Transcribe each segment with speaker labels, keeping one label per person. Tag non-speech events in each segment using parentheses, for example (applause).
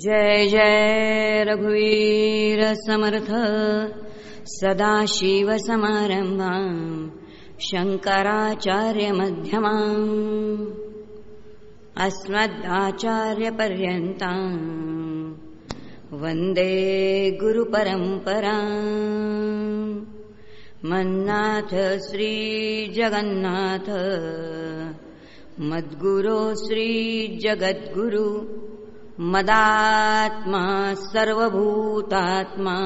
Speaker 1: जय जय रघुवीर समर्थ सदाशिवसमारम्भाम् शङ्कराचार्यमध्यमाम् अस्मदाचार्यपर्यन्ताम् वन्दे गुरुपरम्परा मन्नाथ श्रीजगन्नाथ मद्गुरो श्रीजगद्गुरु मदात्मा सर्वभूतात्मा।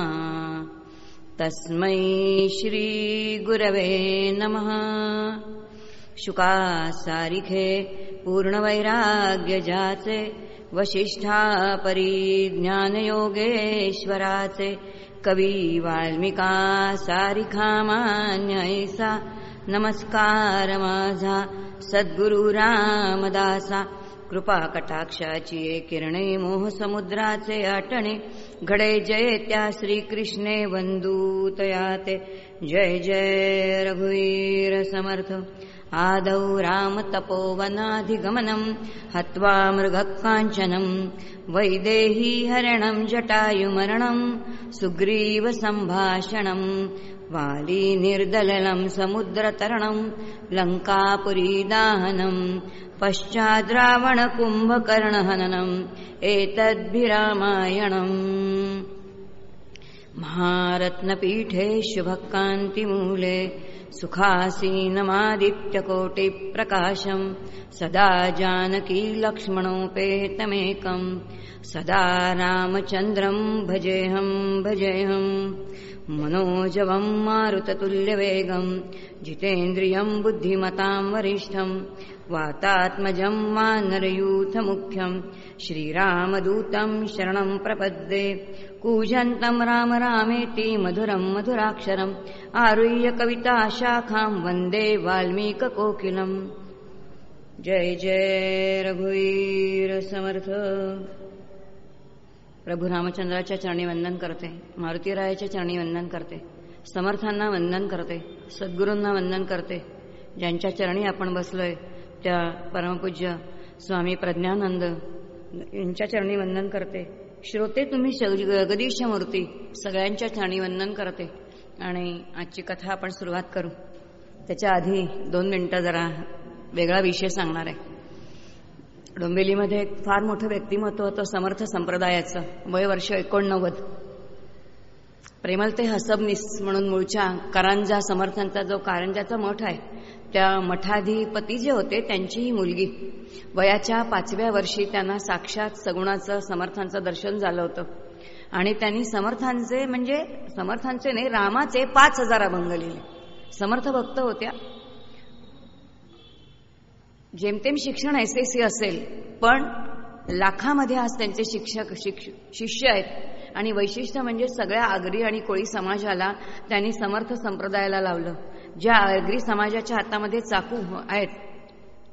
Speaker 1: तस्मै श्रीगुरवे नमः। शुकासारिखे पूर्णवैराग्यजाचे वसिष्ठा परिज्ञानयोगेश्वराचे कवी वाल्मिका सारिखा मान्यैसा नमस्कार माझा सद्गुरु रामदासा। कृपा कटाक्षाची किरणे मोह समुद्राचे आटणे. घडे जय त्या श्रीकृष्णे वंदूतयाते जय जय रघुवीर समर्थ. आदौ रामतपोवनाधिगमनं हत्वा मृगकाञ्चनं वैदेही हरणम् जटायुमरणम् सुग्रीवसम्भाषणम् वाली निर्दलनम् समुद्रतरणम् लङ्कापुरीदाहनम् पश्चाद्रावणकुम्भकर्णहननम् एतद्भिरामायणम् महारत्नपीठे शुभकान्तिमूले सुखासीनमादित्यकोटिप्रकाशम् सदा जानकी लक्ष्मणोपेतमेकम् सदा रामचन्द्रम् भजेऽहम् भजेऽहम् मनोजवम् मारुततुल्यवेगम् जितेन्द्रियम् बुद्धिमताम् वरिष्ठम् वातात्मजम् मानरयूथमुख्यम् श्रीरामदूतम् शरणम् प्रपद्ये। कूजन्तम् राम रामेति मधुरम् मधुराक्षरम् आरुह्य कविता शाखाम् वन्दे वाल्मीककोकिलम्। जय जय रघुवीर समर्थ। प्रभू रामचंद्राच्या चरणी वंदन करते मारुतीरायाच्या चरणी वंदन करते समर्थांना वंदन करते सद्गुरूंना वंदन करते ज्यांच्या चरणी आपण बसलोय त्या परमपूज्य स्वामी प्रज्ञानंद यांच्या चरणी वंदन करते. श्रोते तुम्ही जगदीश मूर्ती सगळ्यांच्या चरणी वंदन करते. आणि आजची कथा आपण सुरुवात करू. त्याच्या आधी दोन मिनटं जरा वेगळा विषय सांगणार आहे. डोंबिवलीमध्ये एक फार मोठं व्यक्तिमत्व होतं समर्थ संप्रदायाचं. वय वर्ष एकोणनव्वद. प्रेमल ते हसबनीस म्हणून मूळच्या कारंजा समर्थांचा जो कारंजाचा मठ आहे त्या मठाधिपती जे होते त्यांची ही मुलगी. वयाच्या पाचव्या वर्षी त्यांना साक्षात सगुणाचं समर्थांचं दर्शन झालं होतं. आणि त्यांनी समर्थांचे म्हणजे समर्थांचे नाही रामाचे पाच हजार अभंग लिहिले. समर्थ भक्त होत्या. जेमतेम शिक्षण एस एस सी असेल पण लाखामध्ये आज त्यांचे शिक्षक शिष्य आहेत. आणि वैशिष्ट्य म्हणजे सगळ्या आगरी आणि कोळी समाजाला त्यांनी समर्थ संप्रदायाला लावलं. ज्या आगरी समाजाच्या हातामध्ये चाकू आहेत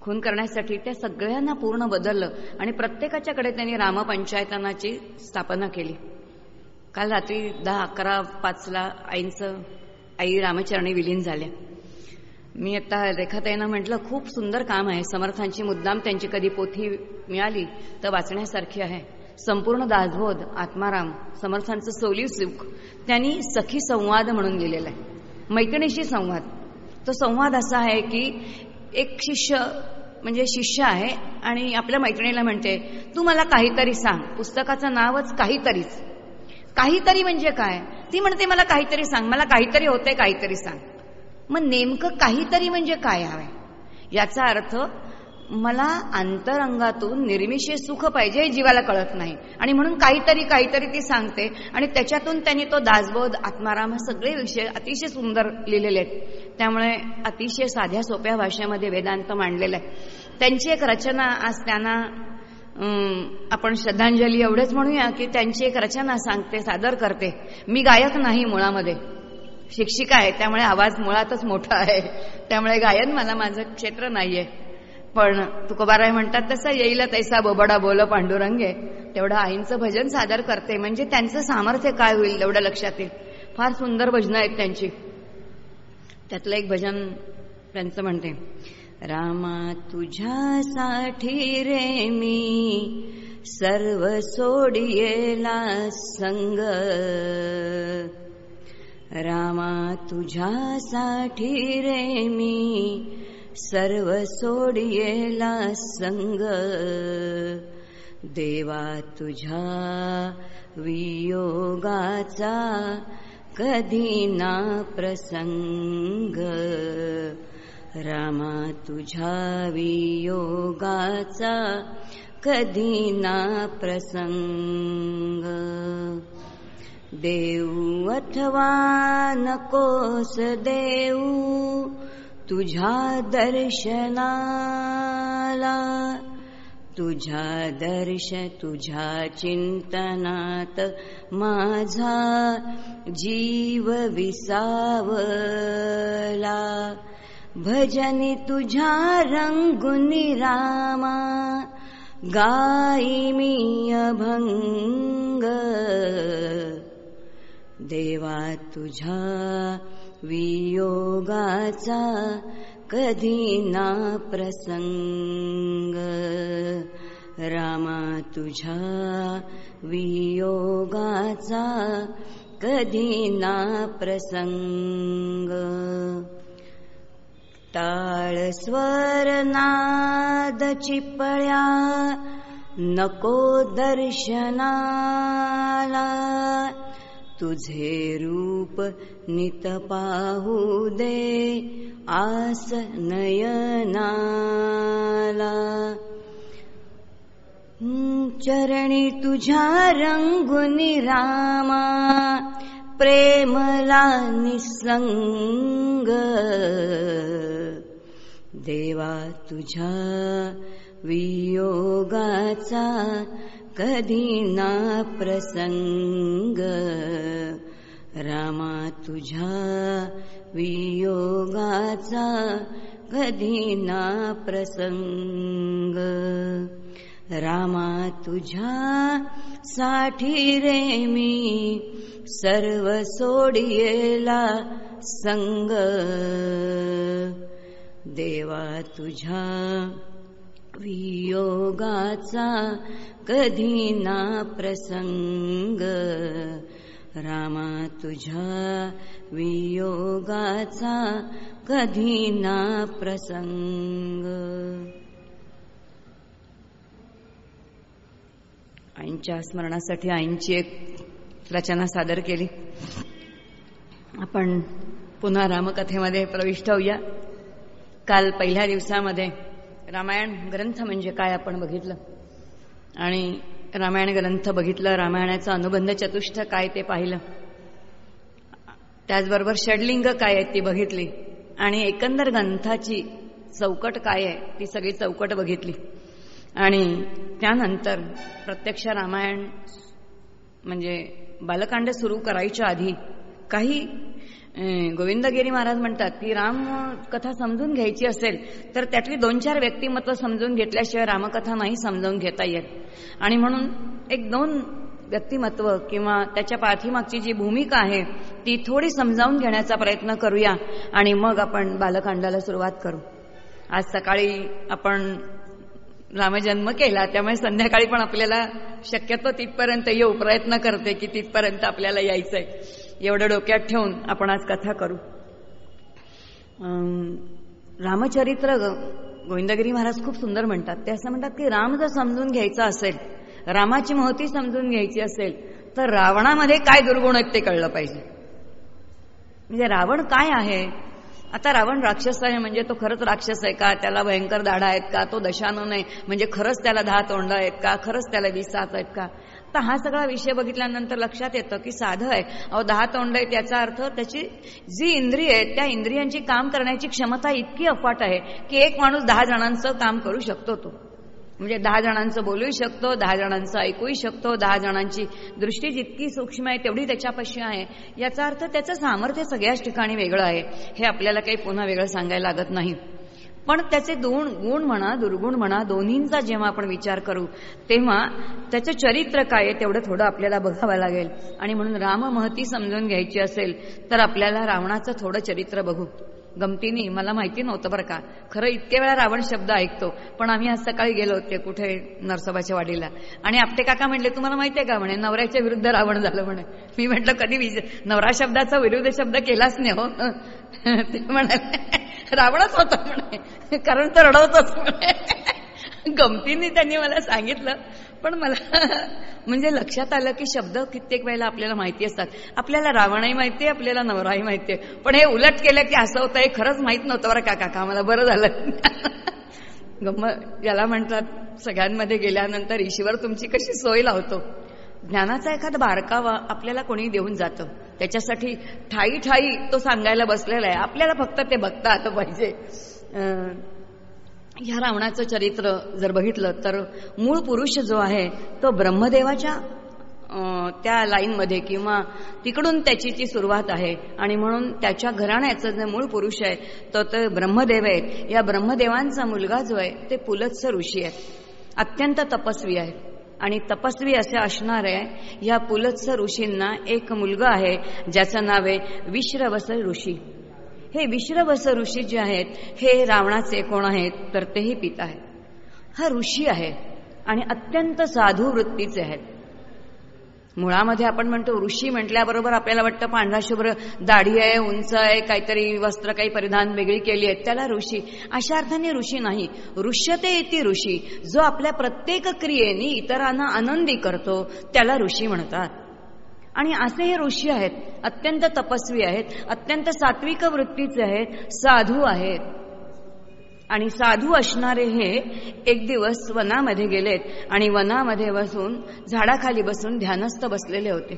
Speaker 1: खून करण्यासाठी त्या सगळ्यांना पूर्ण बदललं आणि प्रत्येकाच्याकडे त्यांनी रामपंचायतनाची स्थापना केली. काल रात्री दहा अकरा पाचला आईंचं आई रामचरणी विलीन झाल्या. मी आता रेखाताईंना म्हटलं खूप सुंदर काम आहे. समर्थांची मुद्दाम त्यांची कधी पोथी मिळाली तर वाचण्यासारखी आहे. संपूर्ण दासबोध आत्माराम समर्थांचं सोलीव सुख त्यांनी सखी संवाद म्हणून लिहिलेलं आहे. मैत्रिणीशी संवाद. तो संवाद असा आहे की एक शिष्य म्हणजे शिष्य आहे आणि आपल्या मैत्रिणीला म्हणते तू मला काहीतरी सांग. पुस्तकाचं नावच काहीतरीच. काहीतरी म्हणजे काय? ती म्हणते मला काहीतरी सांग. मला काहीतरी होतंय काहीतरी सांग. मग नेमकं काहीतरी म्हणजे काय हवंय? याचा अर्थ मला अंतरंगातून निर्मिषे सुख पाहिजे हे जीवाला कळत नाही. आणि म्हणून काहीतरी काहीतरी ती सांगते. आणि त्याच्यातून त्यांनी तो दासबोध आत्माराम हे सगळे विषय अतिशय सुंदर लिहिलेले आहेत. त्यामुळे अतिशय साध्या सोप्या भाषेमध्ये वेदांत मांडलेला आहे. त्यांची एक रचना आज त्यांना आपण श्रद्धांजली एवढेच म्हणूया की त्यांची एक रचना सांगते सादर करते. मी गायक नाही मुळामध्ये. शिक्षिका आहे त्यामुळे आवाज मुळातच मोठा आहे. त्यामुळे गायन मला माझं क्षेत्र नाहीये. पण तुकोबाराय म्हणतात तसं येईल तैसा बोबडा बोल पांडुरंगे. तेवढं आईंचं भजन सादर करते. म्हणजे त्यांचं सामर्थ्य काय होईल तेवढं लक्षात येईल फार सुंदर भजनं आहेत त्यांची. त्यातलं एक भजन त्यांचं म्हणते. रामा तुझ्यासाठी रे मी सर्व सोडियेला संग. रामा तुझ्यासाठी रे मी सर्व सोडियेला संग. देवा तुझ्या वियोगाचा कधी ना प्रसंग. रामा तुझ्या वियोगाचा कधी ना प्रसंग. देऊ अथवा नकोस देऊ तुझ्या दर्शनाला तुझ्या दर्श तुझ्या चिंतनात माझा जीव विसावला. भजनी तुझ्या रंगुनी रामा गाई मी अभंग. देवा तुझ्या वियोगाचा कधी ना प्रसंग. रामा तुझ्या वियोगाचा कधी ना प्रसंग. ताळ स्वर नाद चिपळ्या नको दर्शनाला. तुझे रूप नित पाहू दे आस नयनाला. चरणी तुझ्या रंगुनी रामा प्रेमला निसंग. देवा तुझ्या वियोगाचा कधी ना प्रसंग रामा तुझ्या वियोगाचा कधी ना प्रसंग रामा तुझ्या साठी रे मी सर्व सोडियेला संग। देवा तुझ्या वियोगाचा कधी ना प्रसंग. रामा तुझ्या वियोगाचा कधी ना प्रसंग. आईंच्या स्मरणासाठी आईंची एक रचना सादर केली. आपण पुन्हा रामकथेमध्ये प्रविष्ट होऊया. काल पहिल्या दिवसामध्ये रामायण ग्रंथ म्हणजे काय आपण बघितलं? आणि रामायण ग्रंथ बघितलं रामायणाचं अनुबंध चतुष्ट काय ते पाहिलं? त्याचबरोबर षडलिंग काय आहेत ती बघितली? आणि एकंदर ग्रंथाची चौकट काय आहे ती सगळी चौकट बघितली. आणि त्यानंतर प्रत्यक्ष रामायण म्हणजे बालकांड सुरू करायच्या आधी काही गोविंदगिरी महाराज म्हणतात की राम कथा समजून घ्यायची असेल तर त्यातली दोन चार व्यक्तिमत्व समजून घेतल्याशिवाय रामकथा नाही समजावून घेता येत. आणि म्हणून एक दोन व्यक्तिमत्व किंवा त्याच्या पाठीमागची जी भूमिका आहे ती थोडी समजावून घेण्याचा प्रयत्न करूया आणि मग आपण बालकांडाला सुरुवात करू. आज सकाळी आपण रामजन्म केला त्यामुळे संध्याकाळी पण आपल्याला शक्यतो तिथपर्यंत येऊ प्रयत्न करते की तिथपर्यंत आपल्याला यायचंय. एवढं डोक्यात ठेवून आपण आज कथा करू. रामचरित्र गोविंदगिरी महाराज खूप सुंदर म्हणतात. ते असं म्हणतात की राम जर समजून घ्यायचा असेल रामाची महती समजून घ्यायची असेल तर रावणामध्ये काय दुर्गुण आहेत ते कळलं पाहिजे. म्हणजे रावण काय आहे? आता रावण राक्षस आहे म्हणजे तो खरंच राक्षस आहे का? त्याला भयंकर दाढा आहेत का? तो दशानन आहे म्हणजे खरंच त्याला दहा तोंड आहेत का? खरंच त्याला वीस सात आहेत का? तर हा सगळा विषय बघितल्यानंतर लक्षात येतं की साधं आहे. अहो दहा तोंड आहे त्याचा अर्थ त्याची जी इंद्रिय आहेत त्या इंद्रियांची काम करण्याची क्षमता इतकी अफाट आहे की एक माणूस दहा जणांचं काम करू शकतो तो. म्हणजे दहा जणांचं बोलूही शकतो दहा जणांचं ऐकूही शकतो दहा जणांची दृष्टी जितकी सूक्ष्म आहे तेवढी त्याच्यापाशी आहे. याचा अर्थ त्याचं सामर्थ्य सगळ्याच ठिकाणी वेगळं आहे. हे आपल्याला काही पुन्हा वेगळं सांगायला लागत नाही. पण त्याचे दोन गुण म्हणा दुर्गुण म्हणा दोन्हींचा जेव्हा आपण विचार करू तेव्हा त्याचं चरित्र काय आहे तेवढं थोडं आपल्याला बघावं लागेल. आणि म्हणून राम महती समजून घ्यायची असेल तर आपल्याला रावणाचं थोडं चरित्र बघू. गमतीने मला माहिती नव्हतं बरं का. खरं इतके वेळा रावण शब्द ऐकतो पण आम्ही आज सकाळी गेलो होते कुठे नरसोबाच्या वाडीला. आणि आपटे काका म्हटले तुम्हाला माहिती आहे का? म्हणे नवऱ्याच्या विरुद्ध रावण झालं म्हणे. मी म्हटलं कधी विज नवरा शब्दाचा विरुद्ध शब्द केलाच नाही हो. (laughs) ते म्हणाले रावणच होता म्हणे. कारण तर रडवतच म्हणे. गमतीने त्यांनी मला सांगितलं. पण मला म्हणजे लक्षात आलं की शब्द कित्येक वेळेला आपल्याला माहिती असतात. आपल्याला रावणही माहितीये आपल्याला नवराही माहितीये पण हे उलट केलं की असं होतं हे खरंच माहीत नव्हतं बरं का काका मला बरं झालं. गम याला म्हणतात सगळ्यांमध्ये गेल्यानंतर ईश्वर तुमची कशी सोय लावतो? ज्ञानाचा एखादा बारकावा आपल्याला कोणी देऊन जातं. त्याच्यासाठी ठाई ठाई तो सांगायला बसलेला आहे. आपल्याला फक्त ते बघता आलं पाहिजे. ह्या रावणाचं चरित्र जर बघितलं तर मूळ पुरुष जो आहे तो ब्रह्मदेवाच्या त्या लाईनमध्ये किंवा तिकडून त्याची ती सुरुवात आहे. आणि म्हणून त्याच्या घराण्याचं जे मूळ पुरुष आहे तो ते ब्रह्मदेव आहेत या ब्रह्मदेवांचा मुलगा जो आहे ते पुलत्स ऋषी आहे. अत्यंत तपस्वी आहे. आणि तपस्वी असे असणारे ह्या या पुलत्स ऋषींना एक मुलगा आहे ज्याचं नाव आहे विश्रवस ऋषी. हे विश्रवस ऋषी जे आहेत हे रावणाचे कोण आहेत तर तेही पिता आहेत. हा ऋषी आहे आणि अत्यंत साधू वृत्तीचे आहेत. मुळामध्ये आपण म्हणतो ऋषी म्हटल्याबरोबर आपल्याला वाटतं पांढराशुभ्र दाढी आहे उंच आहे काहीतरी वस्त्र काही परिधान वेगळी केली आहेत. त्याला ऋषी. अशा अर्थाने ऋषी नाही. ऋष्यते येते ऋषी. जो आपल्या प्रत्येक क्रियेने इतरांना आनंदी करतो त्याला ऋषी म्हणतात. आणि असे हे ऋषी आहेत. अत्यंत तपस्वी आहेत. अत्यंत सात्विक वृत्तीचे आहेत. साधू आहेत. आणि साधू असणारे हे एक दिवस वनामध्ये गेलेत आणि वनामध्ये बसून झाडाखाली बसून ध्यानस्थ बसलेले होते.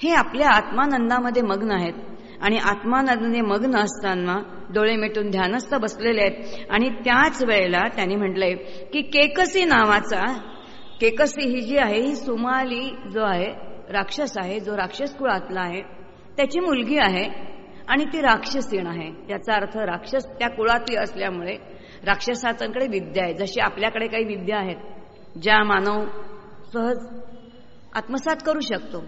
Speaker 1: हे आपल्या आत्मानंदामध्ये मग्न आहेत आणि आत्मानंदाने मग्न असताना डोळे मिटून ध्यानस्थ बसलेले आहेत. आणि त्याच वेळेला त्यांनी म्हटलंय की केकसी नावाचा केकसी ही जी आहे ही सुमाली जो आहे राक्षस आहे जो राक्षस कुळातला आहे त्याची मुलगी आहे आणि ती राक्षसीण आहे. याचा अर्थ राक्षस त्या कुळातली असल्यामुळे राक्षसांकडे विद्या आहे. जशी आपल्याकडे काही विद्या आहेत ज्या मानव सहज आत्मसात करू शकतो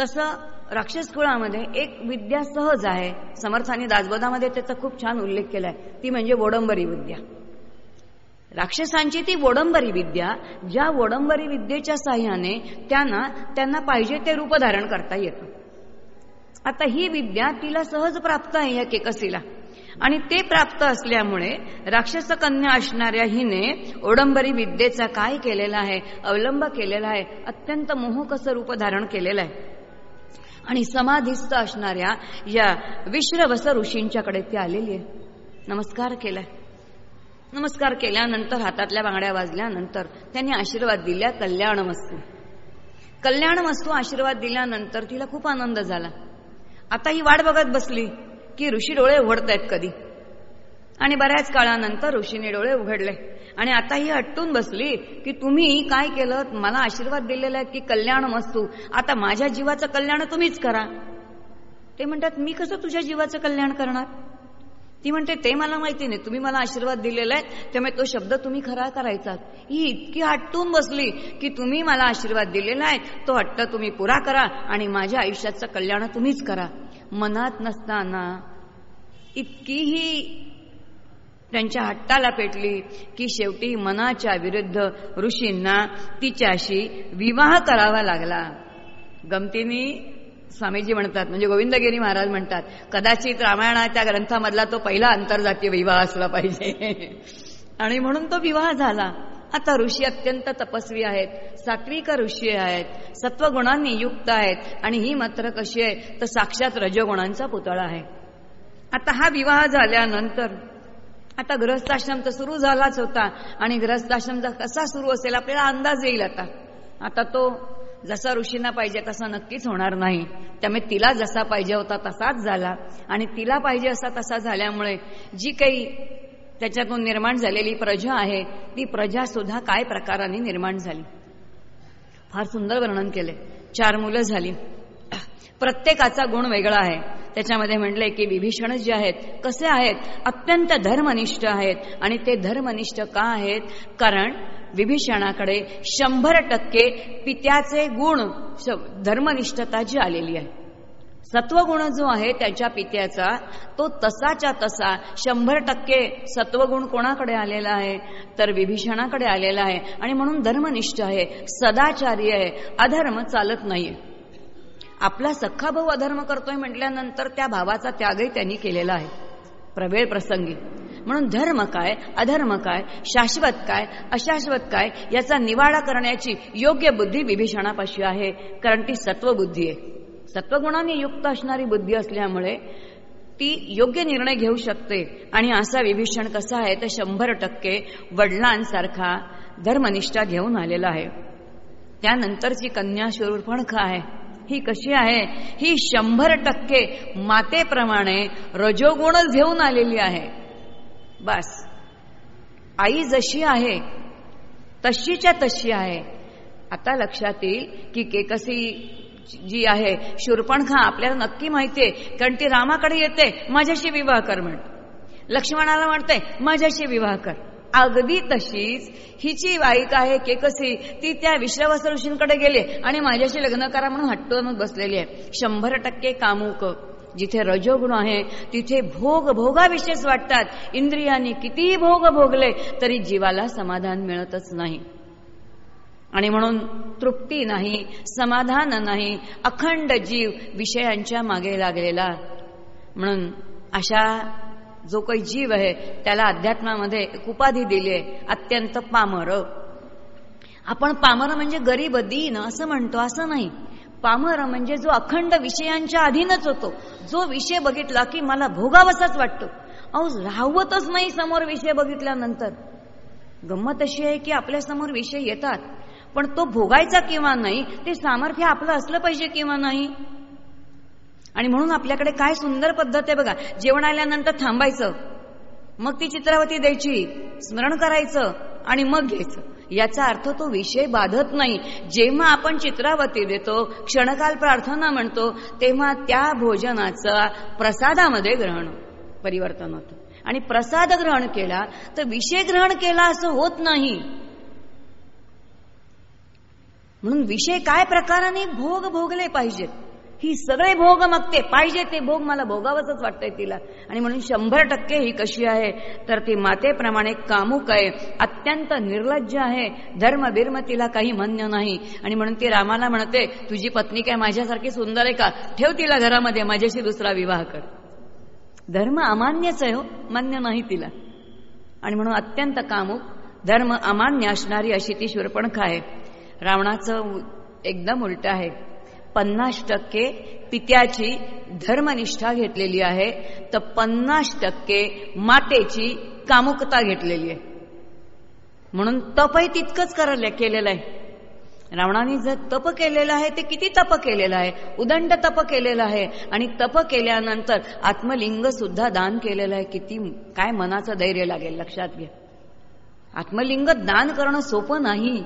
Speaker 1: तसं राक्षस कुळामध्ये एक विद्या सहज आहे. समर्थानी दासबोधामध्ये त्याचा खूप छान उल्लेख केलाय. ती म्हणजे वोडंबरी विद्या. राक्षसांची ती वोडंबरी विद्या ज्या वोडंबरी विद्येच्या साह्याने त्यांना त्यांना पाहिजे ते रूप धारण करता येतं. आता ही विद्या तिला सहज प्राप्त आहे या केकसीला. आणि ते प्राप्त असल्यामुळे राक्षस कन्या असणाऱ्या हिने ओडंबरी विद्येचा काय केलेला आहे अवलंब केलेला आहे अत्यंत मोहकस रूप धारण केलेलं आहे. आणि समाधिस्थ असणाऱ्या या विश्रवस ऋषींच्याकडे ती आलेली आहे. नमस्कार केलाय. नमस्कार केल्यानंतर हातातल्या बांगड्या वाजल्यानंतर त्यांनी आशीर्वाद दिल्या कल्याण वस्तू. कल्याण वस्तू आशीर्वाद दिल्यानंतर तिला खूप आनंद झाला. आता ही वाट बघत बसली की ऋषी डोळे उघडतायत कधी. आणि बऱ्याच काळानंतर ऋषीने डोळे उघडले. आणि आता ही हट्टून बसली की तुम्ही काय केलं? मला आशीर्वाद दिलेला आहे की कल्याण मस्तू आता माझ्या जीवाचं कल्याण तुम्हीच करा. ते म्हणतात मी कसं तुझ्या जीवाचं कल्याण करणार? ती म्हणते ते मला माहिती नाही. तुम्ही मला आशीर्वाद दिलेला आहे. त्यामुळे तो शब्द तुम्ही खरा करायचा. ही इतकी हट्टून बसली की तुम्ही मला आशीर्वाद दिलेला आहे. तो हट्ट तुम्ही पुरा करा आणि माझ्या आयुष्याचं कल्याण तुम्हीच करा. मनात नसताना इतकीही त्यांच्या हट्टाला पेटली की शेवटी मनाच्या विरुद्ध ऋषींना तिच्याशी विवाह करावा लागला. गमतीनी स्वामीजी म्हणतात म्हणजे गोविंदगिरी महाराज म्हणतात कदाचित रामायणाच्या ग्रंथामधला तो पहिला आंतरजातीय विवाह असला पाहिजे. (laughs) आणि म्हणून तो विवाह झाला. आता ऋषी अत्यंत तपस्वी आहेत सात्विक ऋषी आहेत सत्वगुणांनी युक्त आहेत आणि ही मात्र कशी आहे तर साक्षात रजगुणांचा पुतळा आहे. आता हा विवाह झाल्यानंतर आता ग्रहस्थाश्रम तर सुरू झालाच होता आणि ग्रहस्थाश्रम कसा सुरू असेल आपल्याला अंदाज येईल आता. आता तो जसा ऋषींना पाहिजे तसा नक्कीच होणार नाही. त्यामुळे तिला जसा पाहिजे होता तसाच झाला. आणि तिला पाहिजे असा तसा झाल्यामुळे जी काही त्याच्यातून निर्माण झालेली प्रजा आहे ती प्रजा सुद्धा काय प्रकाराने निर्माण झाली? फार सुंदर वर्णन केले. चार मुलं झाली. प्रत्येकाचा गुण वेगळा आहे. त्याच्यामध्ये म्हटलंय की विभीषण जे आहेत कसे आहेत? अत्यंत धर्मनिष्ठ आहेत. आणि ते धर्मनिष्ठ का आहेत? कारण विभीषणाकडे शंभर टक्के पित्याचे गुण धर्मनिष्ठता जी आलेली आहे. सत्वगुण जो आहे त्याच्या पित्याचा तो तसाच्या तसा शंभर टक्के सत्वगुण कोणाकडे आलेला आहे? तर विभीषणाकडे आलेला आहे. आणि म्हणून धर्मनिष्ठ आहे सदाचारी आहे अधर्म चालत नाहीये. आपला सख्खा भाऊ अधर्म करतोय म्हटल्यानंतर त्या भावाचा त्यागही त्यांनी केलेला आहे. प्रवेळ प्रसंगी. म्हणून धर्म काय अधर्म काय शाश्वत काय अशाश्वत काय याचा निवाडा करण्याची योग्य बुद्धी विभीषणापाशी आहे कारण ती सत्वबुद्धी आहे. सत्वगुणाने युक्त असणारी बुद्धी असल्यामुळे ती योग्य निर्णय घेऊ शकते. आणि असा विभीषण कसा आहे तर शंभर टक्के वडिलांसारखा धर्मनिष्ठा घेऊन आलेला आहे. त्यानंतरची कन्या शूरपणखा आहे. ही कशी आहे? ही शंभर टक्के मातेप्रमाणे रजोगुणच घेऊन आलेली आहे. बस. आई जशी आहे तशीच्या तशी आहे. आता लक्षात येईल की केकसी जी आहे शूरपणखा आपल्याला नक्की माहितीये कारण ती रामाकडे येते माझ्याशी विवाह कर म्हण. लक्ष्मणाला म्हणते माझ्याशी विवाह कर. अगदी तशीच. हिची वाईक आहे केकसी ती त्या विश्वास ऋषींकडे गेले आणि माझ्याशी लग्न करा म्हणून हट्टून बसलेली आहे. शंभर टक्के कामुक. जिथे रजोगुण आहे तिथे भोग भोगाविषयीच वाटतात. इंद्रियांनी कितीही भोग भोगले तरी जीवाला समाधान मिळतच नाही. आणि म्हणून तृप्ती नाही समाधान नाही अखंड जीव विषयांच्या मागे लागलेला. म्हणून अशा जो काही जीव आहे त्याला अध्यात्मामध्ये एक उपाधी दिली आहे अत्यंत पामर. आपण पामर म्हणजे गरीब दीन असं म्हणतो असं नाही. पामर म्हणजे जो अखंड विषयांच्या अधीनच होतो. जो विषय बघितला की मला भोगावसाच वाटतो. अहो राहवतच नाही समोर विषय बघितल्यानंतर. गंमत अशी आहे की आपल्यासमोर विषय येतात पण तो भोगायचा किंवा नाही ते सामर्थ्य आपलं असलं पाहिजे किंवा नाही. आणि म्हणून आपल्याकडे काय सुंदर पद्धत आहे बघा. जेवण आल्यानंतर थांबायचं. मग ती चित्रावती द्यायची. स्मरण करायचं आणि मग घ्यायचं. याचा अर्थ तो विषय बाधत नाही. जेव्हा आपण चित्रावती देतो क्षणकाल प्रार्थना म्हणतो तेव्हा त्या भोजनाचा प्रसादामध्ये ग्रहण परिवर्तन होतं. आणि प्रसाद ग्रहण केला तर विषय ग्रहण केला असं होत नाही. म्हणून विषय काय प्रकाराने भोग भोगले पाहिजेत? ही सगळे भोग मागते. पाहिजे ते भोग मला भोगावंच वाटतंय तिला. आणि म्हणून शंभर टक्के ही कशी आहे तर ती मातेप्रमाणे कामुक आहे. अत्यंत निर्लज्ज आहे. धर्म बिर्म तिला काही मान्य नाही. आणि म्हणून ती रामाला म्हणते तुझी पत्नी काय माझ्यासारखी सुंदर आहे का? ठेव तिला घरामध्ये माझ्याशी दुसरा विवाह कर. धर्म अमान्यच आहे हो मान्य नाही तिला. आणि म्हणून अत्यंत कामुक धर्म अमान्य असणारी अशी ती शूरपणखा आहे. रावणाचं एकदम उलट आहे. पन्नास टक्के पित्याची धर्मनिष्ठा घेतलेली आहे. तर पन्नास टक्के मातेची कामुकता घेतलेली आहे. म्हणून तपही तितकंच करायला केलेलं आहे. रावणाने जर तप केलेलं आहे ते किती तप केलेलं आहे? उदंड तप केलेलं आहे. आणि तप केल्यानंतर आत्मलिंग सुद्धा दान केलेलं आहे. किती काय मनाचं धैर्य लागेल लक्षात घ्या. आत्मलिंग दान करणं सोपं नाही.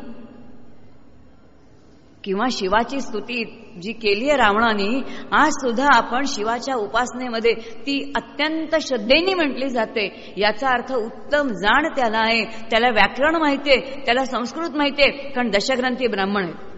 Speaker 1: किंवा शिवाची स्तुती जी केली आहे रावणाने आज सुद्धा आपण शिवाच्या उपासनेमध्ये ती अत्यंत श्रद्धेने म्हटली जाते. याचा अर्थ उत्तम जाण त्याला आहे. त्याला व्याकरण माहितीये त्याला संस्कृत माहितीये कारण दशग्रंथी ब्राह्मण आहे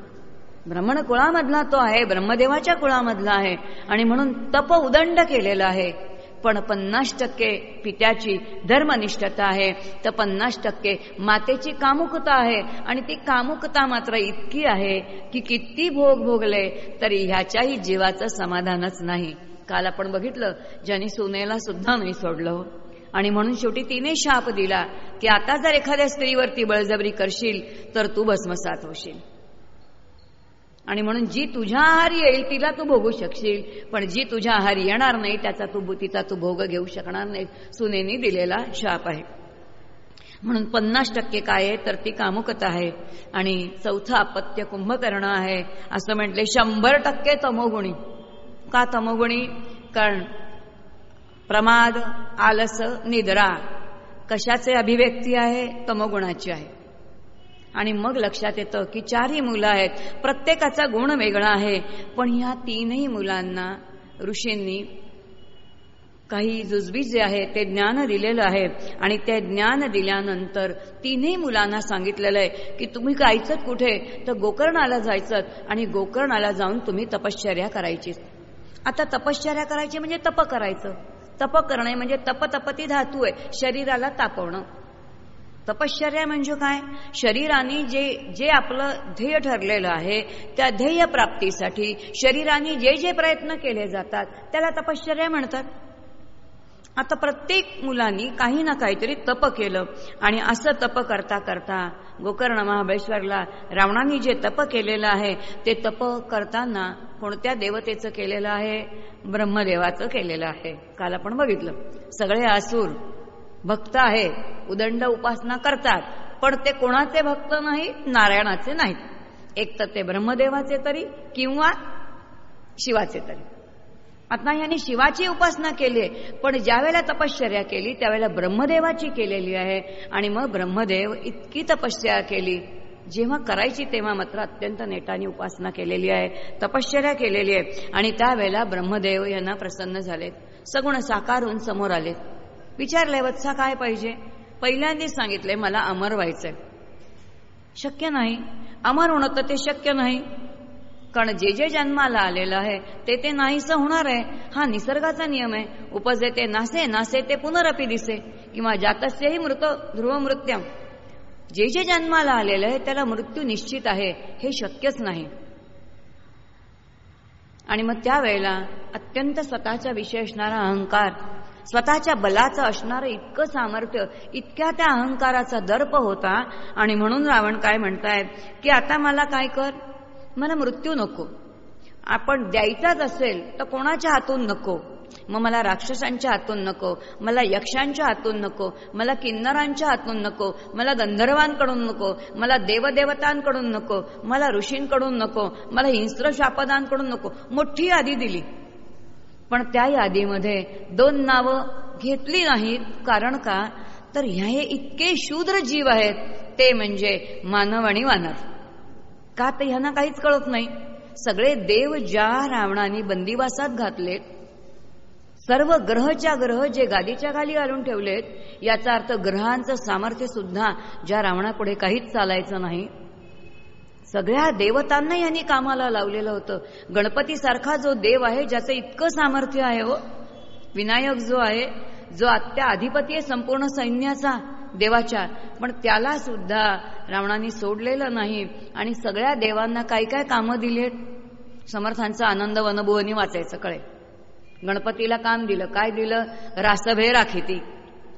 Speaker 1: ब्राह्मण कुळामधला तो आहे ब्रह्मदेवाच्या कुळामधला आहे. आणि म्हणून तप उदंड केलेला आहे. पण पन्नास टक्के पित्याची धर्मनिष्ठता आहे. तर पन्नास टक्के मातेची कामुकता आहे. आणि ती कामुकता मात्र इतकी आहे की किती भोग भोगले तरी ह्याच्याही जीवाचं समाधानच नाही. काल आपण बघितलं ज्यांनी सुनेला सुद्धा नाही सोडलं हो. आणि म्हणून शेवटी तिने शाप दिला की आता जर एखाद्या स्त्रीवरती बळजबरी करशील तर तू भस्मसात होशील. आणि म्हणून जी तुझ्या आहारी येईल तिला तू भोगू शकशील. पण जी तुझ्या आहारी येणार नाही त्याचा तू तिचा तू भोग घेऊ शकणार नाही. सुनेनी दिलेला शाप आहे. म्हणून पन्नास टक्के काय आहे तर ती कामुकता आहे. आणि चौथं अपत्य कुंभकर्ण आहे. असं म्हटले शंभर टक्के तमोगुणी. का तमोगुणी? कारण प्रमाद आलस निद्रा कशाचे अभिव्यक्ती आहे? तमोगुणाची आहे. आणि मग लक्षात येतं की चारही मुलं आहेत. प्रत्येकाचा गुण वेगळा आहे. पण ह्या तीनही मुलांना ऋषींनी काही जुजबी जे आहे ते ज्ञान दिलेलं आहे. आणि ते ज्ञान दिल्यानंतर तीनही मुलांना सांगितलेलं आहे की तुम्ही जायचं कुठे? तर गोकर्णाला जायचं आणि गोकर्णाला जाऊन तुम्ही तपश्चर्या करायची. आता तपश्चर्या करायची म्हणजे तप करायचं. तप करणे म्हणजे तपतपती धातू आहे. शरीराला तापवणं. तपश्चर्या म्हणजे काय? शरीराने जे जे आपलं ध्येय ठरलेलं आहे त्या ध्येय प्राप्तीसाठी शरीराने जे जे प्रयत्न केले जातात त्याला तपश्चर्या म्हणतात. आता प्रत्येक मुलांनी काही ना काहीतरी तप केलं आणि असं तप करता करता गोकर्ण महाबळेश्वरला रावणाने जे तप केलेलं आहे ते तप करताना कोणत्या देवतेचं केलेलं आहे? ब्रह्मदेवाचं केलेलं आहे. काल आपण बघितलं. सगळे आसूर. भक्त आहे उदंड उपासना करतात पण ते कोणाचे भक्त नाही नारायणाचे नाहीत. एक तर ते ब्रह्मदेवाचे तरी किंवा शिवाचे तरी. आता यांनी शिवाची उपासना केली आहे पण ज्यावेळेला तपश्चर्या केली त्यावेळेला ब्रह्मदेवाची केलेली आहे. आणि मग ब्रह्मदेव इतकी तपश्चर्या केली. जेव्हा करायची तेव्हा मात्र अत्यंत नेटाने उपासना केलेली आहे तपश्चर्या केलेली आहे. आणि त्यावेळेला ब्रह्मदेव यांना प्रसन्न झालेत. सगुण साकारून समोर आलेत. विचारले वत्सा काय पाहिजे? पहिल्यांदाच सांगितले मला अमर व्हायचंय. शक्य नाही. अमर होणं तर ते शक्य नाही. कारण जे जे जन्माला आलेलं आहे ते ते नाहीसं होणार आहे. हा निसर्गाचा नियम आहे. उपजे ते नासे नासे ते पुनरपी दिसे. किंवा जातस्यही मृत ध्रुव मृत्यम. जे जे जन्माला आलेलं आहे त्याला मृत्यू निश्चित आहे हे शक्यच नाही. आणि मग त्यावेळेला अत्यंत स्वतःचा विषय असणारा अहंकार स्वतःच्या बलाचं असणारं इतकं सामर्थ्य इतक्या त्या अहंकाराचा दर्प होता. आणि म्हणून रावण काय म्हणतायत की आता मला काय कर? मला मृत्यू नको. आपण द्यायचाच असेल तर कोणाच्या हातून नको? मग मला राक्षसांच्या हातून नको मला यक्षांच्या हातून नको मला किन्नरांच्या हातून नको मला गंधर्वांकडून नको मला देवदेवतांकडून नको मला ऋषींकडून नको मला हिंस्रशापदांकडून नको. मोठी यादी दिली. पण त्या यादीमध्ये दोन नावं घेतली नाहीत. कारण का? तर ह्या इतके शूद्र जीव आहेत ते म्हणजे मानव आणि वानर. का तर ह्यांना काहीच कळत नाही? सगळे देव ज्या रावणाने बंदिवासात घातलेत सर्व ग्रहच्या ग्रह जे गादीच्या खाली घालून ठेवलेत याचा अर्थ ग्रहांचं सामर्थ्य सुद्धा ज्या रावणापुढे काहीच चालायचं नाही. सगळ्या देवतांना यांनी कामाला लावलेलं होतं. गणपतीसारखा जो देव आहे ज्याचं इतकं सामर्थ्य आहे हो विनायक जो आहे जो आत्या अधिपती आहे संपूर्ण सैन्याचा देवाच्या. पण त्याला सुद्धा रावणाने सोडलेलं नाही. आणि सगळ्या देवांना काय काय कामं दिलेत समर्थांचा आनंद वनभुवनी वाचायचं कळे. गणपतीला काम दिलं. काय दिलं? रासभे राखीती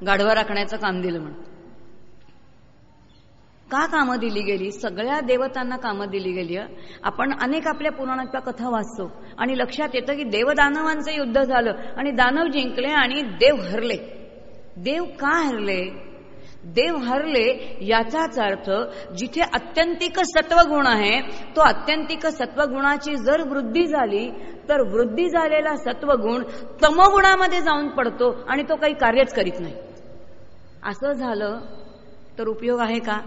Speaker 1: गाढवा राखण्याचं काम दिलं म्हणून. का कामं दिली गेली? सगळ्या देवतांना कामं दिली गेली आपण अनेक आपल्या पुराणातल्या कथा वाचतो आणि लक्षात येतं की देवदानवांचं युद्ध झालं आणि दानव जिंकले आणि देव हरले. देव का हरले? देव हरले याचाच अर्थ जिथे अत्यंतिक सत्वगुण आहे तो अत्यंतिक सत्वगुणाची जर वृद्धी झाली तर वृद्धी झालेला सत्वगुण तमगुणामध्ये जाऊन पडतो आणि तो काही कार्यच करीत नाही. असं झालं तर उपयोग आहे का?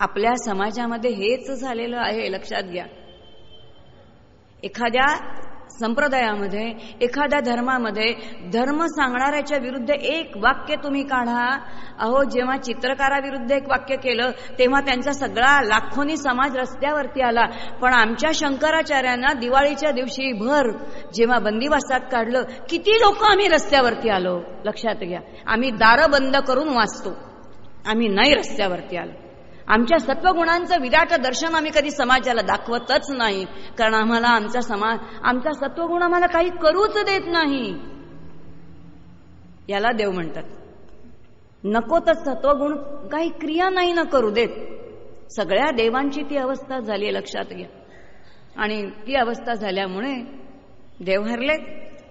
Speaker 1: आपल्या समाजामध्ये हेच झालेलं आहे लक्षात घ्या. एखाद्या संप्रदायामध्ये एखाद्या धर्मामध्ये धर्म सांगणाऱ्याच्या विरुद्ध एक वाक्य तुम्ही काढा. अहो जेव्हा चित्रकाराविरुद्ध एक वाक्य केलं तेव्हा त्यांचा सगळा लाखोनी समाज रस्त्यावरती आला. पण आमच्या शंकराचार्यांना दिवाळीच्या दिवशी भर जेव्हा बंदिवासात काढलं किती लोक आम्ही रस्त्यावरती आलो? लक्षात घ्या. आम्ही दारं बंद करून वाचतो. आम्ही नाही रस्त्यावरती आलो. आमच्या सत्वगुणांचं विराट दर्शन आम्ही कधी समाजाला दाखवतच नाही. कारण आम्हाला आमचा समाज आमचा सत्वगुण आम्हाला काही करूच देत नाही. याला देव म्हणतात. नको तर सत्वगुण काही क्रिया नाही ना करू देत. सगळ्या देवांची ती अवस्था झाली लक्षात घ्या. आणि ती अवस्था झाल्यामुळे देव हरलेत.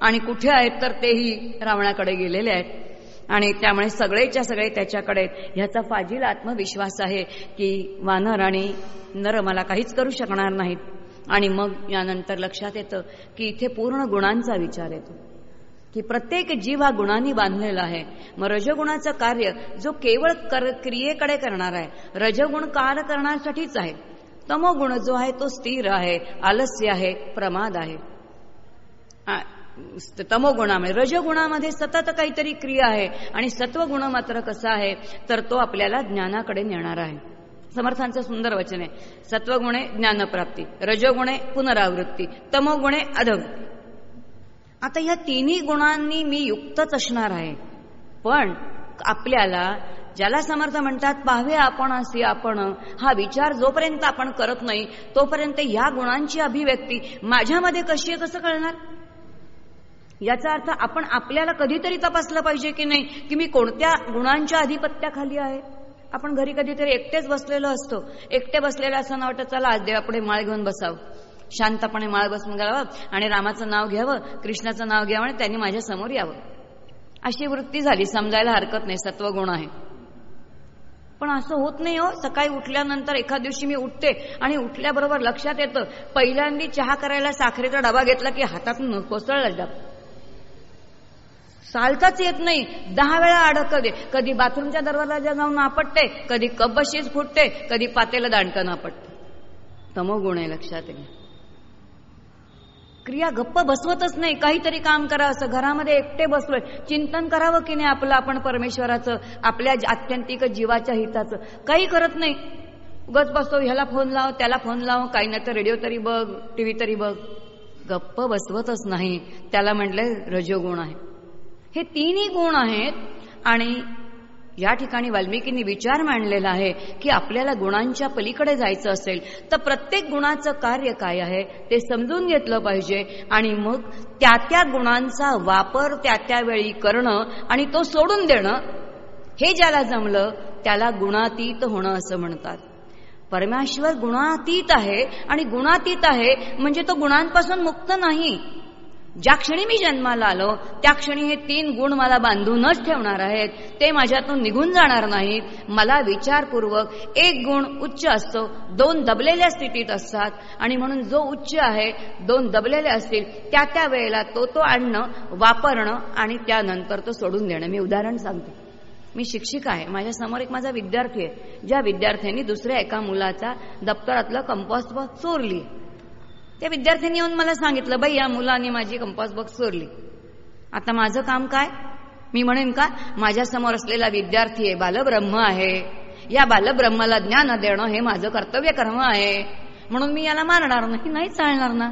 Speaker 1: आणि कुठे आहेत तर तेही रावणाकडे गेलेले आहेत. आणि त्यामुळे सगळेच्या सगळे त्याच्याकडे ह्याचा फाजील आत्मविश्वास आहे की वानर आणि नर मला काहीच करू शकणार नाहीत. आणि मग यानंतर लक्षात येतं की इथे पूर्ण गुणांचा विचार येतो. की प्रत्येक जीव हा गुणांनी बांधलेला आहे. मग रजगुणाचं कार्य जो केवळ कर क्रियेकडे करणार आहे रजगुण कार्य करण्यासाठीच आहे. तमोगुण जो आहे तो स्थिर आहे आलस्य आहे प्रमाद आहे. तमोगुणामुळे रजगुणामध्ये सतत काहीतरी क्रिया आहे आणि सत्वगुण मात्र कसा आहे तर तो आपल्याला ज्ञानाकडे नेणार आहे. समर्थांचं सुंदर वचन आहे. सत्वगुणे ज्ञानप्राप्ती रजगुणे पुनरावृत्ती तमोगुणे अधवृत्ती आता ह्या तिन्ही गुणांनी मी युक्तच असणार आहे. पण आपल्याला ज्याला समर्थ म्हणतात पाहावे आपण असे आपण हा विचार जोपर्यंत आपण करत नाही तोपर्यंत या गुणांची अभिव्यक्ती माझ्यामध्ये कशी आहे कसं कळणार? याचा अर्थ आपण आपल्याला कधीतरी तपासलं पाहिजे की नाही की मी कोणत्या गुणांच्या अधिपत्याखाली आहे? आपण घरी कधीतरी एकटेच बसलेलो असतो. एकटे बसलेलं असं वाटतं चला आज देवापुढे माळ घेऊन बसावं. शांतपणे माळ बसून घ्यावं आणि रामाचं नाव घ्यावं कृष्णाचं नाव घ्यावं आणि त्यांनी माझ्यासमोर यावं. अशी वृत्ती झाली. समजायला हरकत नाही. सत्वगुण आहे. पण असं होत नाही हो. सकाळी उठल्यानंतर एखाद दिवशी मी उठते आणि उठल्याबरोबर लक्षात येतं. पहिल्यांदा चहा करायला साखरेचा डबा घेतला की हातातून कोसळला डबा. चालताच येत नाही. दहा वेळा अडकते कधी बाथरूमच्या दरवाजा जाऊन आपटते कधी कप बशीच फुटते कधी पातेला दांडकन आपटते तमोगुण आहे लक्षात येईल क्रिया गप्प बसवतच नाही. काहीतरी काम करा असं. घरामध्ये एकटे बसलोय. चिंतन करावं की नाही आपलं आपण परमेश्वराचं आपल्या आत्यंतिक जीवाच्या हिताचं? काही करत नाही. उगच बसतो ह्याला फोन लाव त्याला फोन लाव काही नाही तर रेडिओ तरी बघ टीव्ही तरी बघ. गप्प बसवतच नाही. त्याला म्हटलंय रजोगुण आहे. हे तिन्ही गुण आहेत आणि या ठिकाणी वाल्मिकींनी विचार मांडलेला आहे की आपल्याला गुणांच्या पलीकडे जायचं असेल तर प्रत्येक गुणाचं कार्य काय आहे ते समजून घेतलं पाहिजे आणि मग त्या त्या गुणांचा वापर त्या त्यावेळी करणं आणि तो सोडून देणं हे ज्याला जमलं त्याला गुणातीत होणं असं म्हणतात. परमेश्वर गुणातीत आहे आणि गुणातीत आहे म्हणजे तो गुणांपासून मुक्त नाही. ज्या क्षणी मी जन्माला आलो त्या क्षणी हे तीन गुण मला बांधूनच ठेवणार आहेत. ते माझ्यातून निघून जाणार नाहीत. मला विचारपूर्वक एक गुण उच्च असतो दोन दबलेल्या स्थितीत असतात. आणि म्हणून जो उच्च आहे दोन दबलेले असतील त्या त्या वेळेला तो तो आणणं वापरणं आणि त्यानंतर तो सोडून देणं. मी उदाहरण सांगते. मी शिक्षिका आहे. माझ्यासमोर एक माझा विद्यार्थी आहे. ज्या विद्यार्थ्यांनी दुसऱ्या एका मुलाचा दप्तरातलं कंपॉस्ट चोरली. त्या विद्यार्थ्यांनी येऊन मला सांगितलं बाई या मुलाने माझी कंपास बॉक्स चोरली. आता माझं काम काय? मी म्हणेन का माझ्यासमोर असलेला विद्यार्थी आहे बालब्रह्म आहे. या बालब्रह्माला ज्ञान देणं हे माझं कर्तव्य कर्म आहे. म्हणून मी याला मारणार नाही नाही चालणार ना.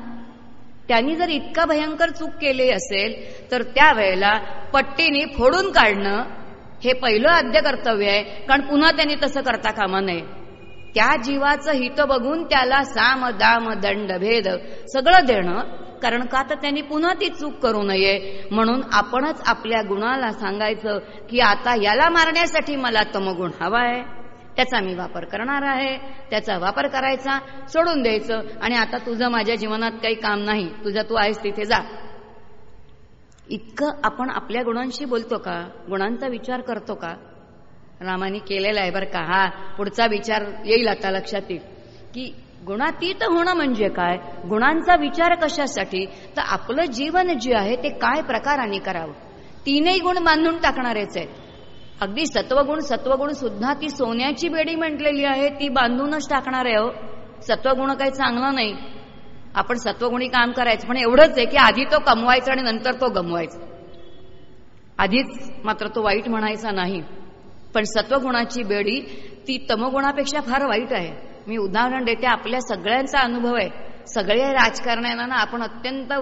Speaker 1: त्यांनी जर इतका भयंकर चूक केली असेल तर त्यावेळेला पट्टीने फोडून काढणं हे पहिलं आद्य कर्तव्य आहे कारण पुन्हा त्यांनी तसं करता कामा नये. त्या जीवाचं हित बघून त्याला साम दाम दंड भेद सगळं देणं कारण का तर त्यांनी पुन्हा ती चूक करू नये. म्हणून आपणच आपल्या गुणाला सांगायचं की आता याला मारण्यासाठी मला तमगुण हवा आहे त्याचा मी वापर करणार आहे. त्याचा वापर करायचा सोडून द्यायचं. आणि आता तुझं माझ्या जीवनात काही काम नाही. तुझं तू आहेस तिथे जा. इतकं आपण आपल्या गुणांशी बोलतो का? गुणांचा विचार करतो का? रामाने केलेला आहे बरं का? हा पुढचा विचार येईल आता लक्षात येईल. की गुणातीत होणं म्हणजे काय? गुणांचा विचार कशासाठी? तर आपलं जीवन जे आहे ते काय प्रकाराने करावं? तीनही गुण बांधून टाकणारेच आहेत. अगदी सत्वगुण सत्वगुण सुद्धा ती सोन्याची बेडी म्हटलेली आहे ती बांधूनच टाकणार आहे हो सत्वगुण काही चांगलं नाही. आपण सत्वगुणी काम करायचं पण एवढंच आहे की आधी तो कमवायचा आणि नंतर तो गमवायचा. आधीच मात्र तो वाईट म्हणायचा नाही. पण सत्वगुणाची बेडी ती तमगुणापेक्षा फार वाईट आहे. मी उदाहरण देते आपल्या सगळ्यांचा अनुभव आहे. सगळे राजकारण्यांना आपण अत्यंत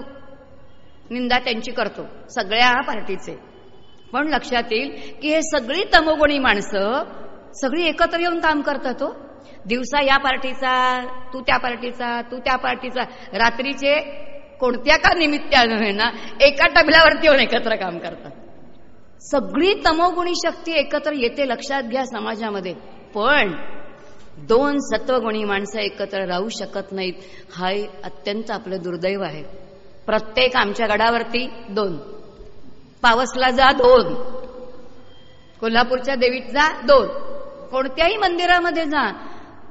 Speaker 1: निंदा त्यांची करतो सगळ्या पार्टीचे. पण लक्षात येईल की हे सगळी तमोगुणी माणसं सगळी एकत्र येऊन काम करतात हो. दिवसा या पार्टीचा तू त्या पार्टीचा तू त्या पार्टीचा. रात्रीचे कोणत्या का निमित्तानं ना एका टबल्यावरती येऊन एकत्र काम करतात. सगळी तमोगुणी शक्ती एकत्र येते लक्षात घ्या समाजामध्ये. पण दोन सत्वगुणी माणसं एकत्र राहू शकत नाहीत. हा अत्यंत आपलं दुर्दैव आहे. प्रत्येक आमच्या गडावरती दोन. पावसला जा दोन. कोल्हापूरच्या देवीत जा दोन. कोणत्याही मंदिरामध्ये जा.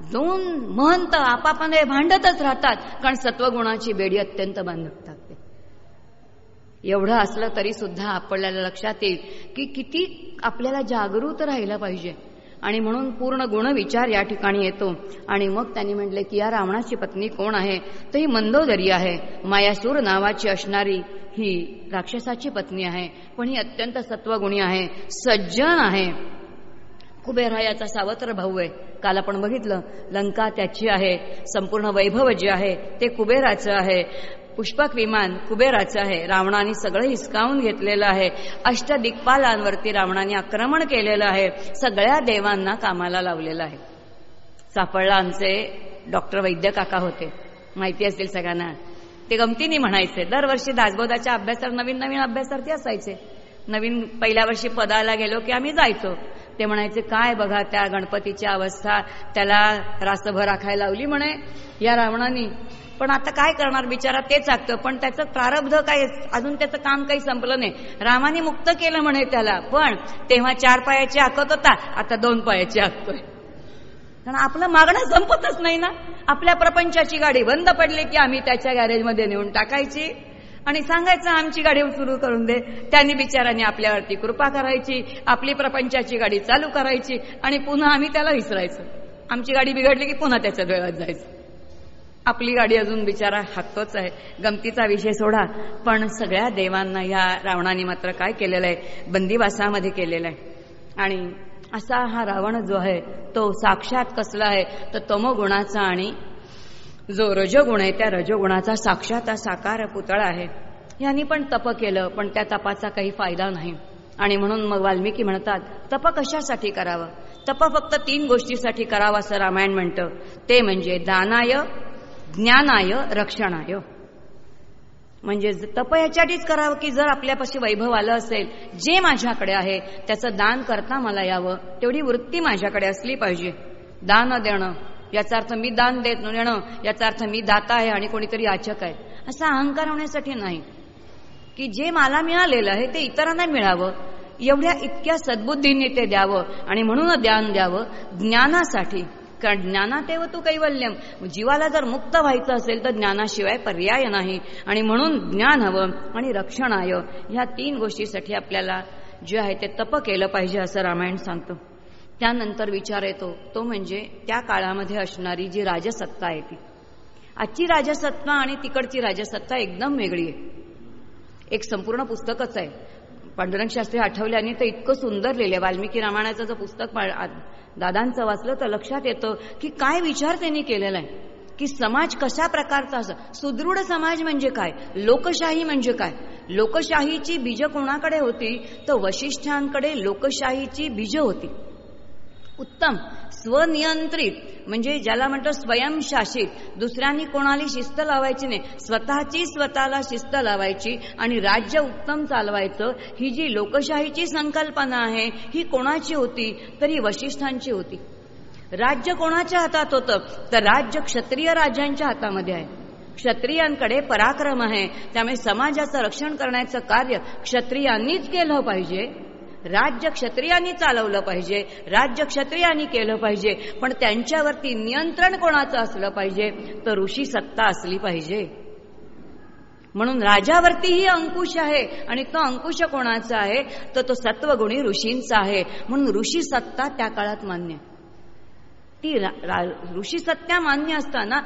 Speaker 1: दोन महंत आपापने भांडतच राहतात. कारण सत्वगुणाची बेडी अत्यंत बांधत टाकते एवढं असलं तरी सुद्धा आपल्याला लक्षात येईल की किती आपल्याला जागृत राहिलं पाहिजे. आणि म्हणून पूर्ण गुण विचार या ठिकाणी येतो. आणि मग त्यांनी म्हटले की या रावणाची पत्नी कोण आहे? तर ही मंदोदरी आहे. मायासूर नावाची असणारी ही राक्षसाची पत्नी आहे. पण ही अत्यंत सत्वगुणी आहे. सज्जन आहे. कुबेर याचा सावत्र भाऊ आहे. काल आपण बघितलं लंका त्याची आहे. संपूर्ण वैभव जे आहे ते कुबेराचं आहे. पुष्पक विमान कुबेराचं आहे. रावणाने सगळं हिसकावून घेतलेलं आहे. अष्टदिक्पालांवरती रावणाने आक्रमण केलेलं आहे. सगळ्या देवांना कामाला लावलेलं आहे. सापडला आमचे डॉक्टर वैद्य काका होते. माहिती असतील सगळ्यांना? ते गमतीने म्हणायचे दरवर्षी दासबोधाच्या अभ्यासात नवीन नवीन अभ्यासार्थी असायचे. नवीन पहिल्या वर्षी पदाला गेलो की आम्ही जायचो. ते म्हणायचे काय बघा त्या गणपतीची अवस्था त्याला रासभर राखायला लावली म्हणे. या रावणानी पण आता काय करणार बिचारा तेच आगतं. पण त्याचं प्रारब्ध काय अजून त्याचं काम काही संपलं नाही. रामाने मुक्त केलं म्हणे त्याला. पण तेव्हा चार पायाची आखत होता. आता दोन पायाची आखतोय कारण आपलं मागणं संपतच नाही ना. आपल्या प्रपंचाची गाडी बंद पडली की आम्ही त्याच्या गॅरेजमध्ये नेऊन टाकायची. आणि सांगायचं आमची गाडी सुरू करून दे. त्यांनी बिचाराने आपल्यावरती कृपा करायची. आपली प्रपंचाची गाडी चालू करायची. आणि पुन्हा आम्ही त्याला विसरायचं. आमची गाडी बिघडली की पुन्हा त्याच्या वेळात जायचं. आपली गाडी अजून बिचारा हातोच आहे. गमतीचा विषय सोडा. पण सगळ्या देवांना या रावणाने मात्र काय केलेलं आहे? बंदिवासामध्ये केलेलं आहे. आणि असा हा रावण जो आहे तो साक्षात कसला आहे? तर तमोगुणाचा आणि जो रजगुण आहे त्या रजगुणाचा साक्षात साकार पुतळा आहे. यांनी पण तप केलं पण त्या तपाचा काही फायदा नाही. आणि म्हणून मग वाल्मिकी म्हणतात तप कशासाठी करावं? तप फक्त तीन गोष्टीसाठी करावं असं रामायण म्हणतं. ते म्हणजे दानाय ज्ञानाय रक्षणाय. म्हणजे तप याच्यासाठीच करावं की जर आपल्यापाशी वैभव आलं असेल जे माझ्याकडे आहे त्याचं दान करता मला यावं. तेवढी वृत्ती माझ्याकडे असली पाहिजे. दान देणं याचा अर्थ मी दान देत देणं याचा अर्थ मी दाता आहे आणि कोणीतरी याचक आहे. असा अहंकार होण्यासाठी नाही. की जे मला मिळालेलं आहे ते इतरांना मिळावं. एवढ्या इतक्या सद्बुद्धीने ते द्यावं. आणि म्हणून ज्ञान द्यावं. ज्ञानासाठी. कारण ज्ञानातेव तू कैवल्यम जीवाला जर मुक्त व्हायचं असेल तर ज्ञानाशिवाय पर्याय नाही. आणि म्हणून ज्ञान हवं आणि रक्षणाय ह्या तीन गोष्टीसाठी आपल्याला जे आहे ते तप केलं पाहिजे असं रामायण सांगतो. त्यानंतर विचार येतो. तो म्हणजे त्या काळामध्ये असणारी जी राजसत्ता आहे ती. आजची राजसत्ता आणि तिकडची राजसत्ता एकदम वेगळी आहे. एक संपूर्ण पुस्तकच आहे. पांडुरंग शास्त्री आठवल्याने तर इतकं सुंदर लिहिलं. वाल्मिकी रामायणाचं जर पुस्तक दादांचं वाचलं तर लक्षात येतं की काय विचार त्यांनी केलेला आहे. की समाज कशा प्रकारचा असं सुदृढ समाज म्हणजे काय? लोकशाही म्हणजे काय? लोकशाहीची बीज कोणाकडे होती? तर वशिष्ठांकडे लोकशाहीची बीज होती. उत्तम स्वनियंत्रित म्हणजे ज्याला म्हणतो स्वयंशासित. दुसऱ्यांनी कोणाला शिस्त लावायची नाही. स्वतःची स्वतःला शिस्त लावायची आणि राज्य उत्तम चालवायचं ही जी लोकशाहीची संकल्पना आहे ही कोणाची होती? तर ही वशिष्ठांची होती. राज्य कोणाच्या हातात होतं? तर राज्य क्षत्रिय राज्यांच्या हातामध्ये आहे. क्षत्रियांकडे पराक्रम आहे. त्यामुळे समाजाचं रक्षण करण्याचं कार्य क्षत्रियांनीच केलं पाहिजे. राज्य क्षत्रियांनी चालवलं पाहिजे राज्य क्षत्रियांनी केलं पाहिजे पण त्यांच्यावरती नियंत्रण कोणाचं असलं पाहिजे तर ऋषी सत्ता असली पाहिजे. म्हणून राजावरतीही अंकुश आहे आणि तो अंकुश कोणाचा आहे? तर तो सत्वगुणी ऋषींचा आहे. म्हणून ऋषी सत्ता त्या काळात मान्य ती ऋषी सत्ता मान्य असताना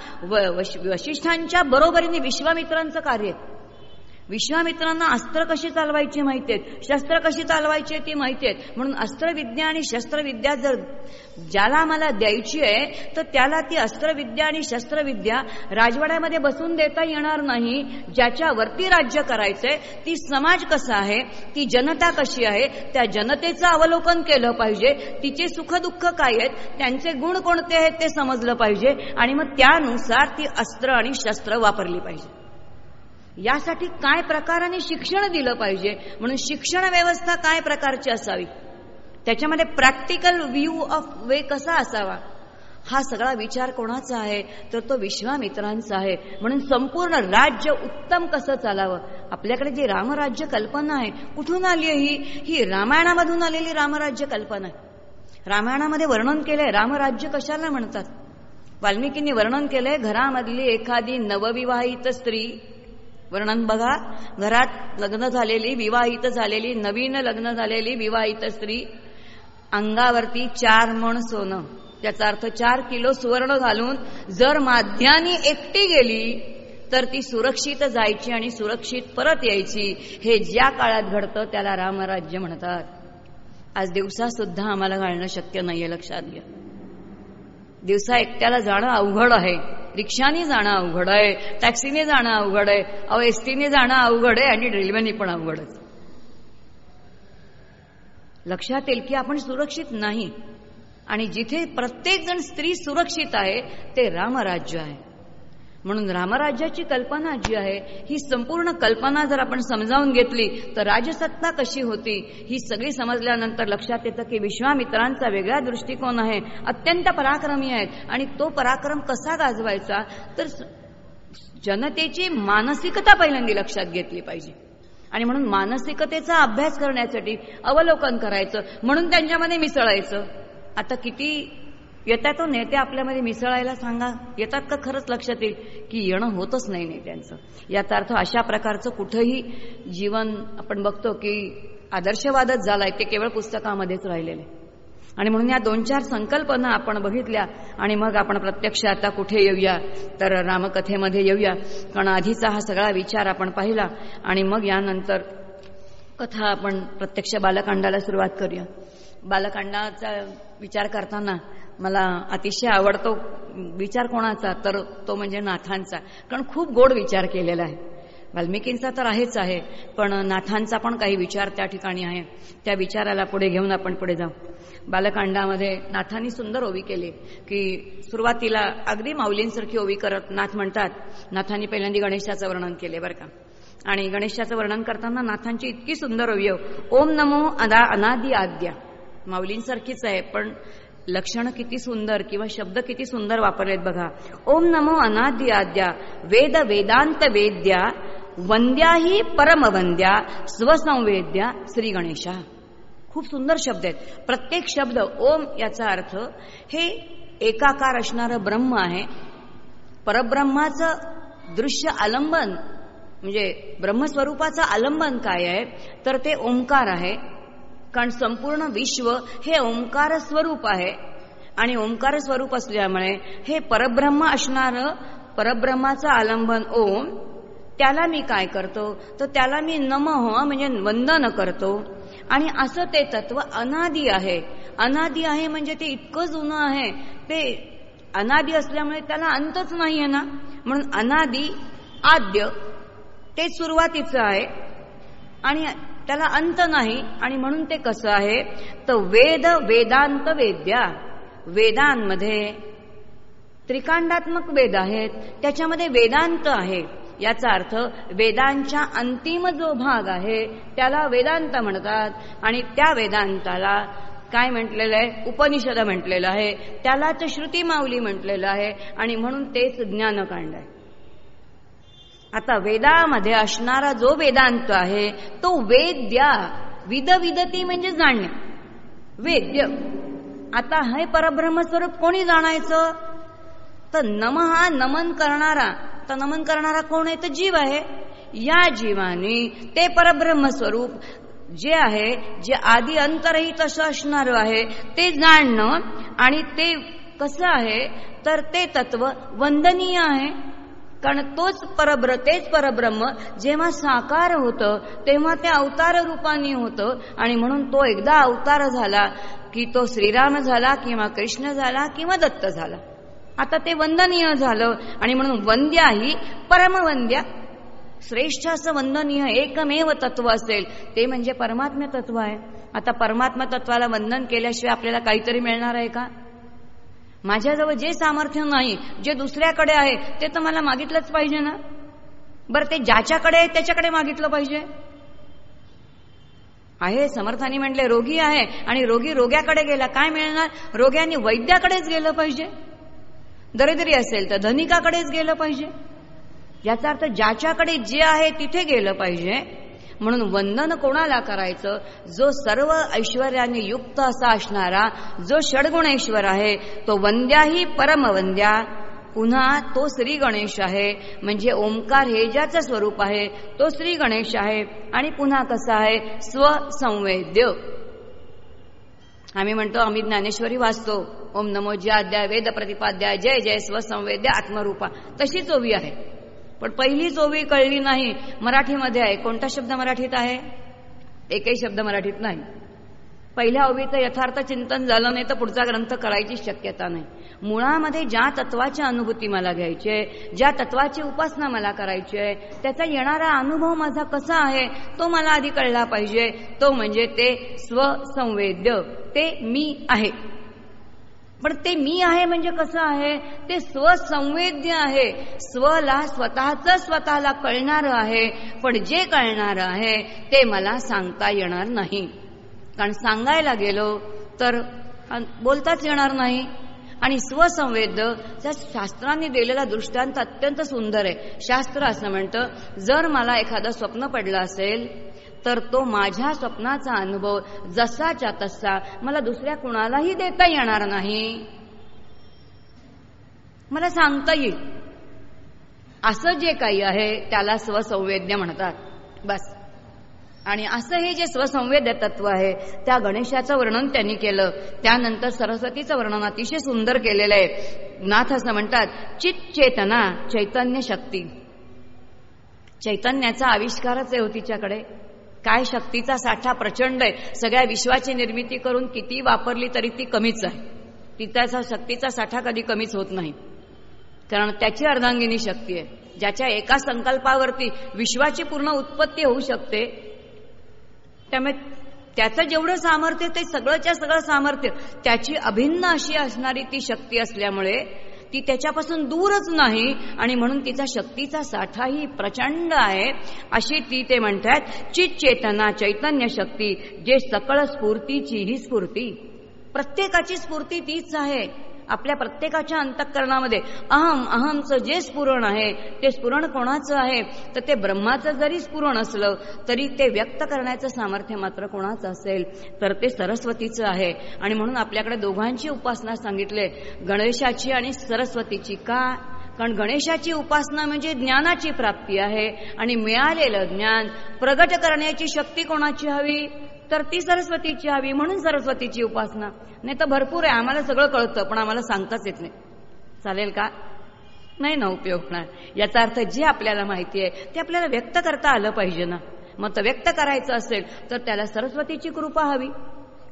Speaker 1: वशिष्ठांच्या बरोबरीने विश्वामित्रांचं कार्य विश्वामित्रांना अस्त्र कशी चालवायची माहिती आहेत? शस्त्र कशी चालवायची ती माहिती आहेत. म्हणून अस्त्रविद्या आणि शस्त्रविद्या जर ज्याला मला द्यायची आहे तर त्याला ती अस्त्रविद्या आणि शस्त्रविद्या राजवाड्यामध्ये बसून देता येणार नाही. ज्याच्यावरती राज्य करायचंय ती समाज कसा आहे? ती जनता कशी आहे? त्या जनतेचं अवलोकन केलं पाहिजे. तिचे सुखदुःख काय आहेत? त्यांचे गुण कोणते आहेत ते समजलं पाहिजे. आणि मग त्यानुसार ती अस्त्र आणि शस्त्र वापरली पाहिजे. यासाठी काय प्रकाराने शिक्षण दिलं पाहिजे? म्हणून शिक्षण व्यवस्था काय प्रकारची असावी? त्याच्यामध्ये प्रॅक्टिकल व्ह्यू ऑफ वे कसा असावा? हा सगळा विचार कोणाचा आहे? तर तो विश्वामित्रांचा आहे. म्हणून संपूर्ण राज्य उत्तम कसं चालावं? आपल्याकडे जी रामराज्य कल्पना आहे कुठून आली आहे ही? ही रामायणामधून आलेली रामराज्य कल्पना आहे. रामायणामध्ये वर्णन केलंय रामराज्य कशाला म्हणतात? वाल्मिकींनी वर्णन केलंय घरामधली एखादी नवविवाहित स्त्री वर्णन बघा. घरात लग्न झालेली विवाहित झालेली नवीन लग्न झालेली विवाहित स्त्री अंगावरती चार मण सोनं. त्याचा अर्थ चार किलो सुवर्ण घालून जर माध्यानी एकटी गेली तर ती सुरक्षित जायची आणि सुरक्षित परत यायची. हे ज्या काळात घडतं त्याला रामराज्य म्हणतात. आज दिवसा सुद्धा आम्हाला घालणं शक्य नाहीये लक्षात घ्या. दिवसा एकट्याला जाणं अवघड आहे. रिक्षाने जाणं अवघड आहे टॅक्सीने जाणं अवघड आहे अहो एसटीने जाणं अवघड आहे आणि रेल्वेने पण अवघडच लक्षात येईल की आपण सुरक्षित नाही आणि जिथे प्रत्येक जण स्त्री सुरक्षित आहे ते रामराज्य आहे. म्हणून रामराज्याची कल्पना जी आहे ही संपूर्ण कल्पना जर आपण समजावून घेतली तर राजसत्ता कशी होती ही सगळी समजल्यानंतर लक्षात येतं की विश्वामित्रांचा वेगळा दृष्टिकोन आहे अत्यंत पराक्रमी आहेत. आणि तो पराक्रम कसा गाजवायचा तर जनतेची मानसिकता पहिल्यांदा लक्षात घेतली पाहिजे. आणि म्हणून मानसिकतेचा अभ्यास करण्यासाठी अवलोकन करायचं म्हणून त्यांच्यामध्ये मिसळायचं. आता किती येतात तो नेते आपल्यामध्ये मिसळायला सांगा. येतात का खरंच लक्षात येईल? की येणं होतच नाही नेत्यांचं. याचा अर्थ अशा प्रकारचं कुठंही जीवन आपण बघतो की आदर्शवादच झालाय ते केवळ पुस्तकामध्येच राहिलेले. आणि म्हणून या दोन चार संकल्पना आपण बघितल्या आणि मग आपण प्रत्यक्ष आता कुठे येऊया? तर रामकथेमध्ये येऊया. कारण आधीचा हा सगळा विचार आपण पाहिला आणि मग यानंतर कथा आपण प्रत्यक्ष बालकांडाला सुरुवात करूया. बालकांडाचा विचार करताना मला अतिशय आवडतो विचार कोणाचा तर तो म्हणजे नाथांचा. कारण खूप गोड विचार केलेला आहे. वाल्मिकींचा तर आहेच आहे पण नाथांचा पण काही विचार त्या ठिकाणी आहे. त्या विचाराला पुढे घेऊन आपण पुढे जाऊ. बालकांडामध्ये नाथांनी सुंदर ओवी केली की सुरुवातीला अगदी माऊलींसारखी ओवी करत नाथ म्हणतात नाथांनी पहिल्यांदा गणेशाचं वर्णन केले बरं का. आणि गणेशाचं वर्णन करताना नाथांची इतकी सुंदर ओवी ओम नमो अदा अनादि आद्या. माऊलींसारखीच आहे पण लक्षणं किती सुंदर किंवा शब्द किती सुंदर वापरलेत बघा. ओम नमो अनाद्य आद्या वेद वेदांत वेद्या वंद्याही परमवंद्या स्वसंवेद्या श्री गणेशा. खूप सुंदर शब्द आहेत. प्रत्येक शब्द ओम याचा अर्थ हे एकाकार असणारं ब्रह्म आहे. परब्रह्माचं दृश्य आलंबन म्हणजे ब्रह्मस्वरूपाचं आलंबन काय आहे? तर ते ओंकार आहे. कारण संपूर्ण विश्व हे ओंकार स्वरूप आहे. आणि ओंकार स्वरूप असल्यामुळे हे परब्रह्म असणारं परब्रह्माचं आलंबन ओम त्याला मी काय करतो? तर त्याला मी नमः म्हणजे वंदन करतो. आणि असं ते तत्व अनादी आहे. अनादी आहे म्हणजे ते इतकं जुनं आहे. ते अनादी असल्यामुळे त्याला अंतच नाही आहे ना. म्हणून अनादी आद्य ते सुरुवातीचं आहे. आणि त्याला अंत नाही. आणि म्हणून ते कसं आहे? तर वेद वेदांत वेद्या. वेदांमध्ये त्रिकांडात्मक वेद आहेत. त्याच्यामध्ये वेदांत आहे. याचा अर्थ वेदांच्या अंतिम जो भाग आहे त्याला वेदांत म्हणतात. आणि त्या वेदांताला काय म्हटलेलं आहे? उपनिषद म्हटलेलं आहे. त्यालाच श्रुती माऊली म्हटलेलं आहे. आणि म्हणून तेच ज्ञानकांड आहे. आता वेदामध्ये असणारा जो वेदांत आहे तो वेद्या विदविदती म्हणजे जाणणे. वेद्य. आता हे परब्रह्मस्वरूप कोणी जाणायचं? तर नम हा नमन करणारा. तर नमन करणारा कोण आहे? तर जीव आहे. या जीवाने ते परब्रह्मस्वरूप जे आहे जे आधी अंतरही तसं असणार आहे ते जाणणं आणि ते कसं आहे? तर ते तत्व वंदनीय आहे. कारण तोच परब्र तेच परब्रह्म जेव्हा साकार होतं तेव्हा ते अवतार रूपाने होतं. आणि म्हणून तो एकदा अवतार झाला की तो श्रीराम झाला किंवा कृष्ण झाला किंवा दत्त झाला. आता ते वंदनीय झालं. आणि म्हणून वंद्या ही परमवंद्या. श्रेष्ठ असं वंदनीय एकमेव तत्व असेल. ते म्हणजे परमात्म्य तत्व आहे. आता परमात्मा तत्वाला वंदन केल्याशिवाय आपल्याला काहीतरी मिळणार आहे का? माझ्याजवळ जे सामर्थ्य नाही जे दुसऱ्याकडे आहे ते तर मला मागितलंच पाहिजे ना? बरं ते ज्याच्याकडे आहे त्याच्याकडे मागितलं पाहिजे. आहे समर्थानी म्हटले रोगी आहे आणि रोगी रोग्याकडे गेला काय मिळणार? रोग्यांनी वैद्याकडेच गेलं पाहिजे. दरिद्री असेल तर धनिकाकडेच गेलं पाहिजे. याचा अर्थ ज्याच्याकडे जे आहे तिथे गेलं पाहिजे. म्हणून वंदन कोणाला करायचं? जो सर्व ऐश्वर्याने युक्त असा असणारा जो षडगुणेश्वर आहे तो वंद्याही परमवंद्या पुन्हा तो श्री गणेश आहे. म्हणजे ओंकार हे ज्याचं स्वरूप आहे तो श्री गणेश आहे. आणि पुन्हा कसा आहे? स्वसंवेद्य. आम्ही म्हणतो आम्ही ज्ञानेश्वरी वाचतो. ओम नमो ज्याद्या वेद प्रतिपाद्या जय जय स्वसंवेद्य आत्मरूपा. तशीच ओवी आहे. पण पहिली ओवी कळली नाही. मराठीमध्ये आहे. कोणता शब्द मराठीत आहे? एकही शब्द मराठीत नाही. पहिल्या ओवीचं यथार्थ चिंतन झालं नाही तर पुढचा ग्रंथ करायची शक्यता नाही. मुळामध्ये ज्या तत्वाची अनुभूती मला घ्यायची आहे ज्या तत्वाची उपासना मला करायची आहे त्याचा येणारा अनुभव माझा कसा आहे तो मला आधी कळला पाहिजे. तो म्हणजे ते स्वसंवेद्य. ते मी आहे. पण ते मी आहे म्हणजे कसं आहे? ते स्वसंवेद्य आहे. स्वला स्वतःच स्वतःला कळणारं आहे. पण जे कळणारं आहे ते मला सांगता येणार नाही. कारण सांगायला गेलो तर बोलताच येणार नाही. आणि स्वसंवेद्य त्या शास्त्रांनी दिलेला दृष्टांत अत्यंत सुंदर आहे. शास्त्र असं म्हणतं जर मला एखादं स्वप्न पडलं असेल तर तो माझ्या स्वप्नाचा अनुभव जसाच्या तसा मला दुसऱ्या कुणालाही देता येणार नाही. मला सांगता येईल. असं जे काही आहे त्याला स्वसंवेद्य म्हणतात. बस. आणि असं हे जे स्वसंवेद्य तत्व आहे त्या गणेशाचं वर्णन त्यांनी केलं. त्यानंतर सरस्वतीचं वर्णन अतिशय सुंदर केलेलं आहे. नाथ असं म्हणतात चित चेतना चैतन्य शक्ती. चैतन्याचा आविष्कारच आहे हो तिच्याकडे. काय शक्तीचा साठा प्रचंड आहे. सगळ्या विश्वाची निर्मिती करून किती वापरली तरी ती कमीच आहे. तिचा शक्तीचा साठा कधी कमीच होत नाही. कारण त्याची अर्धांगिनी शक्ती आहे. ज्याच्या एका संकल्पावरती विश्वाची पूर्ण उत्पत्ती होऊ शकते त्यामुळे त्याचं जेवढं सामर्थ्य ते सगळंच्या सगळं सामर्थ्य. त्याची अभिन्न अशी असणारी ती शक्ती असल्यामुळे ती त्याच्यापासून दूरच नाही आणि म्हणून तिचा शक्तीचा साठाही प्रचंड आहे. अशी ती ते म्हणतात चित चेतना चैतन्य शक्ती जे सकळ स्फूर्तीची ही स्फूर्ती. प्रत्येकाची स्फूर्ती तीच आहे. आपल्या प्रत्येकाच्या अंतःकरणामध्ये अहम अहमचं जे स्फुरण आहे ते स्फुरण कोणाचं आहे? तर ते ब्रह्माचं जरी स्फुरण असलं तरी ते व्यक्त करण्याचं सामर्थ्य मात्र कोणाचं असेल? तर ते सरस्वतीचं आहे. आणि म्हणून आपल्याकडे दोघांची उपासना सांगितले गणेशाची आणि सरस्वतीची. का? कारण गणेशाची उपासना म्हणजे ज्ञानाची प्राप्ती आहे. आणि मिळालेलं ज्ञान प्रगट करण्याची शक्ती कोणाची हवी? तर ती सरस्वतीची हवी म्हणून सरस्वतीची उपासना. नाही तर भरपूर आहे आम्हाला सगळं कळतं पण आम्हाला सांगताच येत नाही. चालेल का? नाही ना उपयोग होणार. याचा अर्थ जे आपल्याला माहिती आहे ते आपल्याला व्यक्त करता आलं पाहिजे ना. मग तर व्यक्त करायचं असेल तर त्याला सरस्वतीची कृपा हवी.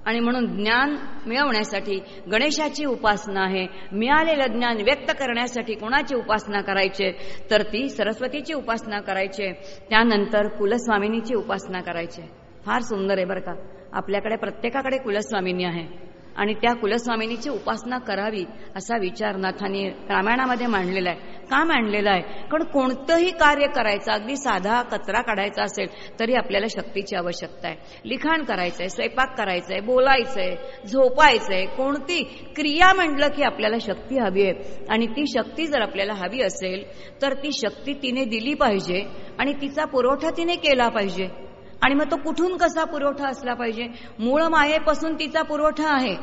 Speaker 1: आणि म्हणून ज्ञान मिळवण्यासाठी गणेशाची उपासना आहे. मिळालेलं ज्ञान व्यक्त करण्यासाठी कोणाची उपासना करायचे? तर ती सरस्वतीची उपासना करायची. त्यानंतर कुलस्वामिनीची उपासना करायची. फार सुंदर आहे बरं का. आपल्याकडे प्रत्येकाकडे कुलस्वामिनी आहे. आणि त्या कुलस्वामिनीची उपासना करावी असा विचार नाथाने रामायणामध्ये मांडलेला आहे. का मांडलेला आहे? कारण कोणतंही कार्य करायचं अगदी साधा कचरा काढायचा असेल तरी आपल्याला शक्तीची आवश्यकता आहे. लिखाण करायचंय स्वयंपाक करायचंय बोलायचंय झोपायचंय कोणती क्रिया म्हटलं की आपल्याला शक्ती हवी आहे. आणि ती शक्ती जर आपल्याला हवी असेल तर ती शक्ती तिने दिली पाहिजे आणि तिचा पुरवठा तिने केला पाहिजे. आणि मग तो कुठून कसा पुरवठा असला पाहिजे? मूळ मायेपासून तिचा पुरवठा आहे.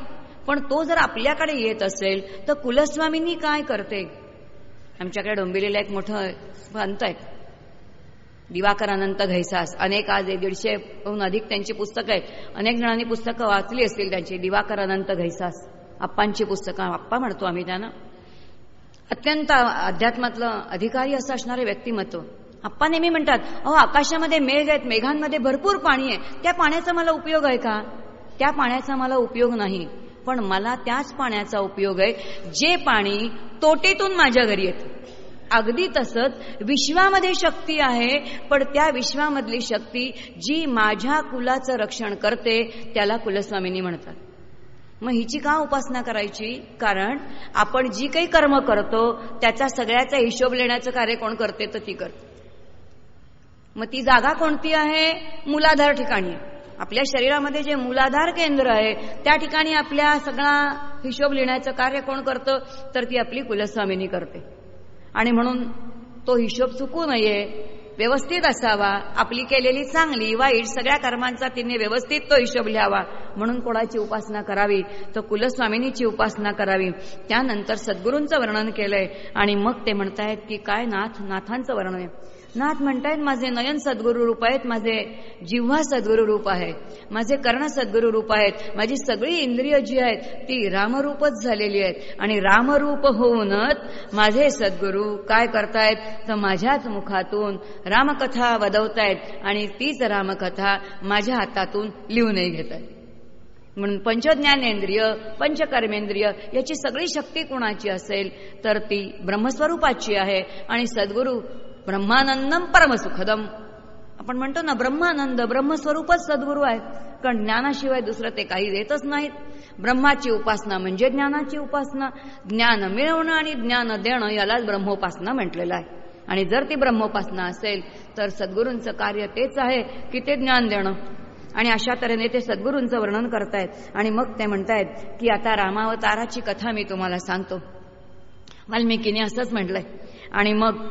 Speaker 1: पण तो जर आपल्याकडे येत असेल तर कुलस्वामींनी काय करते? आमच्याकडे डोंबिवलीला एक मोठं पंत आहे दिवाकर अनंत घैसास. अनेक आज दीडशेहून अधिक त्यांची पुस्तकं आहेत. अनेक जणांनी पुस्तकं वाचली असतील त्यांची. दिवाकर अनंत घैसास. आप्पांची पुस्तकं. आप्पा म्हणतो आम्ही त्यांना. अत्यंत अध्यात्मातलं अधिकारी असं असणारे व्यक्तिमत्व. आप्पा नेहमी म्हणतात अहो आकाशामध्ये मेघ आहेत मेघांमध्ये भरपूर पाणी आहे. त्या पाण्याचा मला उपयोग आहे का? त्या पाण्याचा मला उपयोग नाही. पण मला त्याच पाण्याचा उपयोग आहे जे पाणी तोटेतून माझ्या घरी येतं. अगदी तसंच विश्वामध्ये शक्ती आहे पण त्या विश्वामधली शक्ती जी माझ्या कुलाचं रक्षण करते त्याला कुलस्वामींनी म्हणतात. मग हिची का उपासना करायची? कारण आपण जी काही कर्म करतो त्याचा सगळ्याचा हिशोब लेण्याचं कार्य कोण करते तर ती करते. मग ती जागा कोणती आहे? मूलाधार ठिकाणी. आपल्या शरीरामध्ये जे मूलाधार केंद्र आहे त्या ठिकाणी आपल्या सगळा हिशोब लिहिण्याचं कार्य कोण करतं? तर ती आपली कुलस्वामिनी करते. आणि म्हणून तो हिशोब चुकू नये व्यवस्थित असावा आपली केलेली चांगली वाईट सगळ्या कर्मांचा तिने व्यवस्थित तो हिशोब लिहावा. म्हणून कोणाची उपासना करावी? तर कुलस्वामिनीची उपासना करावी. त्यानंतर सद्गुरूंचं वर्णन केलंय. आणि मग ते म्हणतायत की काय नाथ नाथांचं वर्णन आहे? नाथ म्हणतायत माझे नयन सद्गुरू रूप आहेत माझे जिव्हा सद्गुरु रूप आहे माझे कर्ण सद्गुरू रूप आहेत माझी सगळी इंद्रिय जी आहेत ती रामरूपच झालेली आहेत. आणि रामरूप होऊनच माझे सद्गुरू काय करतायत? तर माझ्याच मुखातून रामकथा वदवतायत आणि तीच रामकथा माझ्या हातातून लिहूनही घेत आहेत म्हणून पंचज्ञानेंद्रिय पंचकर्मेंद्रिय याची सगळी शक्ती कुणाची असेल? तर ती ब्रह्मस्वरूपाची आहे. आणि सद्गुरू ब्रह्मानंदम परमसुखदम. आपण म्हणतो ना ब्रह्मानंद ब्रह्मस्वरूपच सद्गुरू आहेत. कारण ज्ञानाशिवाय दुसरं ते काही देतच नाहीत. ब्रह्माची उपासना म्हणजे ज्ञानाची उपासना. ज्ञान मिळवणं आणि ज्ञान देणं यालाच ब्रह्मोपासना म्हटलेलं आहे. आणि जर ती ब्रह्मोपासना असेल तर सद्गुरूंचं कार्य तेच आहे की ते ज्ञान देणं. आणि अशा तऱ्हेने ते सद्गुरूंचं वर्णन करतायत. आणि मग ते म्हणतायत की आता रामावताराची कथा मी तुम्हाला सांगतो. वाल्मिकीने असंच म्हटलंय. आणि मग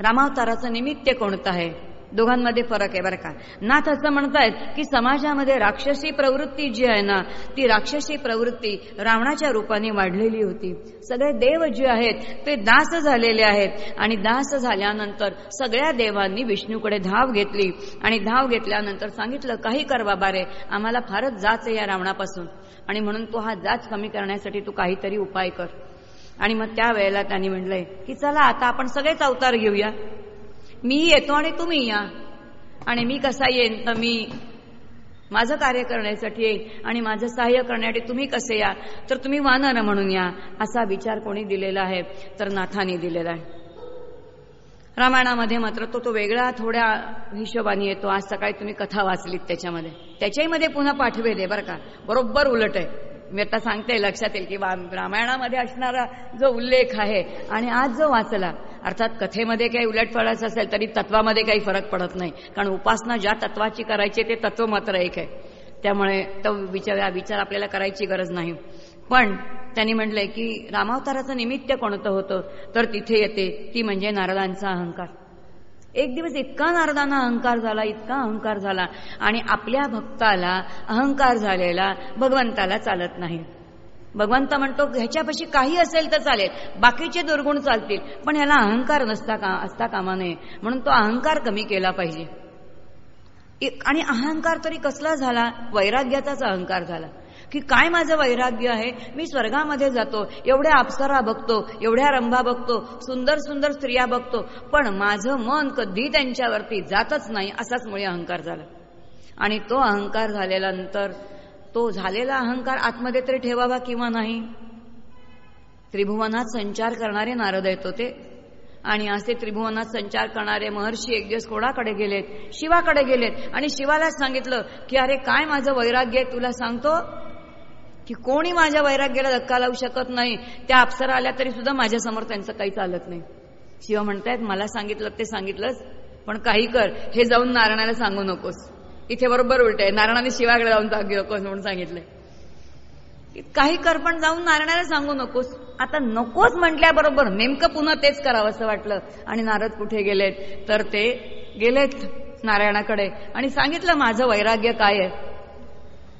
Speaker 1: रामावताराचं निमित्त कोणतं आहे? दोघांमध्ये फरक आहे बरं का. नाथ असं म्हणतायत की समाजामध्ये राक्षसी प्रवृत्ती जी आहे ना ती राक्षसी प्रवृत्ती रावणाच्या रूपाने वाढलेली होती. सगळे देव जे आहेत ते दास झालेले आहेत. आणि दास झाल्यानंतर सगळ्या देवांनी विष्णूकडे धाव घेतली. आणि धाव घेतल्यानंतर सांगितलं काही कर बाबा रे आम्हाला फारच जाच आहे या रावणापासून. आणि म्हणून तो हा जाच कमी करण्यासाठी तू काहीतरी उपाय कर. आणि मग त्या वेळेला त्यांनी म्हटलंय की चला आता आपण सगळेच अवतार घेऊया. मी येतो आणि तुम्ही या. आणि मी कसा येईन? तर मी माझं कार्य करण्यासाठी येईल आणि माझं सहाय्य करण्यासाठी तुम्ही कसे या? तर तुम्ही वानर म्हणून या असा विचार कोणी दिलेला आहे तर नाथाने दिलेला आहे. रामायणामध्ये मात्र तो तो वेगळा थोड्या हिशोबाने येतो. आज सकाळी तुम्ही कथा वाचलीत त्याच्यामध्ये. त्याच्याही मध्ये पुन्हा पाठवेल आहे बरं का? बरोबर उलट आहे. मी आता सांगते लक्षात येईल की रामायणामध्ये असणारा जो उल्लेख आहे आणि आज जो वाचला अर्थात कथेमध्ये काही उलट पडायचं असेल तरी तत्वामध्ये काही फरक पडत नाही. कारण उपासना ज्या तत्वाची करायची ते तत्व मात्र एक आहे. त्यामुळे तो विचार विचार आपल्याला करायची गरज नाही. पण त्यांनी म्हटलंय की रामावताराचं निमित्त कोणतं होतं? तर तिथे येते ती म्हणजे नारदांचा अहंकार. एक दिवस इतका नारदांना अहंकार झाला इतका अहंकार झाला आणि आपल्या भक्ताला अहंकार झालेला भगवंताला चालत नाही. भगवंत म्हणतो ह्याच्यापाशी काही असेल तर चालेल बाकीचे दुर्गुण चालतील पण ह्याला अहंकार नसता का असता कामा नये. म्हणून तो अहंकार कमी केला पाहिजे. आणि अहंकार तरी कसला झाला? वैराग्याचाच अहंकार झाला. की काय माझं वैराग्य आहे? मी स्वर्गामध्ये जातो एवढ्या अप्सरा बघतो एवढ्या रंभा बघतो सुंदर सुंदर स्त्रिया बघतो पण माझं मन कधी त्यांच्यावरती जातच नाही असाच मुळे अहंकार झाला. आणि तो अहंकार झालेल्यानंतर तो झालेला अहंकार आतमध्ये तरी ठेवावा किंवा नाही? त्रिभुवनात संचार करणारे नारद येत होते आणि असे त्रिभुवनात संचार करणारे महर्षी एक दिवस कोणाकडे गेलेत? शिवाकडे गेलेत. आणि शिवालाच सांगितलं की अरे काय माझं वैराग्य आहे? तुला सांगतो की कोणी माझ्या वैराग्याला धक्का लावू शकत नाही त्या अप्सरा आल्या तरी सुद्धा माझ्यासमोर त्यांचं काही चालत नाही. शिव म्हणतायत मला सांगितलं ते सांगितलंच पण काही कर हे जाऊन नारायणाला सांगू नकोस. इथे बरोबर उलट आहे नारायणाने शिवाकडे जाऊन सांगू नकोस म्हणून सांगितलंय. काही कर पण जाऊन नारायणाला सांगू नकोस. आता नकोच म्हटल्याबरोबर नेमकं पुन्हा तेच करावं असं वाटलं. आणि नारद कुठे गेलेत? तर ते गेलेत नारायणाकडे. आणि सांगितलं माझं वैराग्य काय आहे?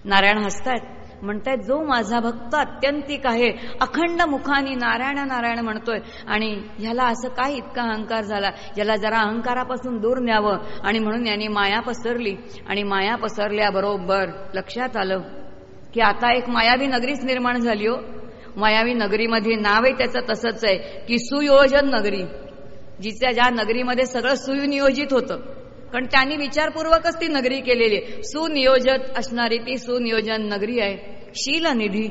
Speaker 1: नारायण हसतायत. म्हणतायत जो माझा भक्त अत्यंतिक आहे अखंड मुखानी नारायण नारायण म्हणतोय. आणि ह्याला असं काय इतका अहंकार झाला? याला जरा अहंकारापासून दूर न्यावं. आणि म्हणून याने माया पसरली. आणि माया पसरल्याबरोबर लक्षात आलं की आता एक मायावी नगरीच निर्माण झाली हो. मायावी नगरीमध्ये नावही त्याचं तसंच आहे की सुयोजन नगरी जिच्या ज्या नगरीमध्ये सगळं सुनियोजित होतं. कारण त्यांनी विचारपूर्वकच ती नगरी केलेली आहे. सुनियोजत असणारी ती सुनियोजन नगरी आहे. शील निधी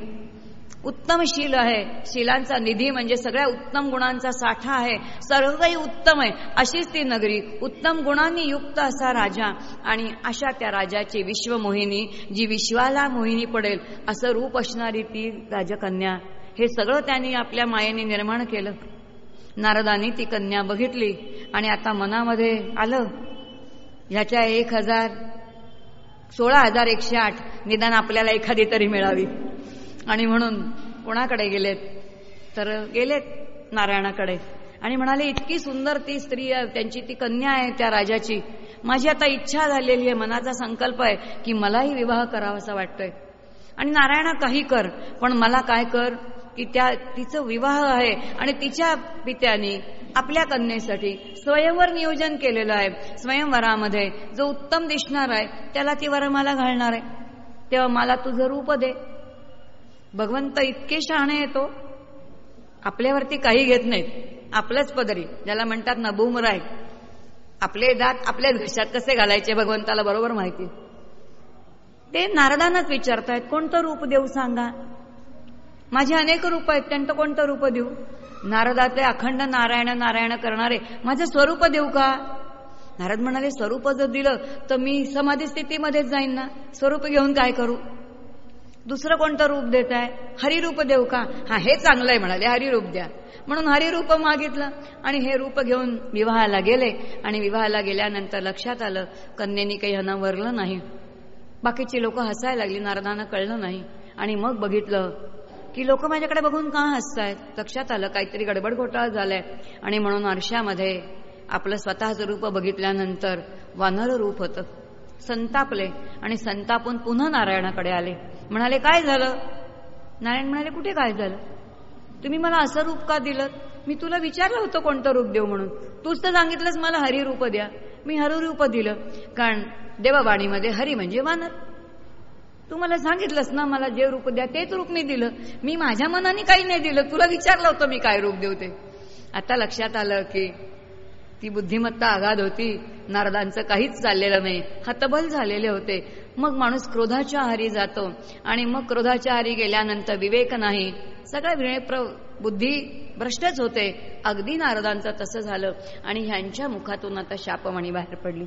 Speaker 1: उत्तम शील आहे. शिलांचा निधी म्हणजे सगळ्या उत्तम गुणांचा साठा आहे. सर्व काही उत्तम आहे. अशीच ती नगरी. उत्तम गुणांनी युक्त असा राजा आणि अशा त्या राजाची विश्वमोहिनी जी विश्वाला मोहिनी पडेल असं रूप असणारी ती राजकन्या. हे सगळं त्यांनी आपल्या मायेने निर्माण केलं. नारदानी ती कन्या बघितली आणि आता मनामध्ये आलं ह्याच्या एक हजार सोळा हजार एकशे आठ निदान आपल्याला एखादी तरी मिळावी. आणि म्हणून कोणाकडे गेलेत? तर गेलेत नारायणाकडे. आणि म्हणाले इतकी सुंदर ती स्त्री त्यांची ती कन्या आहे त्या राजाची. माझी आता इच्छा झालेली आहे मनाचा संकल्प आहे की मलाही विवाह करावासा वाटतोय. आणि नारायणा काही कर पण मला काय कर की त्या तिचं विवाह आहे आणि तिच्या पित्याने आपल्या कन्येसाठी स्वयंवर नियोजन केलेलं आहे. स्वयंवरामध्ये जो उत्तम दिसणार आहे त्याला ती वरमाला घालणार आहे. तेव्हा मला तुझं रूप दे. भगवंत इतके शहाणे येतो आपल्यावरती काही घेत नाहीत. आपलंच पदरी. ज्याला म्हणतात ना बुमराय आपले दात आपल्याच घशात कसे घालायचे भगवंताला बरोबर माहिती? ते नारदांनाच विचारतायत कोणतं रूप देऊ सांगा? माझे अनेक रूप आहेत त्यांचं कोणतं रूप देऊ? नारदाचे अखंड नारायण नारायण करणारे. माझं स्वरूप देऊ का? नारद म्हणाले स्वरूप जर दिलं तर मी समाधी स्थितीमध्येच जाईन ना. स्वरूप घेऊन काय करू? दुसरं कोणतं रूप देत आहे? हरिरूप देऊ का? हा हे चांगलं आहे म्हणाले हरिरूप द्या. म्हणून हरिरूप मागितलं. आणि हे रूप घेऊन विवाहाला गेले. आणि विवाहाला गेल्यानंतर लक्षात आलं कन्येनी काही हनावरलं नाही. बाकीची लोक हसायला लागली नारदानं कळलं नाही. आणि मग बघितलं की लोक माझ्याकडे बघून का हसतायत? लक्षात आलं काहीतरी गडबड घोटाळा झालाय. आणि म्हणून आरशामध्ये आपलं स्वतःचं रूप बघितल्यानंतर वानर रूप होतं. संतापले आणि संतापून पुन्हा नारायणाकडे आले. म्हणाले काय झालं? नारायण म्हणाले कुठे काय झालं? तुम्ही मला असं रूप का दिलं मी तुला विचारलं होतं कोणतं रूप देऊ म्हणून. तूच तर सांगितलंस मला हरिरूप द्या. मी हरिरूप दिलं. कारण देववाणीमध्ये हरी म्हणजे वानर. तू मला सांगितलंस ना मला जे रूप द्या तेच रूप मी दिलं. मी माझ्या मनाने काही नाही दिलं. तुला विचारलं होतं मी काय रूप देऊ ते. आता लक्षात आलं की ती बुद्धिमत्ता आघात होती. नारदांचं काहीच चाललेलं नाही. हतबल झालेले होते. मग माणूस क्रोधाच्या आहारी जातो. आणि मग क्रोधाच्या आहारी गेल्यानंतर विवेक नाही. सगळं प्र बुद्धी भ्रष्टच होते. अगदी नारदांचं तसं झालं. आणि ह्यांच्या मुखातून आता शापवाणी बाहेर पडली.